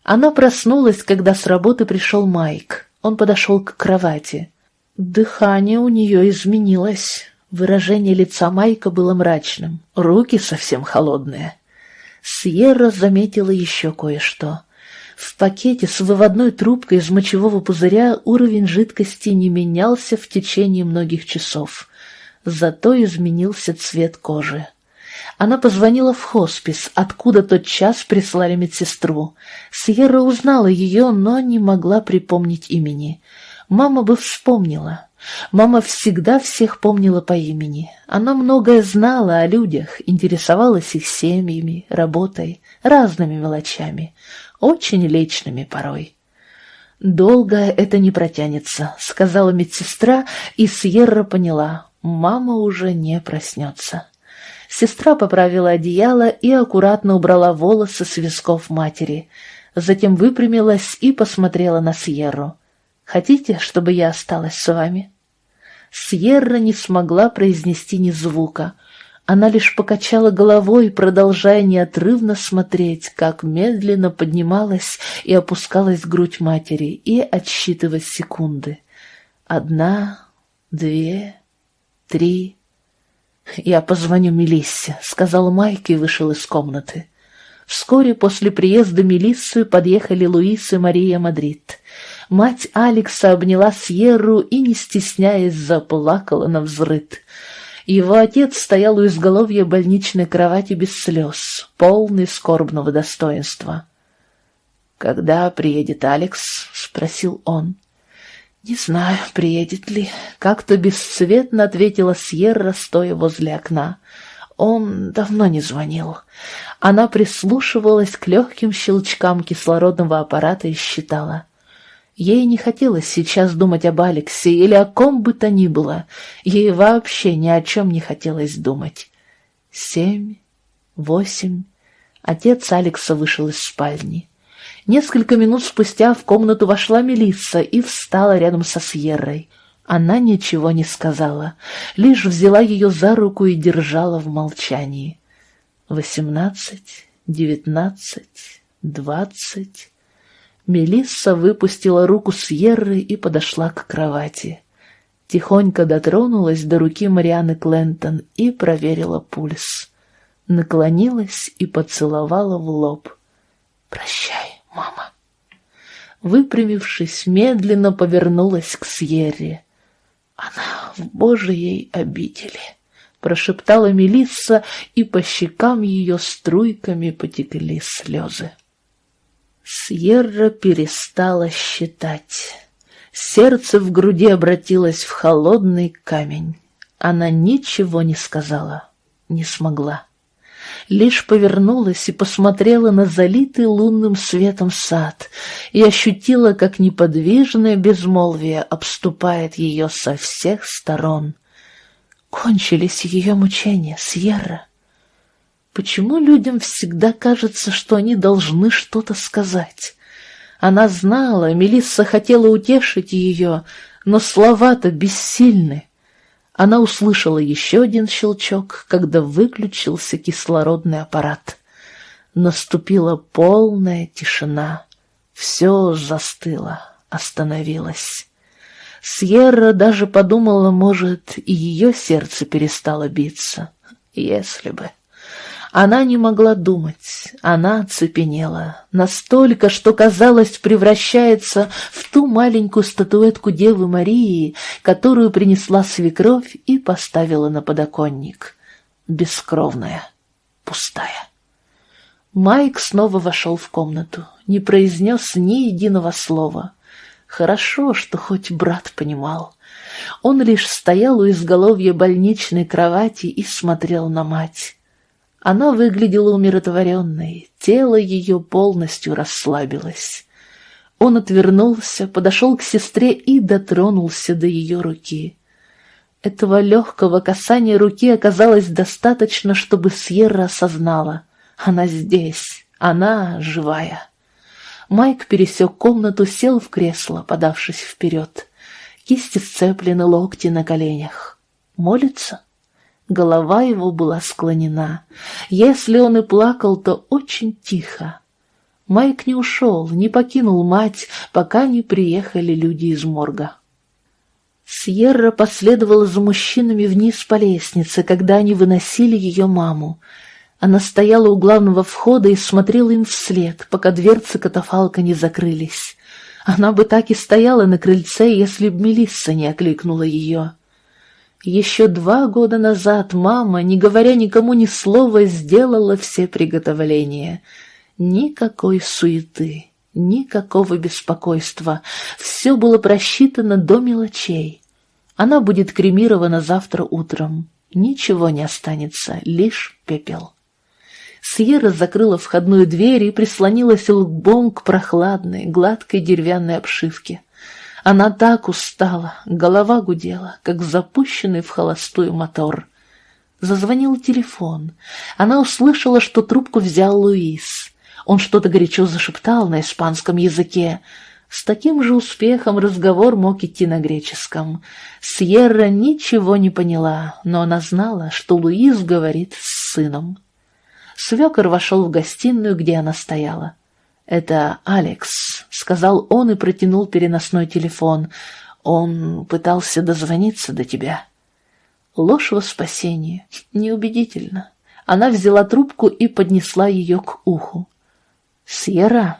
[SPEAKER 1] Она проснулась, когда с работы пришел Майк. Он подошел к кровати. Дыхание у нее изменилось. Выражение лица Майка было мрачным, руки совсем холодные. Сьерра заметила еще кое-что. В пакете с выводной трубкой из мочевого пузыря уровень жидкости не менялся в течение многих часов. Зато изменился цвет кожи. Она позвонила в хоспис, откуда тот час прислали медсестру. Сьерра узнала ее, но не могла припомнить имени. Мама бы вспомнила, Мама всегда всех помнила по имени. Она многое знала о людях, интересовалась их семьями, работой, разными мелочами, очень личными порой. «Долго это не протянется», — сказала медсестра, и Сьерра поняла, мама уже не проснется. Сестра поправила одеяло и аккуратно убрала волосы с висков матери, затем выпрямилась и посмотрела на Сьерру. «Хотите, чтобы я осталась с вами?» Сьерра не смогла произнести ни звука. Она лишь покачала головой, продолжая неотрывно смотреть, как медленно поднималась и опускалась грудь матери, и отсчитывать секунды. Одна, две, три. «Я позвоню Мелиссе», — сказал Майк и вышел из комнаты. Вскоре после приезда Мелиссы подъехали Луис и Мария Мадрид. Мать Алекса обняла Сьерру и, не стесняясь, заплакала на взрыд. Его отец стоял у изголовья больничной кровати без слез, полный скорбного достоинства. «Когда приедет Алекс?» — спросил он. «Не знаю, приедет ли», — как-то бесцветно ответила Сьерра, стоя возле окна. Он давно не звонил. Она прислушивалась к легким щелчкам кислородного аппарата и считала — Ей не хотелось сейчас думать об Алексе или о ком бы то ни было. Ей вообще ни о чем не хотелось думать. Семь, восемь. Отец Алекса вышел из спальни. Несколько минут спустя в комнату вошла Мелисса и встала рядом со Сьеррой. Она ничего не сказала, лишь взяла ее за руку и держала в молчании. Восемнадцать, девятнадцать, двадцать... Мелисса выпустила руку Сьерры и подошла к кровати. Тихонько дотронулась до руки Марианы Клентон и проверила пульс. Наклонилась и поцеловала в лоб. «Прощай, мама». Выпрямившись, медленно повернулась к Сьерре. «Она в Божьей обители», — прошептала Мелисса, и по щекам ее струйками потекли слезы. Сьерра перестала считать. Сердце в груди обратилось в холодный камень. Она ничего не сказала, не смогла. Лишь повернулась и посмотрела на залитый лунным светом сад и ощутила, как неподвижное безмолвие обступает ее со всех сторон. Кончились ее мучения, Сьерра. Почему людям всегда кажется, что они должны что-то сказать? Она знала, Мелисса хотела утешить ее, но слова-то бессильны. Она услышала еще один щелчок, когда выключился кислородный аппарат. Наступила полная тишина. Все застыло, остановилось. Сьерра даже подумала, может, и ее сердце перестало биться. Если бы... Она не могла думать, она оцепенела, настолько, что, казалось, превращается в ту маленькую статуэтку Девы Марии, которую принесла свекровь и поставила на подоконник. Бескровная, пустая. Майк снова вошел в комнату, не произнес ни единого слова. Хорошо, что хоть брат понимал. Он лишь стоял у изголовья больничной кровати и смотрел на мать. Она выглядела умиротворенной, тело ее полностью расслабилось. Он отвернулся, подошел к сестре и дотронулся до ее руки. Этого легкого касания руки оказалось достаточно, чтобы Сьерра осознала. Она здесь, она живая. Майк пересек комнату, сел в кресло, подавшись вперед. Кисти сцеплены, локти на коленях. Молится? Голова его была склонена. Если он и плакал, то очень тихо. Майк не ушел, не покинул мать, пока не приехали люди из морга. Сьерра последовала за мужчинами вниз по лестнице, когда они выносили ее маму. Она стояла у главного входа и смотрела им вслед, пока дверцы катафалка не закрылись. Она бы так и стояла на крыльце, если б Мелисса не окликнула ее. Еще два года назад мама, не говоря никому ни слова, сделала все приготовления. Никакой суеты, никакого беспокойства. Все было просчитано до мелочей. Она будет кремирована завтра утром. Ничего не останется, лишь пепел. Сьерра закрыла входную дверь и прислонилась лбом к прохладной, гладкой деревянной обшивке. Она так устала, голова гудела, как запущенный в холостую мотор. Зазвонил телефон. Она услышала, что трубку взял Луис. Он что-то горячо зашептал на испанском языке. С таким же успехом разговор мог идти на греческом. Сьерра ничего не поняла, но она знала, что Луис говорит с сыном. Свекор вошел в гостиную, где она стояла. «Это Алекс», — сказал он и протянул переносной телефон. «Он пытался дозвониться до тебя». Ложь во спасение. Неубедительно. Она взяла трубку и поднесла ее к уху. «Сьерра,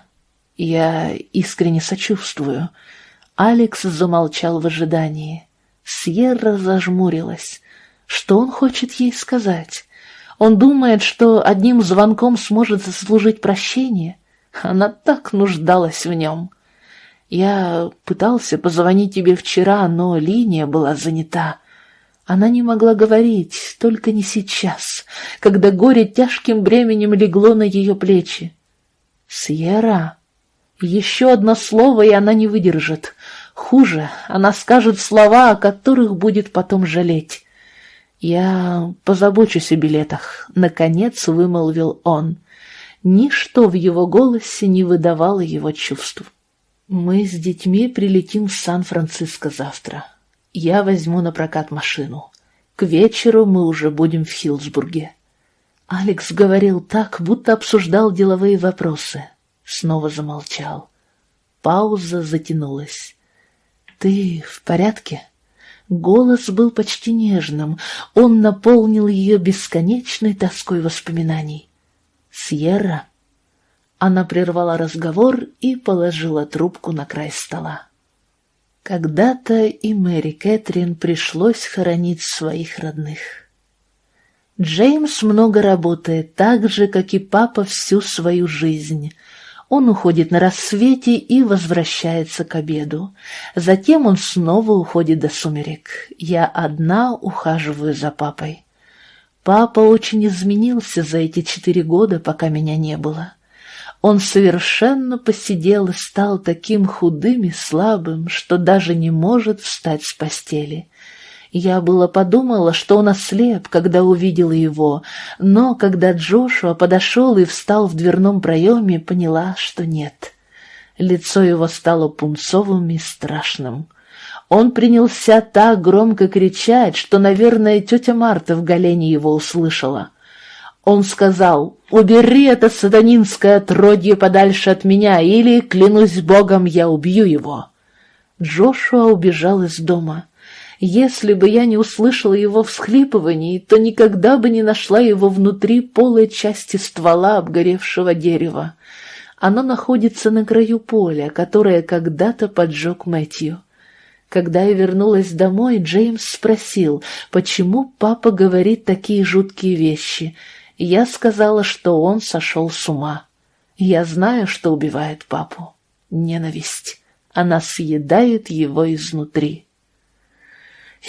[SPEAKER 1] я искренне сочувствую». Алекс замолчал в ожидании. Сьерра зажмурилась. Что он хочет ей сказать? Он думает, что одним звонком сможет заслужить прощение — она так нуждалась в нем. Я пытался позвонить тебе вчера, но линия была занята. Она не могла говорить, только не сейчас, когда горе тяжким бременем легло на ее плечи. «Сьерра!» Еще одно слово, и она не выдержит. Хуже, она скажет слова, о которых будет потом жалеть. «Я позабочусь о билетах», — наконец вымолвил он. Ничто в его голосе не выдавало его чувств. «Мы с детьми прилетим в Сан-Франциско завтра. Я возьму на прокат машину. К вечеру мы уже будем в Хилсбурге». Алекс говорил так, будто обсуждал деловые вопросы. Снова замолчал. Пауза затянулась. «Ты в порядке?» Голос был почти нежным, он наполнил ее бесконечной тоской воспоминаний. «Сьерра?» Она прервала разговор и положила трубку на край стола. Когда-то и Мэри Кэтрин пришлось хоронить своих родных. Джеймс много работает, так же, как и папа всю свою жизнь — он уходит на рассвете и возвращается к обеду. Затем он снова уходит до сумерек. Я одна ухаживаю за папой. Папа очень изменился за эти четыре года, пока меня не было. Он совершенно посидел и стал таким худым и слабым, что даже не может встать с постели. Я было подумала, что он ослеп, когда увидела его, но когда Джошуа подошел и встал в дверном проеме, поняла, что нет. Лицо его стало пунцовым и страшным. Он принялся так громко кричать, что, наверное, тетя Марта в Галене его услышала. Он сказал, «Убери это сатанинское отродье подальше от меня, или, клянусь Богом, я убью его». Джошуа убежал из дома. Если бы я не услышала его всхлипываний, то никогда бы не нашла его внутри полой части ствола обгоревшего дерева. Оно находится на краю поля, которое когда-то поджег Мэтью. Когда я вернулась домой, Джеймс спросил, почему папа говорит такие жуткие вещи. Я сказала, что он сошел с ума. Я знаю, что убивает папу. Ненависть. Она съедает его изнутри.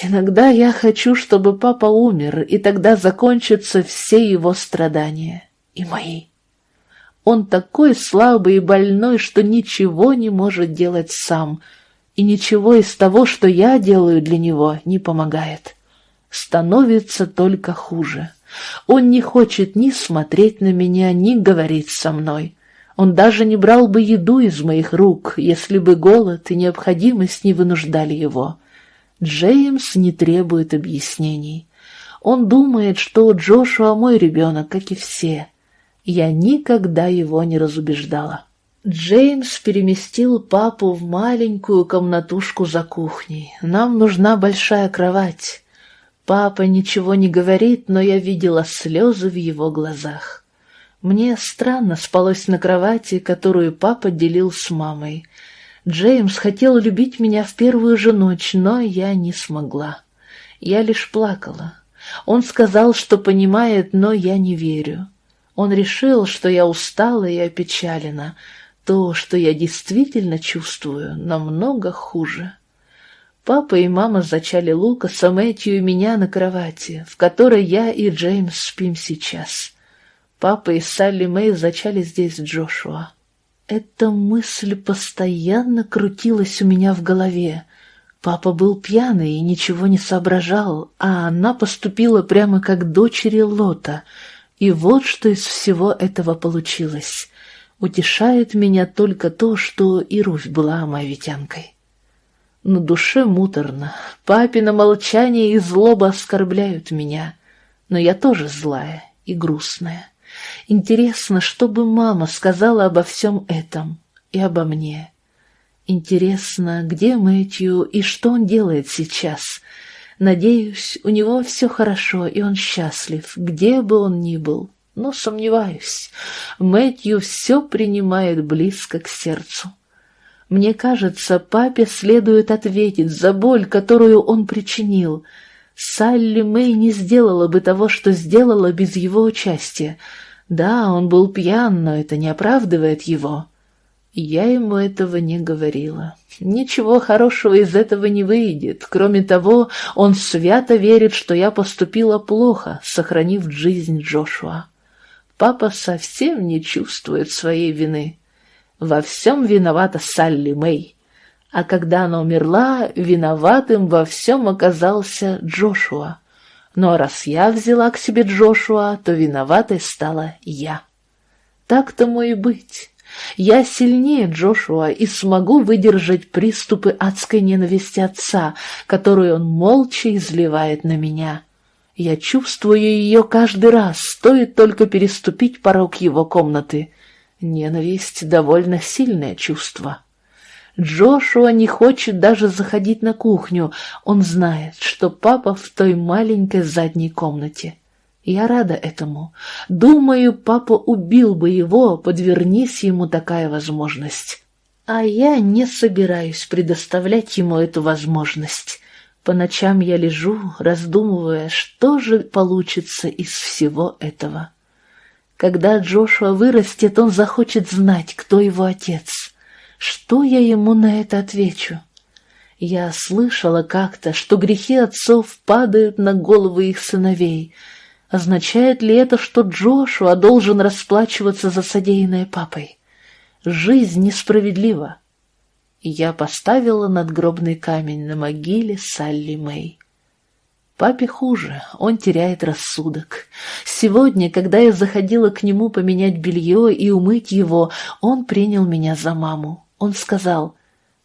[SPEAKER 1] Иногда я хочу, чтобы папа умер, и тогда закончатся все его страдания. И мои. Он такой слабый и больной, что ничего не может делать сам, и ничего из того, что я делаю для него, не помогает. Становится только хуже. Он не хочет ни смотреть на меня, ни говорить со мной. Он даже не брал бы еду из моих рук, если бы голод и необходимость не вынуждали его. Джеймс не требует объяснений. Он думает, что Джошуа мой ребенок, как и все. Я никогда его не разубеждала. Джеймс переместил папу в маленькую комнатушку за кухней. Нам нужна большая кровать. Папа ничего не говорит, но я видела слезы в его глазах. Мне странно спалось на кровати, которую папа делил с мамой. Джеймс хотел любить меня в первую же ночь, но я не смогла. Я лишь плакала. Он сказал, что понимает, но я не верю. Он решил, что я устала и опечалена. То, что я действительно чувствую, намного хуже. Папа и мама зачали Лукаса, Мэтью и меня на кровати, в которой я и Джеймс спим сейчас. Папа и Салли Мэй зачали здесь Джошуа. Эта мысль постоянно крутилась у меня в голове. Папа был пьяный и ничего не соображал, а она поступила прямо как дочери Лота. И вот что из всего этого получилось. Утешает меня только то, что и Руфь была амавитянкой. На душе муторно, папино молчание и злоба оскорбляют меня, но я тоже злая и грустная. Интересно, что бы мама сказала обо всем этом и обо мне. Интересно, где Мэтью и что он делает сейчас. Надеюсь, у него все хорошо, и он счастлив, где бы он ни был. Но сомневаюсь, Мэтью все принимает близко к сердцу. Мне кажется, папе следует ответить за боль, которую он причинил. Салли Мэй не сделала бы того, что сделала без его участия, да, он был пьян, но это не оправдывает его. Я ему этого не говорила. Ничего хорошего из этого не выйдет. Кроме того, он свято верит, что я поступила плохо, сохранив жизнь Джошуа. Папа совсем не чувствует своей вины. Во всем виновата Салли Мэй. А когда она умерла, виноватым во всем оказался Джошуа. Но раз я взяла к себе Джошуа, то виноватой стала я. Так тому и быть. Я сильнее Джошуа и смогу выдержать приступы адской ненависти отца, которую он молча изливает на меня. Я чувствую ее каждый раз, стоит только переступить порог его комнаты. Ненависть — довольно сильное чувство. Джошуа не хочет даже заходить на кухню, он знает, что папа в той маленькой задней комнате. Я рада этому. Думаю, папа убил бы его, подвернись ему такая возможность. А я не собираюсь предоставлять ему эту возможность. По ночам я лежу, раздумывая, что же получится из всего этого. Когда Джошуа вырастет, он захочет знать, кто его отец. Что я ему на это отвечу? Я слышала как-то, что грехи отцов падают на головы их сыновей — Означает ли это, что Джошуа должен расплачиваться за содеянное папой? Жизнь несправедлива. Я поставила надгробный камень на могиле Салли Мэй. Папе хуже, он теряет рассудок. Сегодня, когда я заходила к нему поменять белье и умыть его, он принял меня за маму. Он сказал,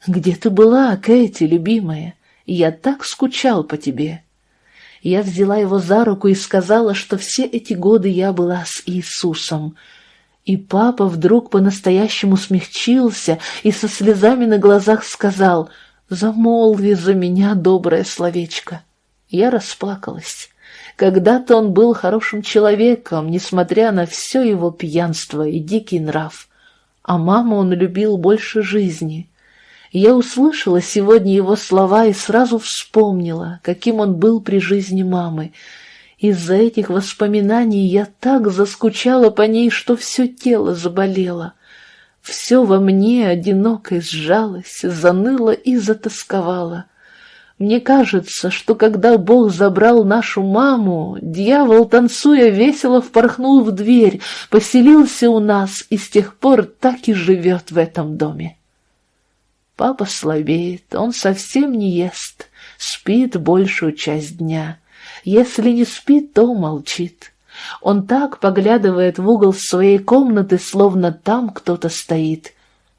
[SPEAKER 1] «Где ты была, Кэти, любимая? Я так скучал по тебе». Я взяла его за руку и сказала, что все эти годы я была с Иисусом. И папа вдруг по-настоящему смягчился и со слезами на глазах сказал «Замолви за меня доброе словечко». Я расплакалась. Когда-то он был хорошим человеком, несмотря на все его пьянство и дикий нрав. А маму он любил больше жизни. Я услышала сегодня его слова и сразу вспомнила, каким он был при жизни мамы. Из-за этих воспоминаний я так заскучала по ней, что все тело заболело. Все во мне одиноко сжалось, заныло и затасковало. Мне кажется, что когда Бог забрал нашу маму, дьявол, танцуя весело, впорхнул в дверь, поселился у нас и с тех пор так и живет в этом доме. Папа слабеет, он совсем не ест, спит большую часть дня. Если не спит, то молчит. Он так поглядывает в угол своей комнаты, словно там кто-то стоит.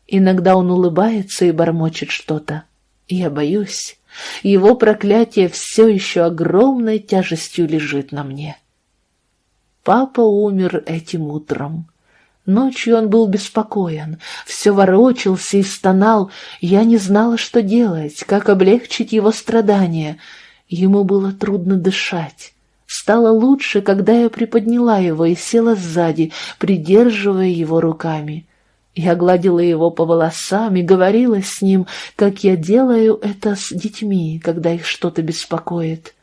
[SPEAKER 1] Иногда он улыбается и бормочет что-то. Я боюсь. Его проклятие все еще огромной тяжестью лежит на мне. Папа умер этим утром. Ночью он был беспокоен, все ворочался и стонал. Я не знала, что делать, как облегчить его страдания. Ему было трудно дышать. Стало лучше, когда я приподняла его и села сзади, придерживая его руками. Я гладила его по волосам и говорила с ним, как я делаю это с детьми, когда их что-то беспокоит.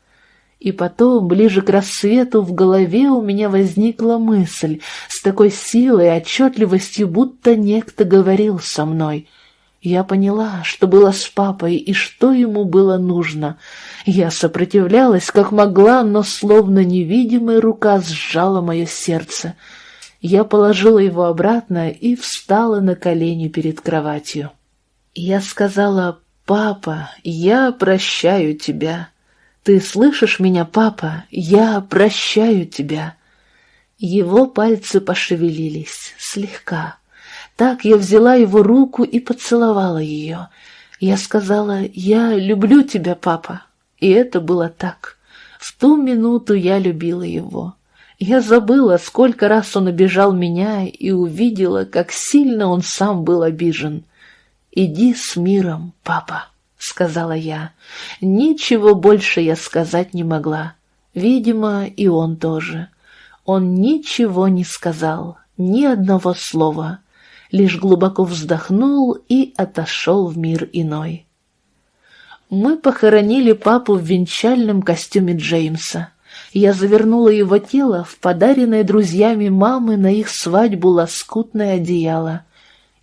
[SPEAKER 1] И потом, ближе к рассвету, в голове у меня возникла мысль с такой силой и отчетливостью, будто некто говорил со мной. Я поняла, что было с папой и что ему было нужно. Я сопротивлялась, как могла, но словно невидимая рука сжала мое сердце. Я положила его обратно и встала на колени перед кроватью. Я сказала, «Папа, я прощаю тебя». «Ты слышишь меня, папа? Я прощаю тебя!» Его пальцы пошевелились, слегка. Так я взяла его руку и поцеловала ее. Я сказала, «Я люблю тебя, папа». И это было так. В ту минуту я любила его. Я забыла, сколько раз он обижал меня, и увидела, как сильно он сам был обижен. «Иди с миром, папа». — сказала я. Ничего больше я сказать не могла. Видимо, и он тоже. Он ничего не сказал, ни одного слова, лишь глубоко вздохнул и отошел в мир иной. Мы похоронили папу в венчальном костюме Джеймса. Я завернула его тело в подаренное друзьями мамы на их свадьбу лоскутное одеяло —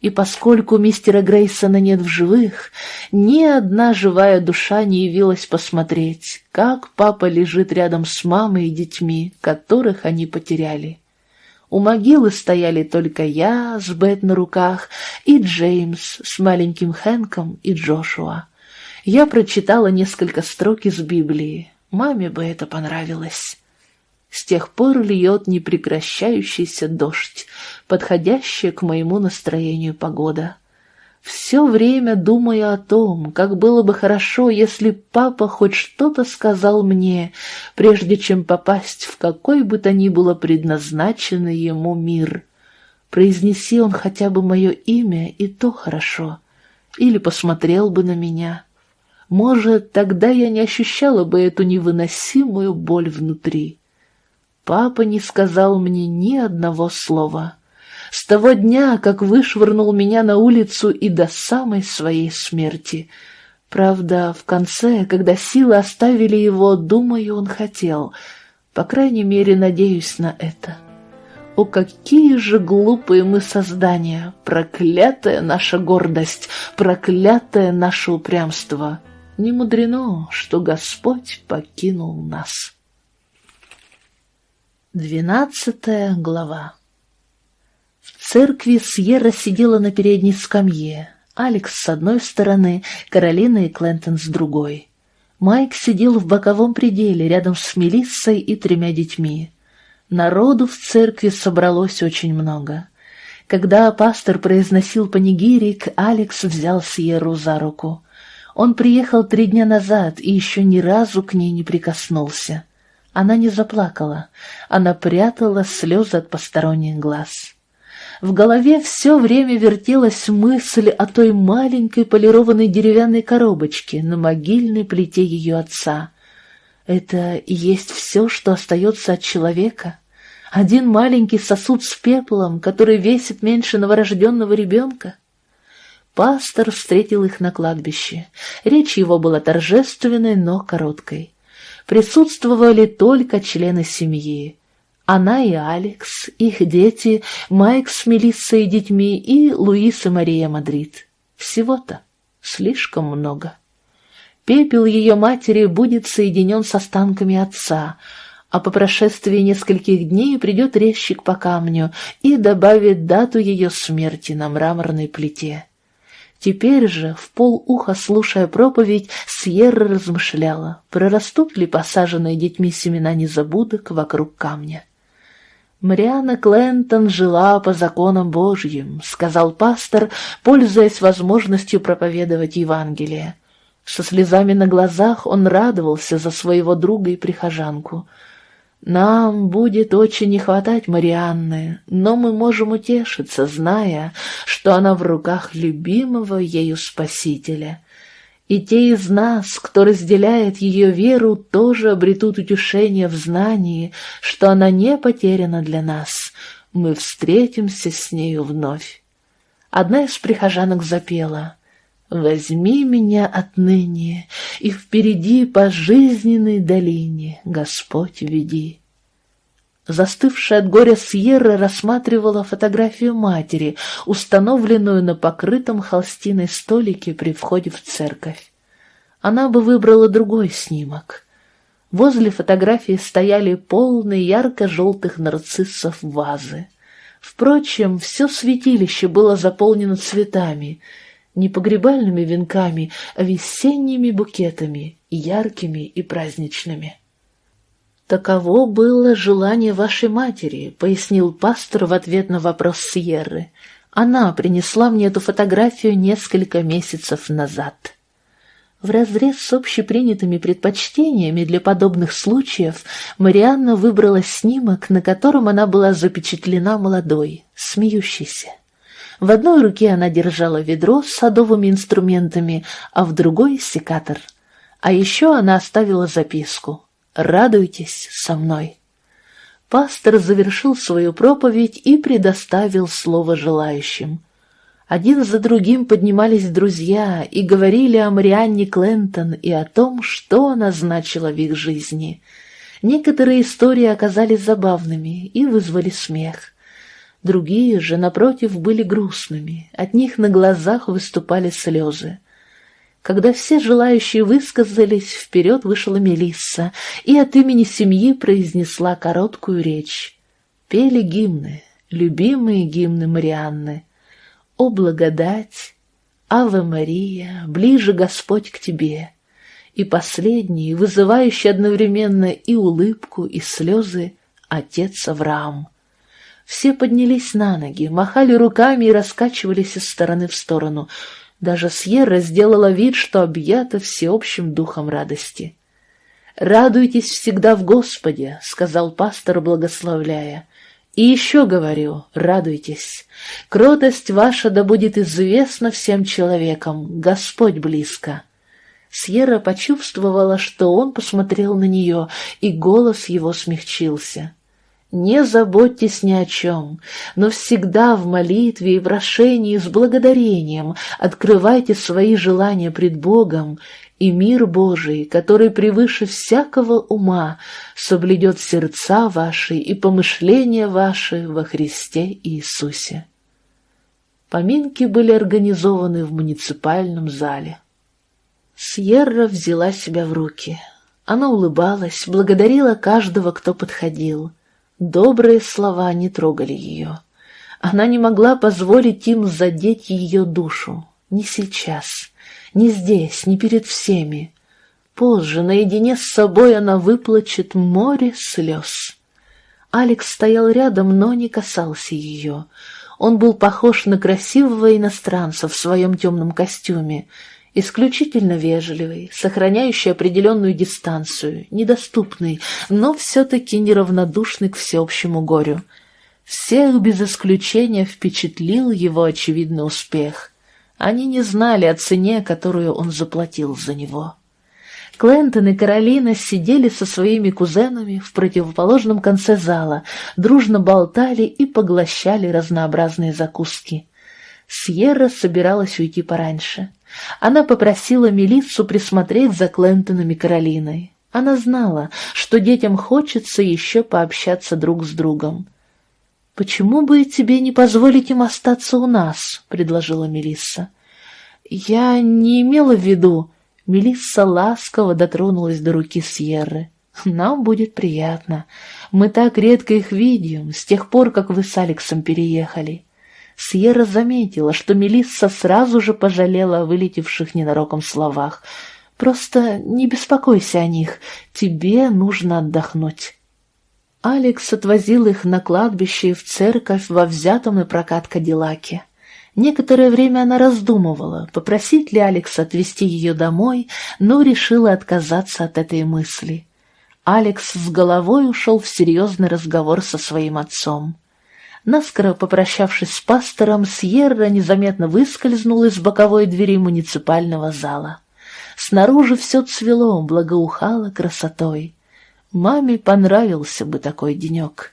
[SPEAKER 1] и поскольку мистера Грейсона нет в живых, ни одна живая душа не явилась посмотреть, как папа лежит рядом с мамой и детьми, которых они потеряли. У могилы стояли только я с Бет на руках и Джеймс с маленьким Хэнком и Джошуа. Я прочитала несколько строк из Библии. Маме бы это понравилось. С тех пор льет непрекращающийся дождь, подходящая к моему настроению погода. Все время думаю о том, как было бы хорошо, если папа хоть что-то сказал мне, прежде чем попасть в какой бы то ни было предназначенный ему мир. Произнеси он хотя бы мое имя, и то хорошо. Или посмотрел бы на меня. Может, тогда я не ощущала бы эту невыносимую боль внутри. Папа не сказал мне ни одного слова. С того дня, как вышвырнул меня на улицу и до самой своей смерти. Правда, в конце, когда силы оставили его, думаю, он хотел. По крайней мере, надеюсь на это. О, какие же глупые мы создания! Проклятая наша гордость, проклятое наше упрямство! Не мудрено, что Господь покинул нас. Двенадцатая глава церкви Сьерра сидела на передней скамье, Алекс с одной стороны, Каролина и Клентон с другой. Майк сидел в боковом пределе рядом с Мелиссой и тремя детьми. Народу в церкви собралось очень много. Когда пастор произносил панигирик, Алекс взял Сьерру за руку. Он приехал три дня назад и еще ни разу к ней не прикоснулся. Она не заплакала, она прятала слезы от посторонних глаз. В голове все время вертелась мысль о той маленькой полированной деревянной коробочке на могильной плите ее отца. Это и есть все, что остается от человека? Один маленький сосуд с пеплом, который весит меньше новорожденного ребенка? Пастор встретил их на кладбище. Речь его была торжественной, но короткой присутствовали только члены семьи. Она и Алекс, их дети, Майк с Мелиссой и детьми и Луис и Мария Мадрид. Всего-то слишком много. Пепел ее матери будет соединен с останками отца, а по прошествии нескольких дней придет резчик по камню и добавит дату ее смерти на мраморной плите. Теперь же, в полуха слушая проповедь, Сьерра размышляла, прорастут ли посаженные детьми семена незабудок вокруг камня. «Мариана Клентон жила по законам Божьим», — сказал пастор, пользуясь возможностью проповедовать Евангелие. Со слезами на глазах он радовался за своего друга и прихожанку — нам будет очень не хватать Марианны, но мы можем утешиться, зная, что она в руках любимого ею Спасителя. И те из нас, кто разделяет ее веру, тоже обретут утешение в знании, что она не потеряна для нас. Мы встретимся с нею вновь. Одна из прихожанок запела — Возьми меня отныне, и впереди по жизненной долине Господь веди. Застывшая от горя Сьерра рассматривала фотографию матери, установленную на покрытом холстиной столике при входе в церковь. Она бы выбрала другой снимок. Возле фотографии стояли полные ярко-желтых нарциссов вазы. Впрочем, все святилище было заполнено цветами — не погребальными венками, а весенними букетами, яркими и праздничными. «Таково было желание вашей матери», — пояснил пастор в ответ на вопрос Сьерры. «Она принесла мне эту фотографию несколько месяцев назад». Вразрез с общепринятыми предпочтениями для подобных случаев Марианна выбрала снимок, на котором она была запечатлена молодой, смеющейся. В одной руке она держала ведро с садовыми инструментами, а в другой — секатор. А еще она оставила записку «Радуйтесь со мной». Пастор завершил свою проповедь и предоставил слово желающим. Один за другим поднимались друзья и говорили о Марианне Клентон и о том, что она значила в их жизни. Некоторые истории оказались забавными и вызвали смех. Другие же, напротив, были грустными, от них на глазах выступали слезы. Когда все желающие высказались, вперед вышла Мелисса и от имени семьи произнесла короткую речь. Пели гимны, любимые гимны Марианны. О благодать, Аве Мария, ближе Господь к тебе. И последний, вызывающий одновременно и улыбку, и слезы, отец Авраам. Все поднялись на ноги, махали руками и раскачивались из стороны в сторону. Даже Сьерра сделала вид, что объята всеобщим духом радости. «Радуйтесь всегда в Господе», — сказал пастор, благословляя. «И еще говорю, радуйтесь. Кротость ваша да будет известна всем человекам, Господь близко». Сьерра почувствовала, что он посмотрел на нее, и голос его смягчился. Не заботьтесь ни о чем, но всегда в молитве и в прошении с благодарением открывайте свои желания пред Богом, и мир Божий, который превыше всякого ума, соблюдет сердца ваши и помышления ваши во Христе Иисусе. Поминки были организованы в муниципальном зале. Сьерра взяла себя в руки. Она улыбалась, благодарила каждого, кто подходил — Добрые слова не трогали ее. Она не могла позволить им задеть ее душу. Не сейчас, не здесь, не перед всеми. Позже, наедине с собой, она выплачет море слез. Алекс стоял рядом, но не касался ее. Он был похож на красивого иностранца в своем темном костюме, исключительно вежливый, сохраняющий определенную дистанцию, недоступный, но все-таки неравнодушный к всеобщему горю. Всех без исключения впечатлил его очевидный успех. Они не знали о цене, которую он заплатил за него. Клентон и Каролина сидели со своими кузенами в противоположном конце зала, дружно болтали и поглощали разнообразные закуски. Сьерра собиралась уйти пораньше. Она попросила Мелиссу присмотреть за Клентоном и Каролиной. Она знала, что детям хочется еще пообщаться друг с другом. «Почему бы тебе не позволить им остаться у нас?» — предложила Мелисса. «Я не имела в виду...» Мелисса ласково дотронулась до руки Сьерры. «Нам будет приятно. Мы так редко их видим, с тех пор, как вы с Алексом переехали». Сьерра заметила, что Мелисса сразу же пожалела о вылетевших ненароком словах. «Просто не беспокойся о них, тебе нужно отдохнуть». Алекс отвозил их на кладбище и в церковь во взятом на прокат Кадиллаке. Некоторое время она раздумывала, попросить ли Алекса отвезти ее домой, но решила отказаться от этой мысли. Алекс с головой ушел в серьезный разговор со своим отцом. Наскоро попрощавшись с пастором, Сьерра незаметно выскользнул из боковой двери муниципального зала. Снаружи все цвело, благоухало красотой. Маме понравился бы такой денек.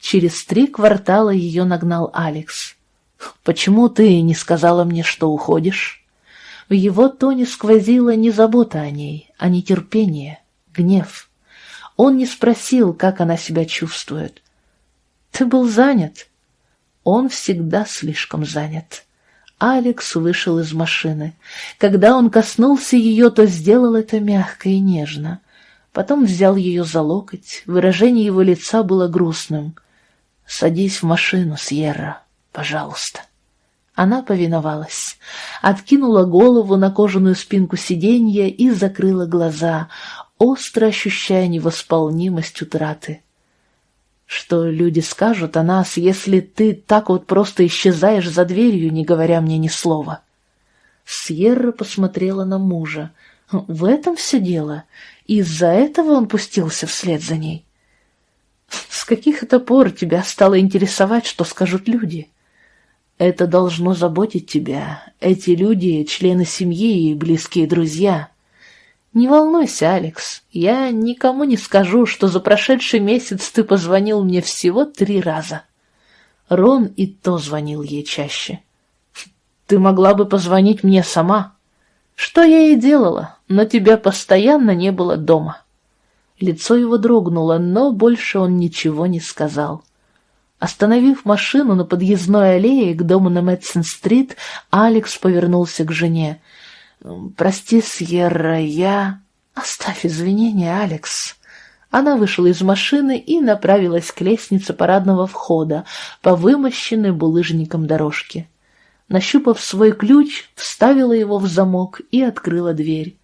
[SPEAKER 1] Через три квартала ее нагнал Алекс. «Почему ты не сказала мне, что уходишь?» В его тоне сквозила не забота о ней, а нетерпение, гнев. Он не спросил, как она себя чувствует. Ты был занят. Он всегда слишком занят. Алекс вышел из машины. Когда он коснулся ее, то сделал это мягко и нежно. Потом взял ее за локоть. Выражение его лица было грустным. «Садись в машину, Сьерра, пожалуйста». Она повиновалась, откинула голову на кожаную спинку сиденья и закрыла глаза, остро ощущая невосполнимость утраты. Что люди скажут о нас, если ты так вот просто исчезаешь за дверью, не говоря мне ни слова? Сьерра посмотрела на мужа. В этом все дело. Из-за этого он пустился вслед за ней. С каких это пор тебя стало интересовать, что скажут люди? Это должно заботить тебя. Эти люди — члены семьи и близкие друзья. «Не волнуйся, Алекс, я никому не скажу, что за прошедший месяц ты позвонил мне всего три раза». Рон и то звонил ей чаще. «Ты могла бы позвонить мне сама». «Что я и делала, но тебя постоянно не было дома». Лицо его дрогнуло, но больше он ничего не сказал. Остановив машину на подъездной аллее к дому на Мэтсон-стрит, Алекс повернулся к жене — «Прости, Сьерра, я...» «Оставь извинения, Алекс». Она вышла из машины и направилась к лестнице парадного входа по вымощенной булыжником дорожке. Нащупав свой ключ, вставила его в замок и открыла дверь.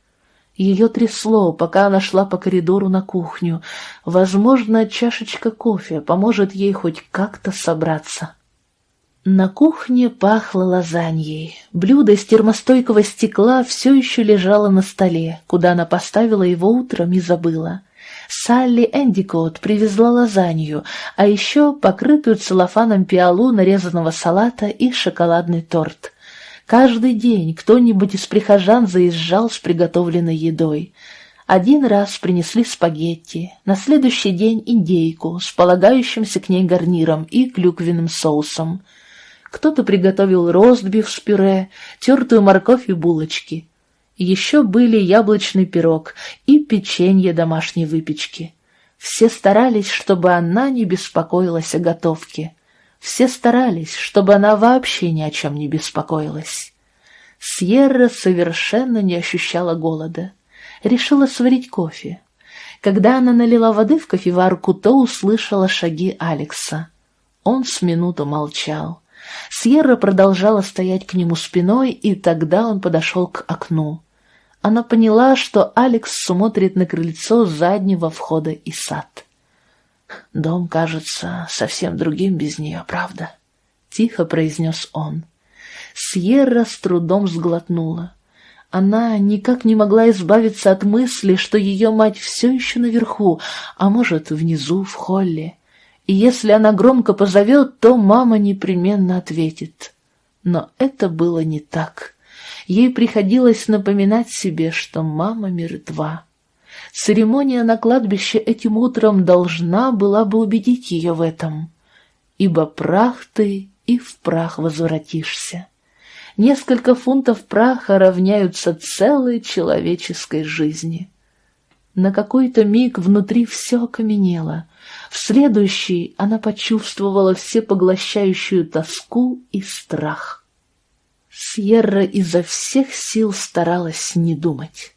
[SPEAKER 1] Ее трясло, пока она шла по коридору на кухню. Возможно, чашечка кофе поможет ей хоть как-то собраться. На кухне пахло лазаньей. Блюдо из термостойкого стекла все еще лежало на столе, куда она поставила его утром и забыла. Салли Эндикот привезла лазанью, а еще покрытую целлофаном пиалу нарезанного салата и шоколадный торт. Каждый день кто-нибудь из прихожан заезжал с приготовленной едой. Один раз принесли спагетти, на следующий день индейку с полагающимся к ней гарниром и клюквенным соусом — кто-то приготовил ростбиф с пюре, тертую морковь и булочки. Еще были яблочный пирог и печенье домашней выпечки. Все старались, чтобы она не беспокоилась о готовке. Все старались, чтобы она вообще ни о чем не беспокоилась. Сьерра совершенно не ощущала голода. Решила сварить кофе. Когда она налила воды в кофеварку, то услышала шаги Алекса. Он с минуту молчал. Сьерра продолжала стоять к нему спиной, и тогда он подошел к окну. Она поняла, что Алекс смотрит на крыльцо заднего входа и сад. «Дом кажется совсем другим без нее, правда?» — тихо произнес он. Сьерра с трудом сглотнула. Она никак не могла избавиться от мысли, что ее мать все еще наверху, а может, внизу, в холле и если она громко позовет, то мама непременно ответит. Но это было не так. Ей приходилось напоминать себе, что мама мертва. Церемония на кладбище этим утром должна была бы убедить ее в этом. Ибо прах ты и в прах возвратишься. Несколько фунтов праха равняются целой человеческой жизни. На какой-то миг внутри все окаменело, в следующий она почувствовала всепоглощающую тоску и страх. Сьерра изо всех сил старалась не думать.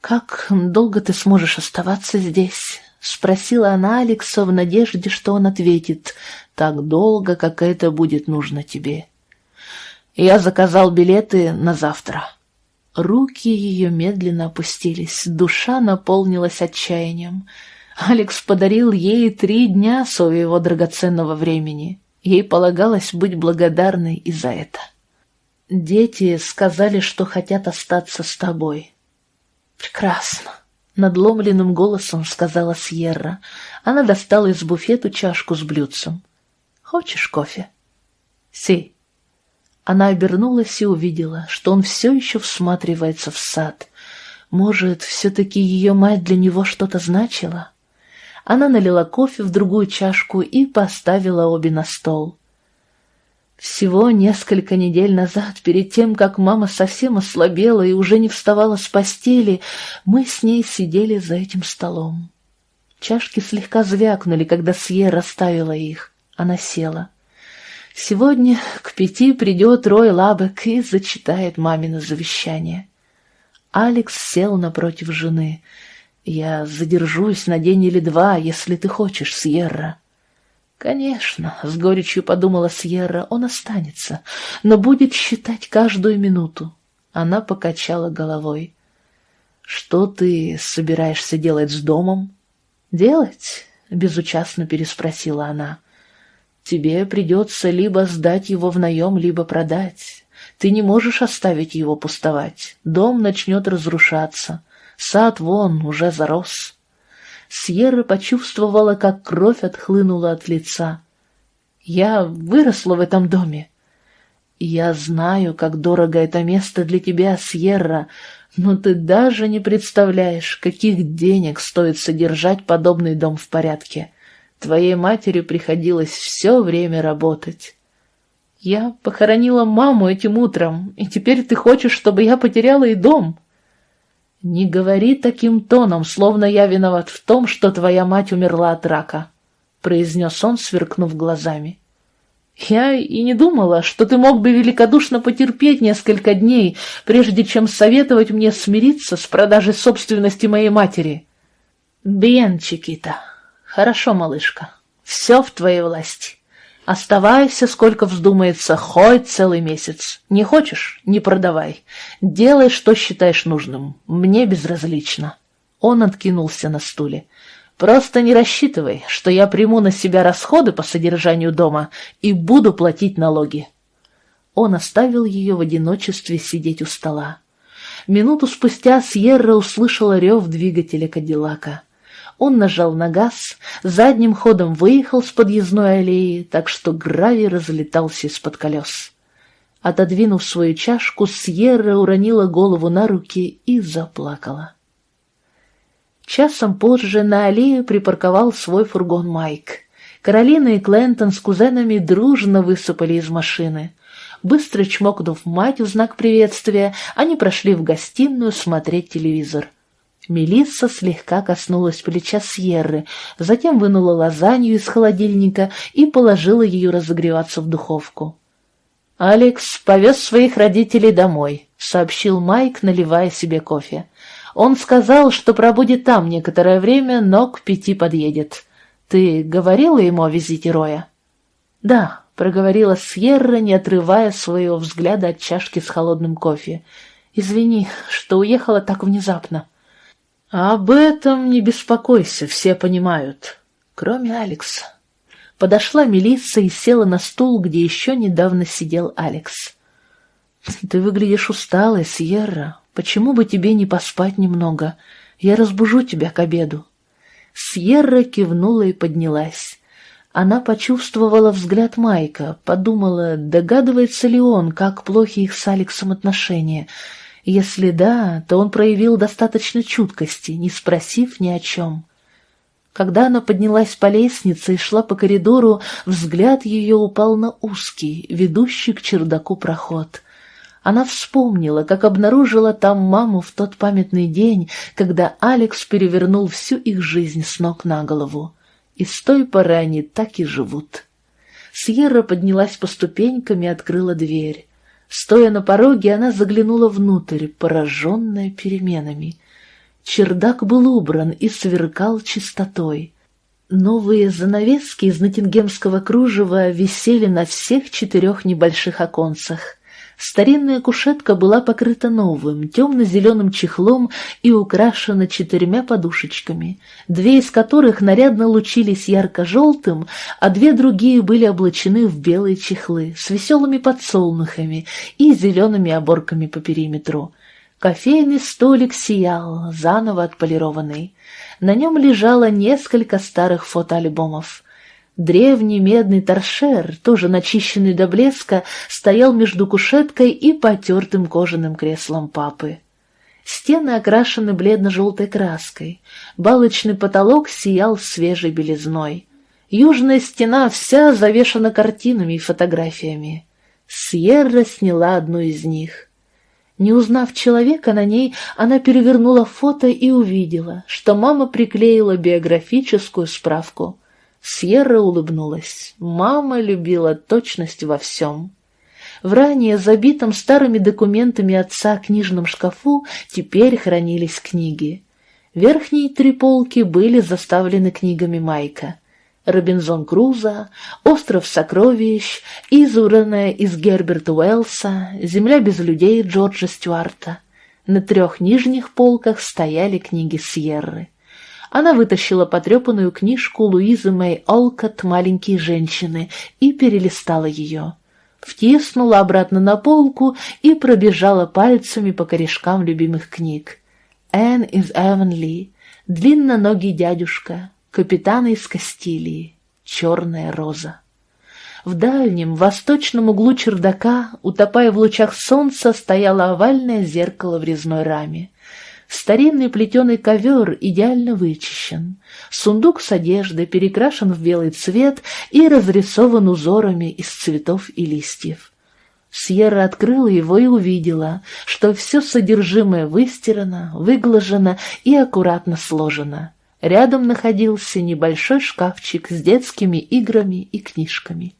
[SPEAKER 1] «Как долго ты сможешь оставаться здесь?» — спросила она Алекса в надежде, что он ответит. «Так долго, как это будет нужно тебе». «Я заказал билеты на завтра». Руки ее медленно опустились, душа наполнилась отчаянием — Алекс подарил ей три дня своего драгоценного времени. Ей полагалось быть благодарной и за это. Дети сказали, что хотят остаться с тобой. Прекрасно. Надломленным голосом сказала Сьерра. Она достала из буфета чашку с блюдцем. «Хочешь кофе?» «Си». Она обернулась и увидела, что он все еще всматривается в сад. Может, все-таки ее мать для него что-то значила? Она налила кофе в другую чашку и поставила обе на стол. Всего несколько недель назад, перед тем, как мама совсем ослабела и уже не вставала с постели, мы с ней сидели за этим столом. Чашки слегка звякнули, когда Сье расставила их. Она села. Сегодня к пяти придет Рой Лабек и зачитает мамино завещание. Алекс сел напротив жены — «Я задержусь на день или два, если ты хочешь, Сьерра». «Конечно», — с горечью подумала Сьерра, — «он останется, но будет считать каждую минуту». Она покачала головой. «Что ты собираешься делать с домом?» «Делать?» — безучастно переспросила она. «Тебе придется либо сдать его в наем, либо продать. Ты не можешь оставить его пустовать. Дом начнет разрушаться. Сад вон уже зарос. Сьерра почувствовала, как кровь отхлынула от лица. «Я выросла в этом доме. Я знаю, как дорого это место для тебя, Сьерра, но ты даже не представляешь, каких денег стоит содержать подобный дом в порядке. Твоей матери приходилось все время работать». «Я похоронила маму этим утром, и теперь ты хочешь, чтобы я потеряла и дом?» «Не говори таким тоном, словно я виноват в том, что твоя мать умерла от рака», — произнес он, сверкнув глазами. «Я и не думала, что ты мог бы великодушно потерпеть несколько дней, прежде чем советовать мне смириться с продажей собственности моей матери». «Бьен, Чикита. Хорошо, малышка. Все в твоей власти. Оставайся, сколько вздумается, хоть целый месяц. Не хочешь — не продавай. Делай, что считаешь нужным. Мне безразлично». Он откинулся на стуле. «Просто не рассчитывай, что я приму на себя расходы по содержанию дома и буду платить налоги». Он оставил ее в одиночестве сидеть у стола. Минуту спустя Сьерра услышала рев двигателя Кадиллака. Он нажал на газ, задним ходом выехал с подъездной аллеи, так что гравий разлетался из-под колес. Отодвинув свою чашку, Сьерра уронила голову на руки и заплакала. Часом позже на аллею припарковал свой фургон Майк. Каролина и Клентон с кузенами дружно высыпали из машины. Быстро чмокнув мать в знак приветствия, они прошли в гостиную смотреть телевизор. Мелисса слегка коснулась плеча Сьерры, затем вынула лазанью из холодильника и положила ее разогреваться в духовку. «Алекс повез своих родителей домой», — сообщил Майк, наливая себе кофе. «Он сказал, что пробудет там некоторое время, но к пяти подъедет. Ты говорила ему о визите Роя?» «Да», — проговорила Сьерра, не отрывая своего взгляда от чашки с холодным кофе. «Извини, что уехала так внезапно». «Об этом не беспокойся, все понимают, кроме Алекса». Подошла Мелисса и села на стул, где еще недавно сидел Алекс. «Ты выглядишь усталой, Сьерра. Почему бы тебе не поспать немного? Я разбужу тебя к обеду». Сьерра кивнула и поднялась. Она почувствовала взгляд Майка, подумала, догадывается ли он, как плохи их с Алексом отношения. Если да, то он проявил достаточно чуткости, не спросив ни о чем. Когда она поднялась по лестнице и шла по коридору, взгляд ее упал на узкий, ведущий к чердаку проход. Она вспомнила, как обнаружила там маму в тот памятный день, когда Алекс перевернул всю их жизнь с ног на голову и с той поры они так и живут. Сьерра поднялась по ступенькам и открыла дверь. Стоя на пороге, она заглянула внутрь, пораженная переменами. Чердак был убран и сверкал чистотой. Новые занавески из натингемского кружева висели на всех четырех небольших оконцах. Старинная кушетка была покрыта новым, темно-зеленым чехлом и украшена четырьмя подушечками, две из которых нарядно лучились ярко-желтым, а две другие были облачены в белые чехлы с веселыми подсолнухами и зелеными оборками по периметру. Кофейный столик сиял, заново отполированный. На нем лежало несколько старых фотоальбомов. Древний медный торшер, тоже начищенный до блеска, стоял между кушеткой и потертым кожаным креслом папы. Стены окрашены бледно-желтой краской, балочный потолок сиял свежей белизной. Южная стена вся завешана картинами и фотографиями. Сьерра сняла одну из них. Не узнав человека на ней, она перевернула фото и увидела, что мама приклеила биографическую справку — Сьерра улыбнулась. Мама любила точность во всем. В ранее забитом старыми документами отца книжном шкафу теперь хранились книги. Верхние три полки были заставлены книгами Майка. «Робинзон Крузо», «Остров сокровищ», «Изуранная из Герберта Уэллса», «Земля без людей» Джорджа Стюарта. На трех нижних полках стояли книги Сьерры. Она вытащила потрепанную книжку Луизы Мэй Олкот «Маленькие женщины» и перелистала ее. Втиснула обратно на полку и пробежала пальцами по корешкам любимых книг. «Энн из Эвенли», «Длинноногий дядюшка», «Капитан из Кастилии», «Черная роза». В дальнем, восточном углу чердака, утопая в лучах солнца, стояло овальное зеркало в резной раме. Старинный плетеный ковер идеально вычищен. Сундук с одеждой перекрашен в белый цвет и разрисован узорами из цветов и листьев. Сьерра открыла его и увидела, что все содержимое выстирано, выглажено и аккуратно сложено. Рядом находился небольшой шкафчик с детскими играми и книжками.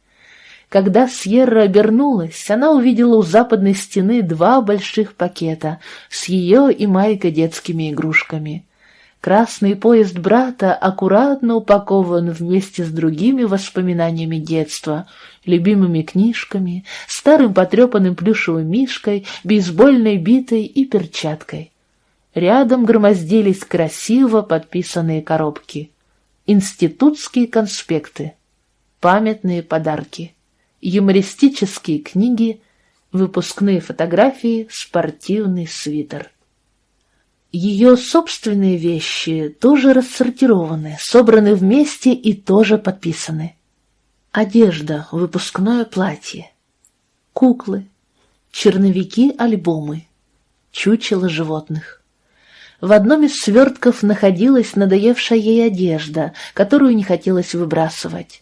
[SPEAKER 1] Когда Сьерра обернулась, она увидела у западной стены два больших пакета с ее и Майка детскими игрушками. Красный поезд брата аккуратно упакован вместе с другими воспоминаниями детства, любимыми книжками, старым потрепанным плюшевым мишкой, бейсбольной битой и перчаткой. Рядом громоздились красиво подписанные коробки. Институтские конспекты, памятные подарки, юмористические книги, выпускные фотографии, спортивный свитер. Ее собственные вещи тоже рассортированы, собраны вместе и тоже подписаны. Одежда, выпускное платье, куклы, черновики, альбомы, чучело животных. В одном из свертков находилась надоевшая ей одежда, которую не хотелось выбрасывать.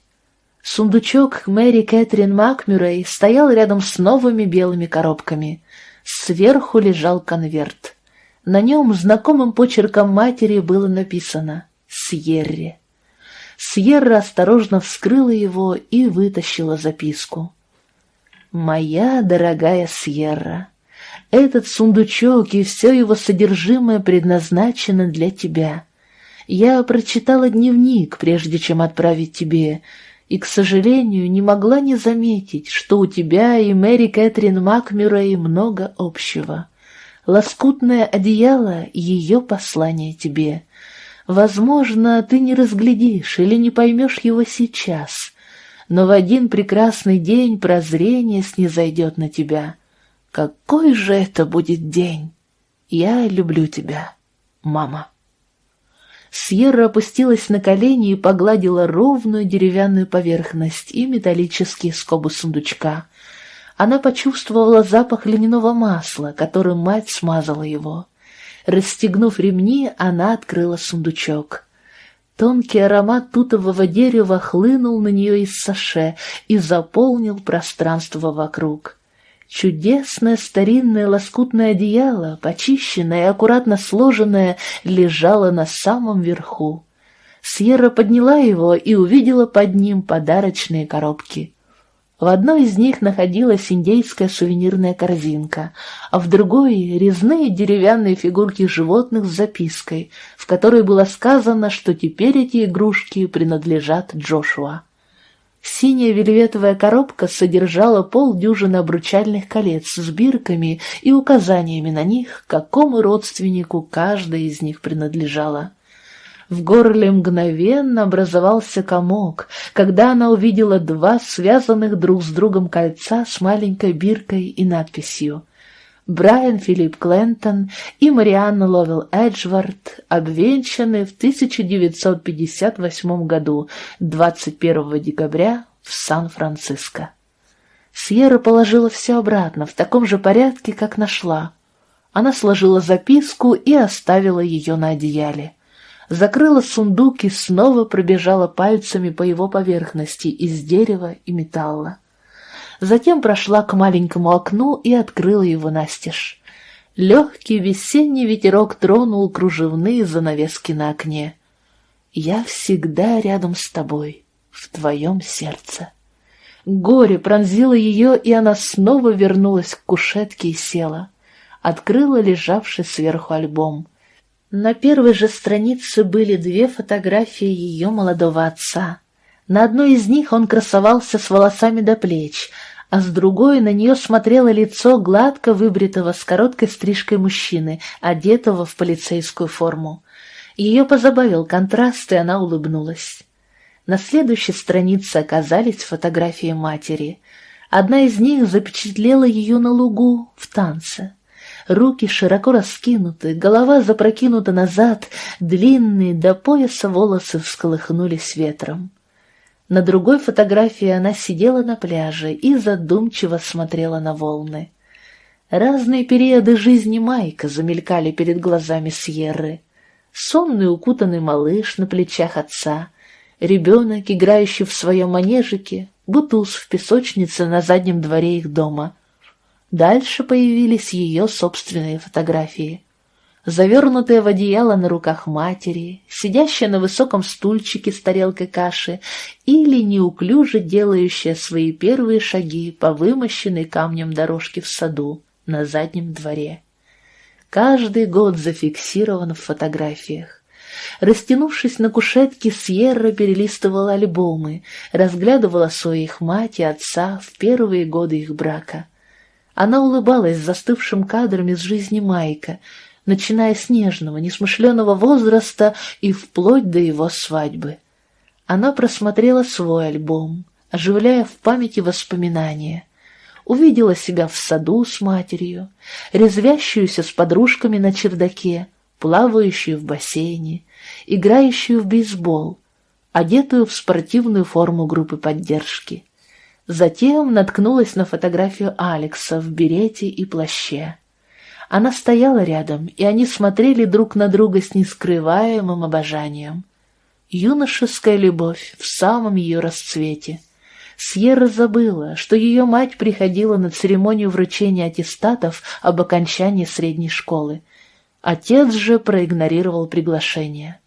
[SPEAKER 1] Сундучок Мэри Кэтрин Макмюррей стоял рядом с новыми белыми коробками. Сверху лежал конверт. На нем знакомым почерком матери было написано «Сьерри». Сьерра осторожно вскрыла его и вытащила записку. «Моя дорогая Сьерра, этот сундучок и все его содержимое предназначено для тебя. Я прочитала дневник, прежде чем отправить тебе, и, к сожалению, не могла не заметить, что у тебя и Мэри Кэтрин Макмюррей много общего. Лоскутное одеяло — ее послание тебе. Возможно, ты не разглядишь или не поймешь его сейчас, но в один прекрасный день прозрение снизойдет на тебя. Какой же это будет день! Я люблю тебя, мама. Сьерра опустилась на колени и погладила ровную деревянную поверхность и металлические скобы сундучка. Она почувствовала запах льняного масла, которым мать смазала его. Расстегнув ремни, она открыла сундучок. Тонкий аромат тутового дерева хлынул на нее из саше и заполнил пространство вокруг. Чудесное старинное лоскутное одеяло, почищенное и аккуратно сложенное, лежало на самом верху. Сьерра подняла его и увидела под ним подарочные коробки. В одной из них находилась индейская сувенирная корзинка, а в другой — резные деревянные фигурки животных с запиской, в которой было сказано, что теперь эти игрушки принадлежат Джошуа. Синяя вельветовая коробка содержала полдюжины обручальных колец с бирками и указаниями на них, какому родственнику каждая из них принадлежала. В горле мгновенно образовался комок, когда она увидела два связанных друг с другом кольца с маленькой биркой и надписью Брайан Филипп Клентон и Марианна Ловел Эджвард обвенчаны в 1958 году, 21 декабря, в Сан-Франциско. Сьерра положила все обратно, в таком же порядке, как нашла. Она сложила записку и оставила ее на одеяле закрыла сундук и снова пробежала пальцами по его поверхности из дерева и металла. Затем прошла к маленькому окну и открыла его настежь. Легкий весенний ветерок тронул кружевные занавески на окне. «Я всегда рядом с тобой, в твоем сердце». Горе пронзило ее, и она снова вернулась к кушетке и села. Открыла лежавший сверху альбом. На первой же странице были две фотографии ее молодого отца. На одной из них он красовался с волосами до плеч, а с другой на нее смотрело лицо гладко выбритого с короткой стрижкой мужчины, одетого в полицейскую форму. Ее позабавил контраст, и она улыбнулась. На следующей странице оказались фотографии матери. Одна из них запечатлела ее на лугу в танце. Руки широко раскинуты, голова запрокинута назад, длинные до пояса волосы всколыхнулись ветром. На другой фотографии она сидела на пляже и задумчиво смотрела на волны. Разные периоды жизни Майка замелькали перед глазами Сьерры. Сонный укутанный малыш на плечах отца, ребенок, играющий в своем манежике, бутуз в песочнице на заднем дворе их дома — Дальше появились ее собственные фотографии. Завернутая в одеяло на руках матери, сидящая на высоком стульчике с тарелкой каши или неуклюже делающая свои первые шаги по вымощенной камнем дорожке в саду на заднем дворе. Каждый год зафиксирован в фотографиях. Растянувшись на кушетке, Сьерра перелистывала альбомы, разглядывала своих мать и отца в первые годы их брака. Она улыбалась застывшим кадром из жизни Майка, начиная с нежного, несмышленого возраста и вплоть до его свадьбы. Она просмотрела свой альбом, оживляя в памяти воспоминания. Увидела себя в саду с матерью, резвящуюся с подружками на чердаке, плавающую в бассейне, играющую в бейсбол, одетую в спортивную форму группы поддержки. Затем наткнулась на фотографию Алекса в берете и плаще. Она стояла рядом, и они смотрели друг на друга с нескрываемым обожанием. Юношеская любовь в самом ее расцвете. Сьерра забыла, что ее мать приходила на церемонию вручения аттестатов об окончании средней школы. Отец же проигнорировал приглашение.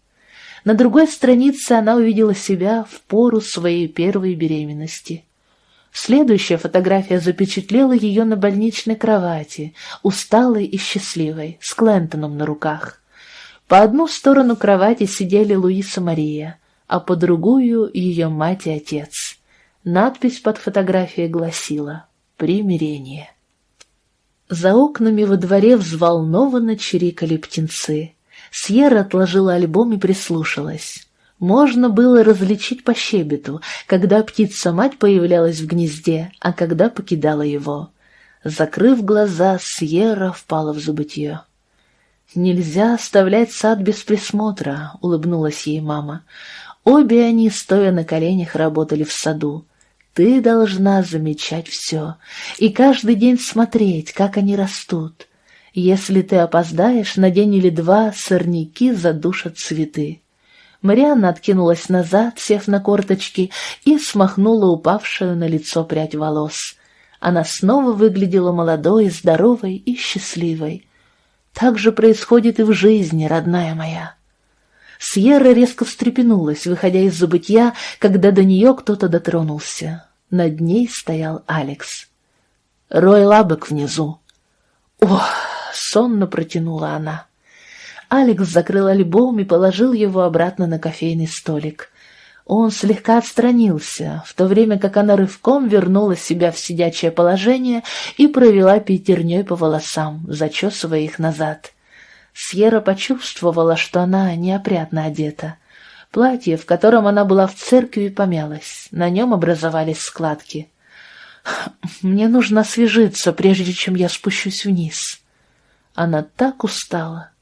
[SPEAKER 1] На другой странице она увидела себя в пору своей первой беременности. Следующая фотография запечатлела ее на больничной кровати, усталой и счастливой, с Клентоном на руках. По одну сторону кровати сидели Луиса Мария, а по другую — ее мать и отец. Надпись под фотографией гласила «Примирение». За окнами во дворе взволнованно чирикали птенцы. Сьерра отложила альбом и прислушалась. Можно было различить по щебету, когда птица-мать появлялась в гнезде, а когда покидала его. Закрыв глаза, Сьерра впала в забытье. «Нельзя оставлять сад без присмотра», — улыбнулась ей мама. Обе они, стоя на коленях, работали в саду. «Ты должна замечать все и каждый день смотреть, как они растут. Если ты опоздаешь, на день или два сорняки задушат цветы». Марианна откинулась назад, сев на корточки, и смахнула упавшую на лицо прядь волос. Она снова выглядела молодой, здоровой и счастливой. Так же происходит и в жизни, родная моя. Сьерра резко встрепенулась, выходя из забытья, когда до нее кто-то дотронулся. Над ней стоял Алекс. «Рой лабок внизу». «Ох!» — сонно протянула она. Алекс закрыл альбом и положил его обратно на кофейный столик. Он слегка отстранился, в то время как она рывком вернула себя в сидячее положение и провела пятерней по волосам, зачесывая их назад. Сьерра почувствовала, что она неопрятно одета. Платье, в котором она была в церкви, помялось, на нем образовались складки. «Мне нужно освежиться, прежде чем я спущусь вниз». Она так устала.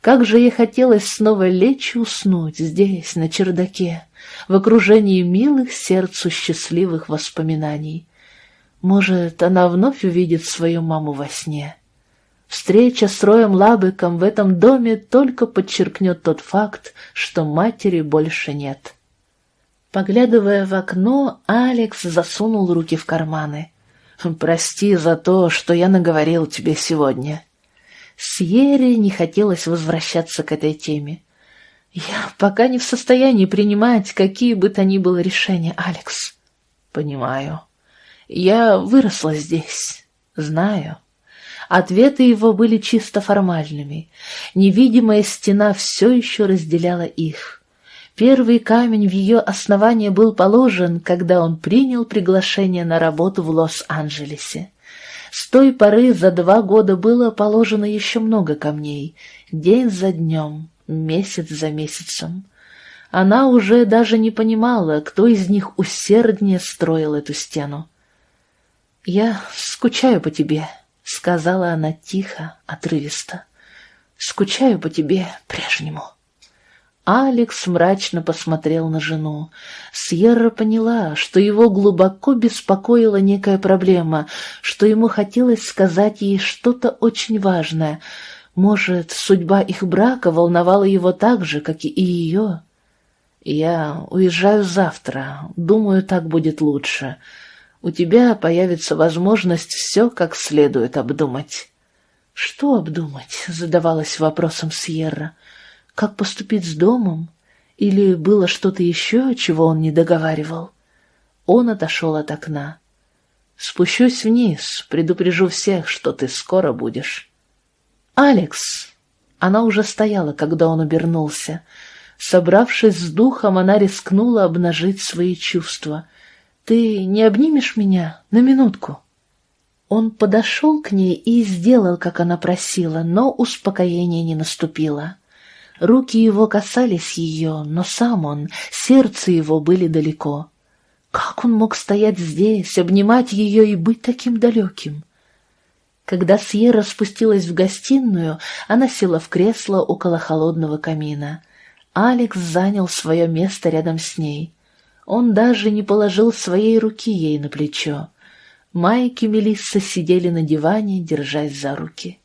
[SPEAKER 1] Как же ей хотелось снова лечь и уснуть здесь, на чердаке, в окружении милых сердцу счастливых воспоминаний. Может, она вновь увидит свою маму во сне. Встреча с Роем Лабыком в этом доме только подчеркнет тот факт, что матери больше нет. Поглядывая в окно, Алекс засунул руки в карманы. «Прости за то, что я наговорил тебе сегодня. Сьере не хотелось возвращаться к этой теме. «Я пока не в состоянии принимать какие бы то ни было решения, Алекс». «Понимаю. Я выросла здесь. Знаю». Ответы его были чисто формальными. Невидимая стена все еще разделяла их. Первый камень в ее основании был положен, когда он принял приглашение на работу в Лос-Анджелесе. С той поры за два года было положено еще много камней, день за днем, месяц за месяцем. Она уже даже не понимала, кто из них усерднее строил эту стену. «Я скучаю по тебе», — сказала она тихо, отрывисто. «Скучаю по тебе прежнему». Алекс мрачно посмотрел на жену. Сьерра поняла, что его глубоко беспокоила некая проблема, что ему хотелось сказать ей что-то очень важное. Может, судьба их брака волновала его так же, как и ее? «Я уезжаю завтра. Думаю, так будет лучше. У тебя появится возможность все как следует обдумать». «Что обдумать?» — задавалась вопросом Сьерра. Как поступить с домом? Или было что-то еще, чего он не договаривал? Он отошел от окна. «Спущусь вниз, предупрежу всех, что ты скоро будешь». «Алекс!» Она уже стояла, когда он обернулся. Собравшись с духом, она рискнула обнажить свои чувства. «Ты не обнимешь меня на минутку?» Он подошел к ней и сделал, как она просила, но успокоение не наступило. Руки его касались ее, но сам он, сердце его были далеко. Как он мог стоять здесь, обнимать ее и быть таким далеким? Когда Сьерра спустилась в гостиную, она села в кресло около холодного камина. Алекс занял свое место рядом с ней. Он даже не положил своей руки ей на плечо. Майки и Мелисса сидели на диване, держась за руки.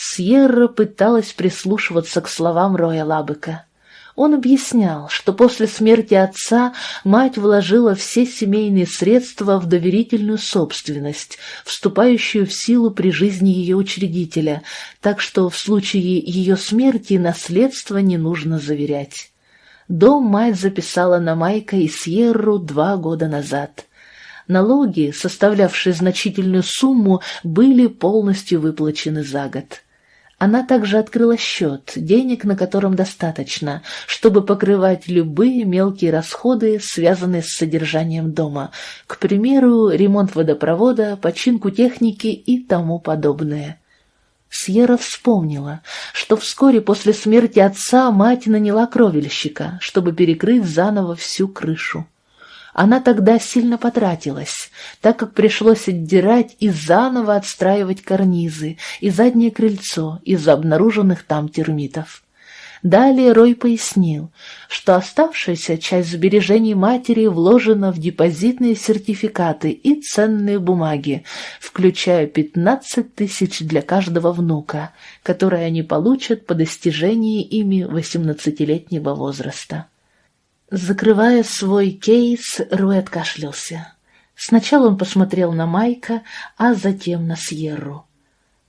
[SPEAKER 1] Сьерра пыталась прислушиваться к словам Роя Лабека. Он объяснял, что после смерти отца мать вложила все семейные средства в доверительную собственность, вступающую в силу при жизни ее учредителя, так что в случае ее смерти наследство не нужно заверять. Дом мать записала на Майка и Сьерру два года назад. Налоги, составлявшие значительную сумму, были полностью выплачены за год. Она также открыла счет, денег на котором достаточно, чтобы покрывать любые мелкие расходы, связанные с содержанием дома, к примеру, ремонт водопровода, починку техники и тому подобное. Сьерра вспомнила, что вскоре после смерти отца мать наняла кровельщика, чтобы перекрыть заново всю крышу. Она тогда сильно потратилась, так как пришлось отдирать и заново отстраивать карнизы и заднее крыльцо из-за обнаруженных там термитов. Далее Рой пояснил, что оставшаяся часть сбережений матери вложена в депозитные сертификаты и ценные бумаги, включая 15 тысяч для каждого внука, которые они получат по достижении ими 18-летнего возраста. Закрывая свой кейс, Руэ откашлялся. Сначала он посмотрел на Майка, а затем на Сьерру.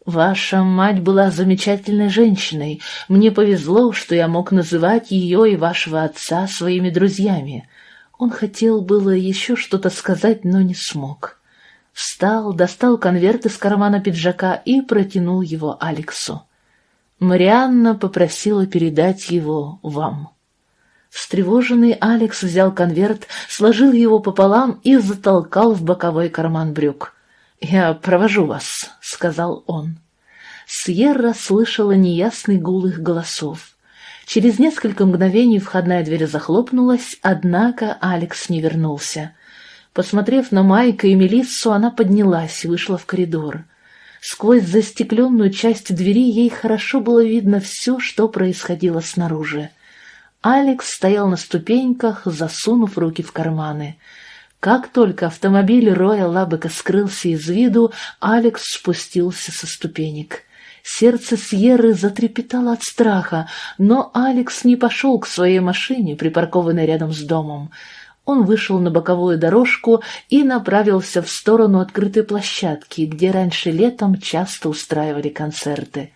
[SPEAKER 1] «Ваша мать была замечательной женщиной. Мне повезло, что я мог называть ее и вашего отца своими друзьями». Он хотел было еще что-то сказать, но не смог. Встал, достал конверт из кармана пиджака и протянул его Алексу. Марианна попросила передать его вам. Встревоженный Алекс взял конверт, сложил его пополам и затолкал в боковой карман брюк. «Я провожу вас», — сказал он. Сьерра слышала неясный гул их голосов. Через несколько мгновений входная дверь захлопнулась, однако Алекс не вернулся. Посмотрев на Майка и Мелиссу, она поднялась и вышла в коридор. Сквозь застекленную часть двери ей хорошо было видно все, что происходило снаружи. Алекс стоял на ступеньках, засунув руки в карманы. Как только автомобиль Роя Лабека скрылся из виду, Алекс спустился со ступенек. Сердце Сьерры затрепетало от страха, но Алекс не пошел к своей машине, припаркованной рядом с домом. Он вышел на боковую дорожку и направился в сторону открытой площадки, где раньше летом часто устраивали концерты.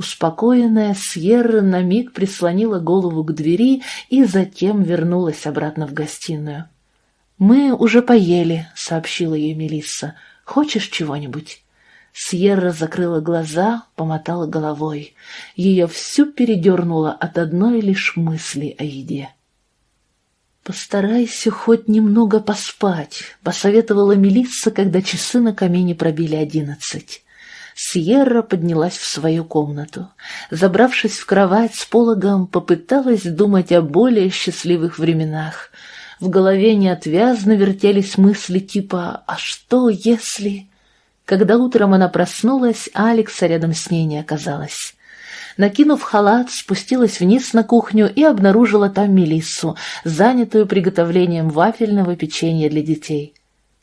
[SPEAKER 1] Успокоенная Сьерра на миг прислонила голову к двери и затем вернулась обратно в гостиную. «Мы уже поели», — сообщила ей Мелисса. «Хочешь чего-нибудь?» Сьерра закрыла глаза, помотала головой. Ее всю передернуло от одной лишь мысли о еде. «Постарайся хоть немного поспать», — посоветовала Мелисса, когда часы на камине пробили одиннадцать. Сьерра поднялась в свою комнату. Забравшись в кровать с пологом, попыталась думать о более счастливых временах. В голове неотвязно вертелись мысли типа «А что, если...» Когда утром она проснулась, Алекса рядом с ней не оказалось. Накинув халат, спустилась вниз на кухню и обнаружила там Мелиссу, занятую приготовлением вафельного печенья для детей.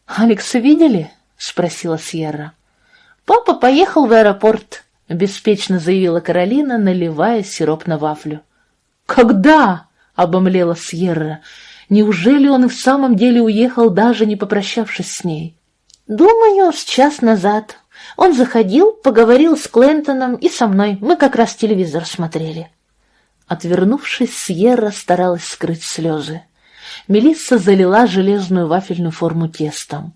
[SPEAKER 1] «Алекса видели?» — спросила Сьерра. «Папа поехал в аэропорт», — беспечно заявила Каролина, наливая сироп на вафлю. «Когда?» — обомлела Сьерра. «Неужели он и в самом деле уехал, даже не попрощавшись с ней?» «Думаю, с час назад. Он заходил, поговорил с Клентоном и со мной. Мы как раз телевизор смотрели». Отвернувшись, Сьерра старалась скрыть слезы. Мелисса залила железную вафельную форму тестом.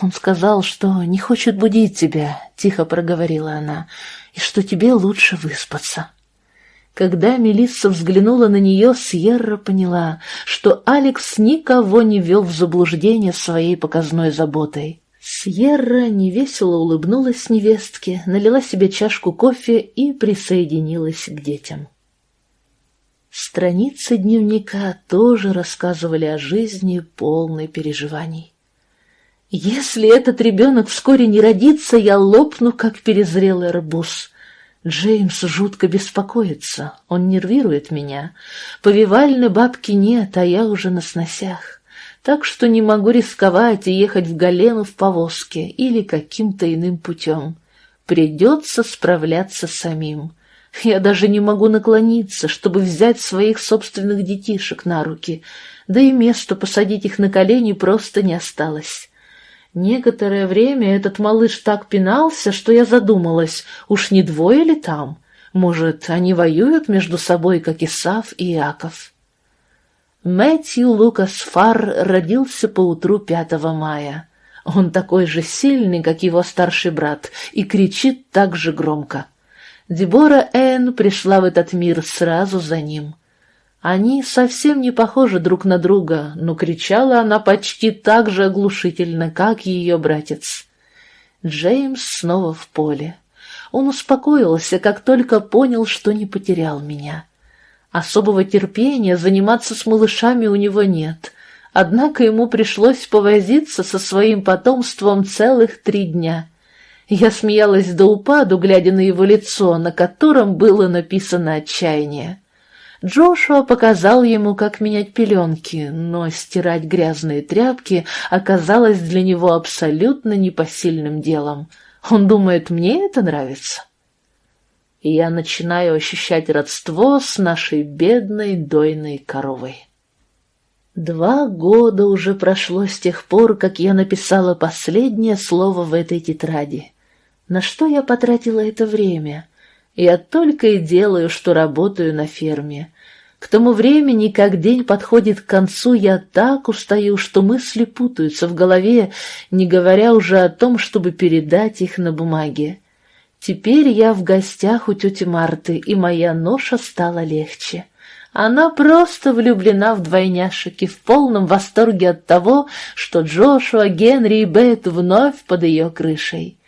[SPEAKER 1] «Он сказал, что не хочет будить тебя», — тихо проговорила она, — «и что тебе лучше выспаться». Когда Мелисса взглянула на нее, Сьерра поняла, что Алекс никого не вел в заблуждение своей показной заботой. Сьерра невесело улыбнулась невестке, налила себе чашку кофе и присоединилась к детям. Страницы дневника тоже рассказывали о жизни, полной переживаний. «Если этот ребенок вскоре не родится, я лопну, как перезрелый арбуз», Джеймс жутко беспокоится, он нервирует меня. Повивальной бабки нет, а я уже на сносях. Так что не могу рисковать и ехать в Галену в повозке или каким-то иным путем. Придется справляться самим. Я даже не могу наклониться, чтобы взять своих собственных детишек на руки, да и места посадить их на колени просто не осталось. Некоторое время этот малыш так пинался, что я задумалась, уж не двое ли там? Может, они воюют между собой, как Исав и Иаков? Мэтью Лукас Фар родился поутру 5 мая. Он такой же сильный, как его старший брат, и кричит так же громко. Дебора Энн пришла в этот мир сразу за ним. Они совсем не похожи друг на друга, но кричала она почти так же оглушительно, как ее братец. Джеймс снова в поле. Он успокоился, как только понял, что не потерял меня. Особого терпения заниматься с малышами у него нет, однако ему пришлось повозиться со своим потомством целых три дня. Я смеялась до упаду, глядя на его лицо, на котором было написано отчаяние. Джошуа показал ему, как менять пеленки, но стирать грязные тряпки оказалось для него абсолютно непосильным делом. Он думает, мне это нравится. И я начинаю ощущать родство с нашей бедной дойной коровой. Два года уже прошло с тех пор, как я написала последнее слово в этой тетради. На что я потратила это время? Я только и делаю, что работаю на ферме. К тому времени, как день подходит к концу, я так устаю, что мысли путаются в голове, не говоря уже о том, чтобы передать их на бумаге. Теперь я в гостях у тети Марты, и моя ноша стала легче. Она просто влюблена в двойняшек и в полном восторге от того, что Джошуа, Генри и Бет вновь под ее крышей.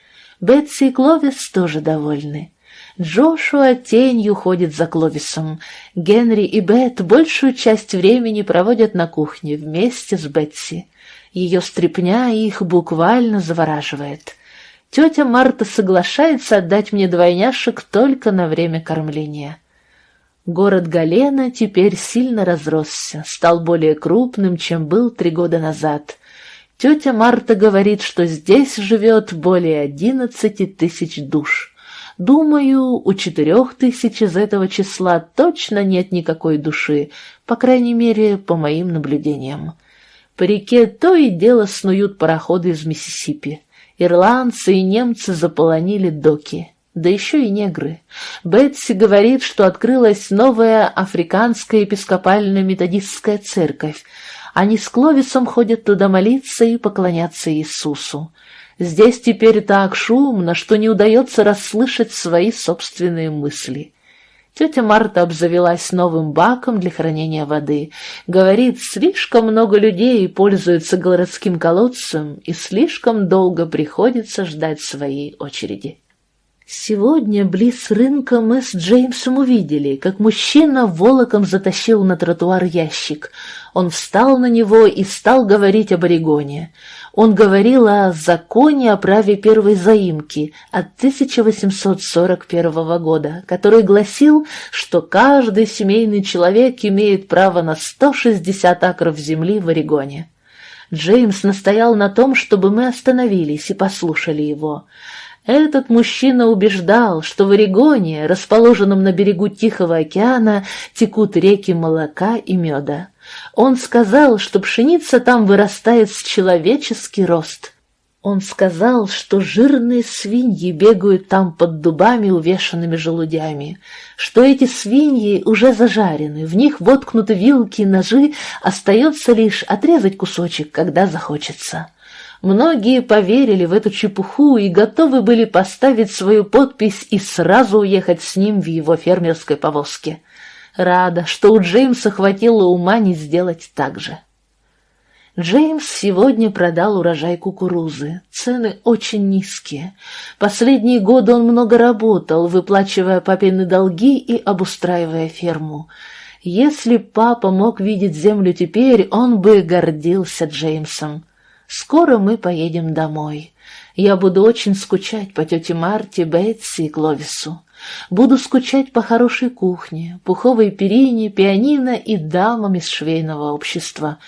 [SPEAKER 1] Бетси и Кловис тоже довольны. Джошуа тенью ходит за Кловисом. Генри и Бет большую часть времени проводят на кухне вместе с Бетси. Ее стряпня их буквально завораживает. Тетя Марта соглашается отдать мне двойняшек только на время кормления. Город Галена теперь сильно разросся, стал более крупным, чем был три года назад. Тетя Марта говорит, что здесь живет более одиннадцати тысяч душ. Думаю, у четырех тысяч из этого числа точно нет никакой души, по крайней мере, по моим наблюдениям. По реке то и дело снуют пароходы из Миссисипи. Ирландцы и немцы заполонили доки, да еще и негры. Бетси говорит, что открылась новая африканская епископальная методистская церковь. Они с Кловисом ходят туда молиться и поклоняться Иисусу. Здесь теперь так шумно, что не удается расслышать свои собственные мысли. Тетя Марта обзавелась новым баком для хранения воды. Говорит, слишком много людей пользуются городским колодцем, и слишком долго приходится ждать своей очереди. Сегодня близ рынка мы с Джеймсом увидели, как мужчина волоком затащил на тротуар ящик. Он встал на него и стал говорить об Орегоне. Он говорил о законе о праве первой заимки от 1841 года, который гласил, что каждый семейный человек имеет право на 160 акров земли в Орегоне. Джеймс настоял на том, чтобы мы остановились и послушали его. Этот мужчина убеждал, что в Орегоне, расположенном на берегу Тихого океана, текут реки молока и меда. Он сказал, что пшеница там вырастает с человеческий рост. Он сказал, что жирные свиньи бегают там под дубами, увешанными желудями, что эти свиньи уже зажарены, в них воткнуты вилки и ножи, остается лишь отрезать кусочек, когда захочется. Многие поверили в эту чепуху и готовы были поставить свою подпись и сразу уехать с ним в его фермерской повозке. Рада, что у Джеймса хватило ума не сделать так же. Джеймс сегодня продал урожай кукурузы. Цены очень низкие. Последние годы он много работал, выплачивая папины долги и обустраивая ферму. Если папа мог видеть землю теперь, он бы гордился Джеймсом. Скоро мы поедем домой. Я буду очень скучать по тете Марте, Бетси и Кловису. Буду скучать по хорошей кухне, пуховой перине, пианино и дамам из швейного общества.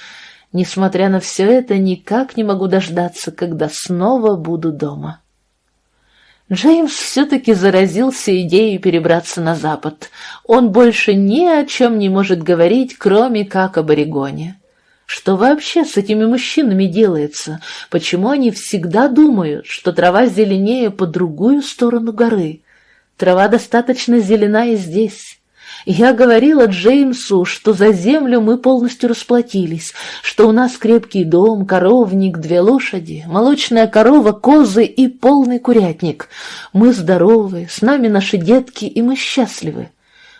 [SPEAKER 1] Несмотря на все это, никак не могу дождаться, когда снова буду дома. Джеймс все-таки заразился идеей перебраться на запад. Он больше ни о чем не может говорить, кроме как об Орегоне. Что вообще с этими мужчинами делается? Почему они всегда думают, что трава зеленее по другую сторону горы? Трава достаточно зелена и здесь. Я говорила Джеймсу, что за землю мы полностью расплатились, что у нас крепкий дом, коровник, две лошади, молочная корова, козы и полный курятник. Мы здоровы, с нами наши детки, и мы счастливы.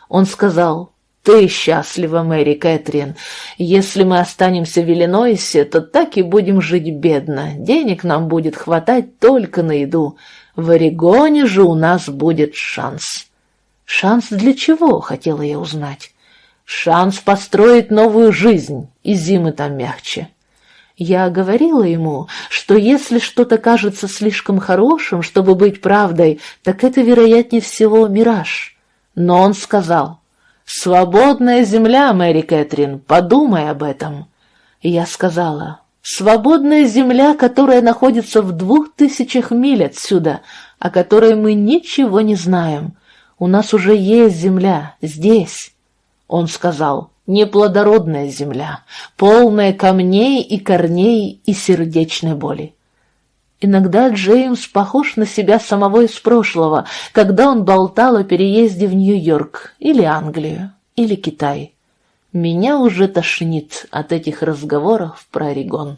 [SPEAKER 1] Он сказал, «Ты счастлива, Мэри Кэтрин. Если мы останемся в Иллинойсе, то так и будем жить бедно. Денег нам будет хватать только на еду. В Орегоне же у нас будет шанс». Шанс для чего, хотела я узнать. Шанс построить новую жизнь, и зимы там мягче. Я говорила ему, что если что-то кажется слишком хорошим, чтобы быть правдой, так это, вероятнее всего, мираж. Но он сказал, «Свободная земля, Мэри Кэтрин, подумай об этом». Я сказала, «Свободная земля, которая находится в двух тысячах миль отсюда, о которой мы ничего не знаем». У нас уже есть земля, здесь. Он сказал, неплодородная земля, полная камней и корней и сердечной боли. Иногда Джеймс похож на себя самого из прошлого, когда он болтал о переезде в Нью-Йорк или Англию или Китай. Меня уже тошнит от этих разговоров про Орегон.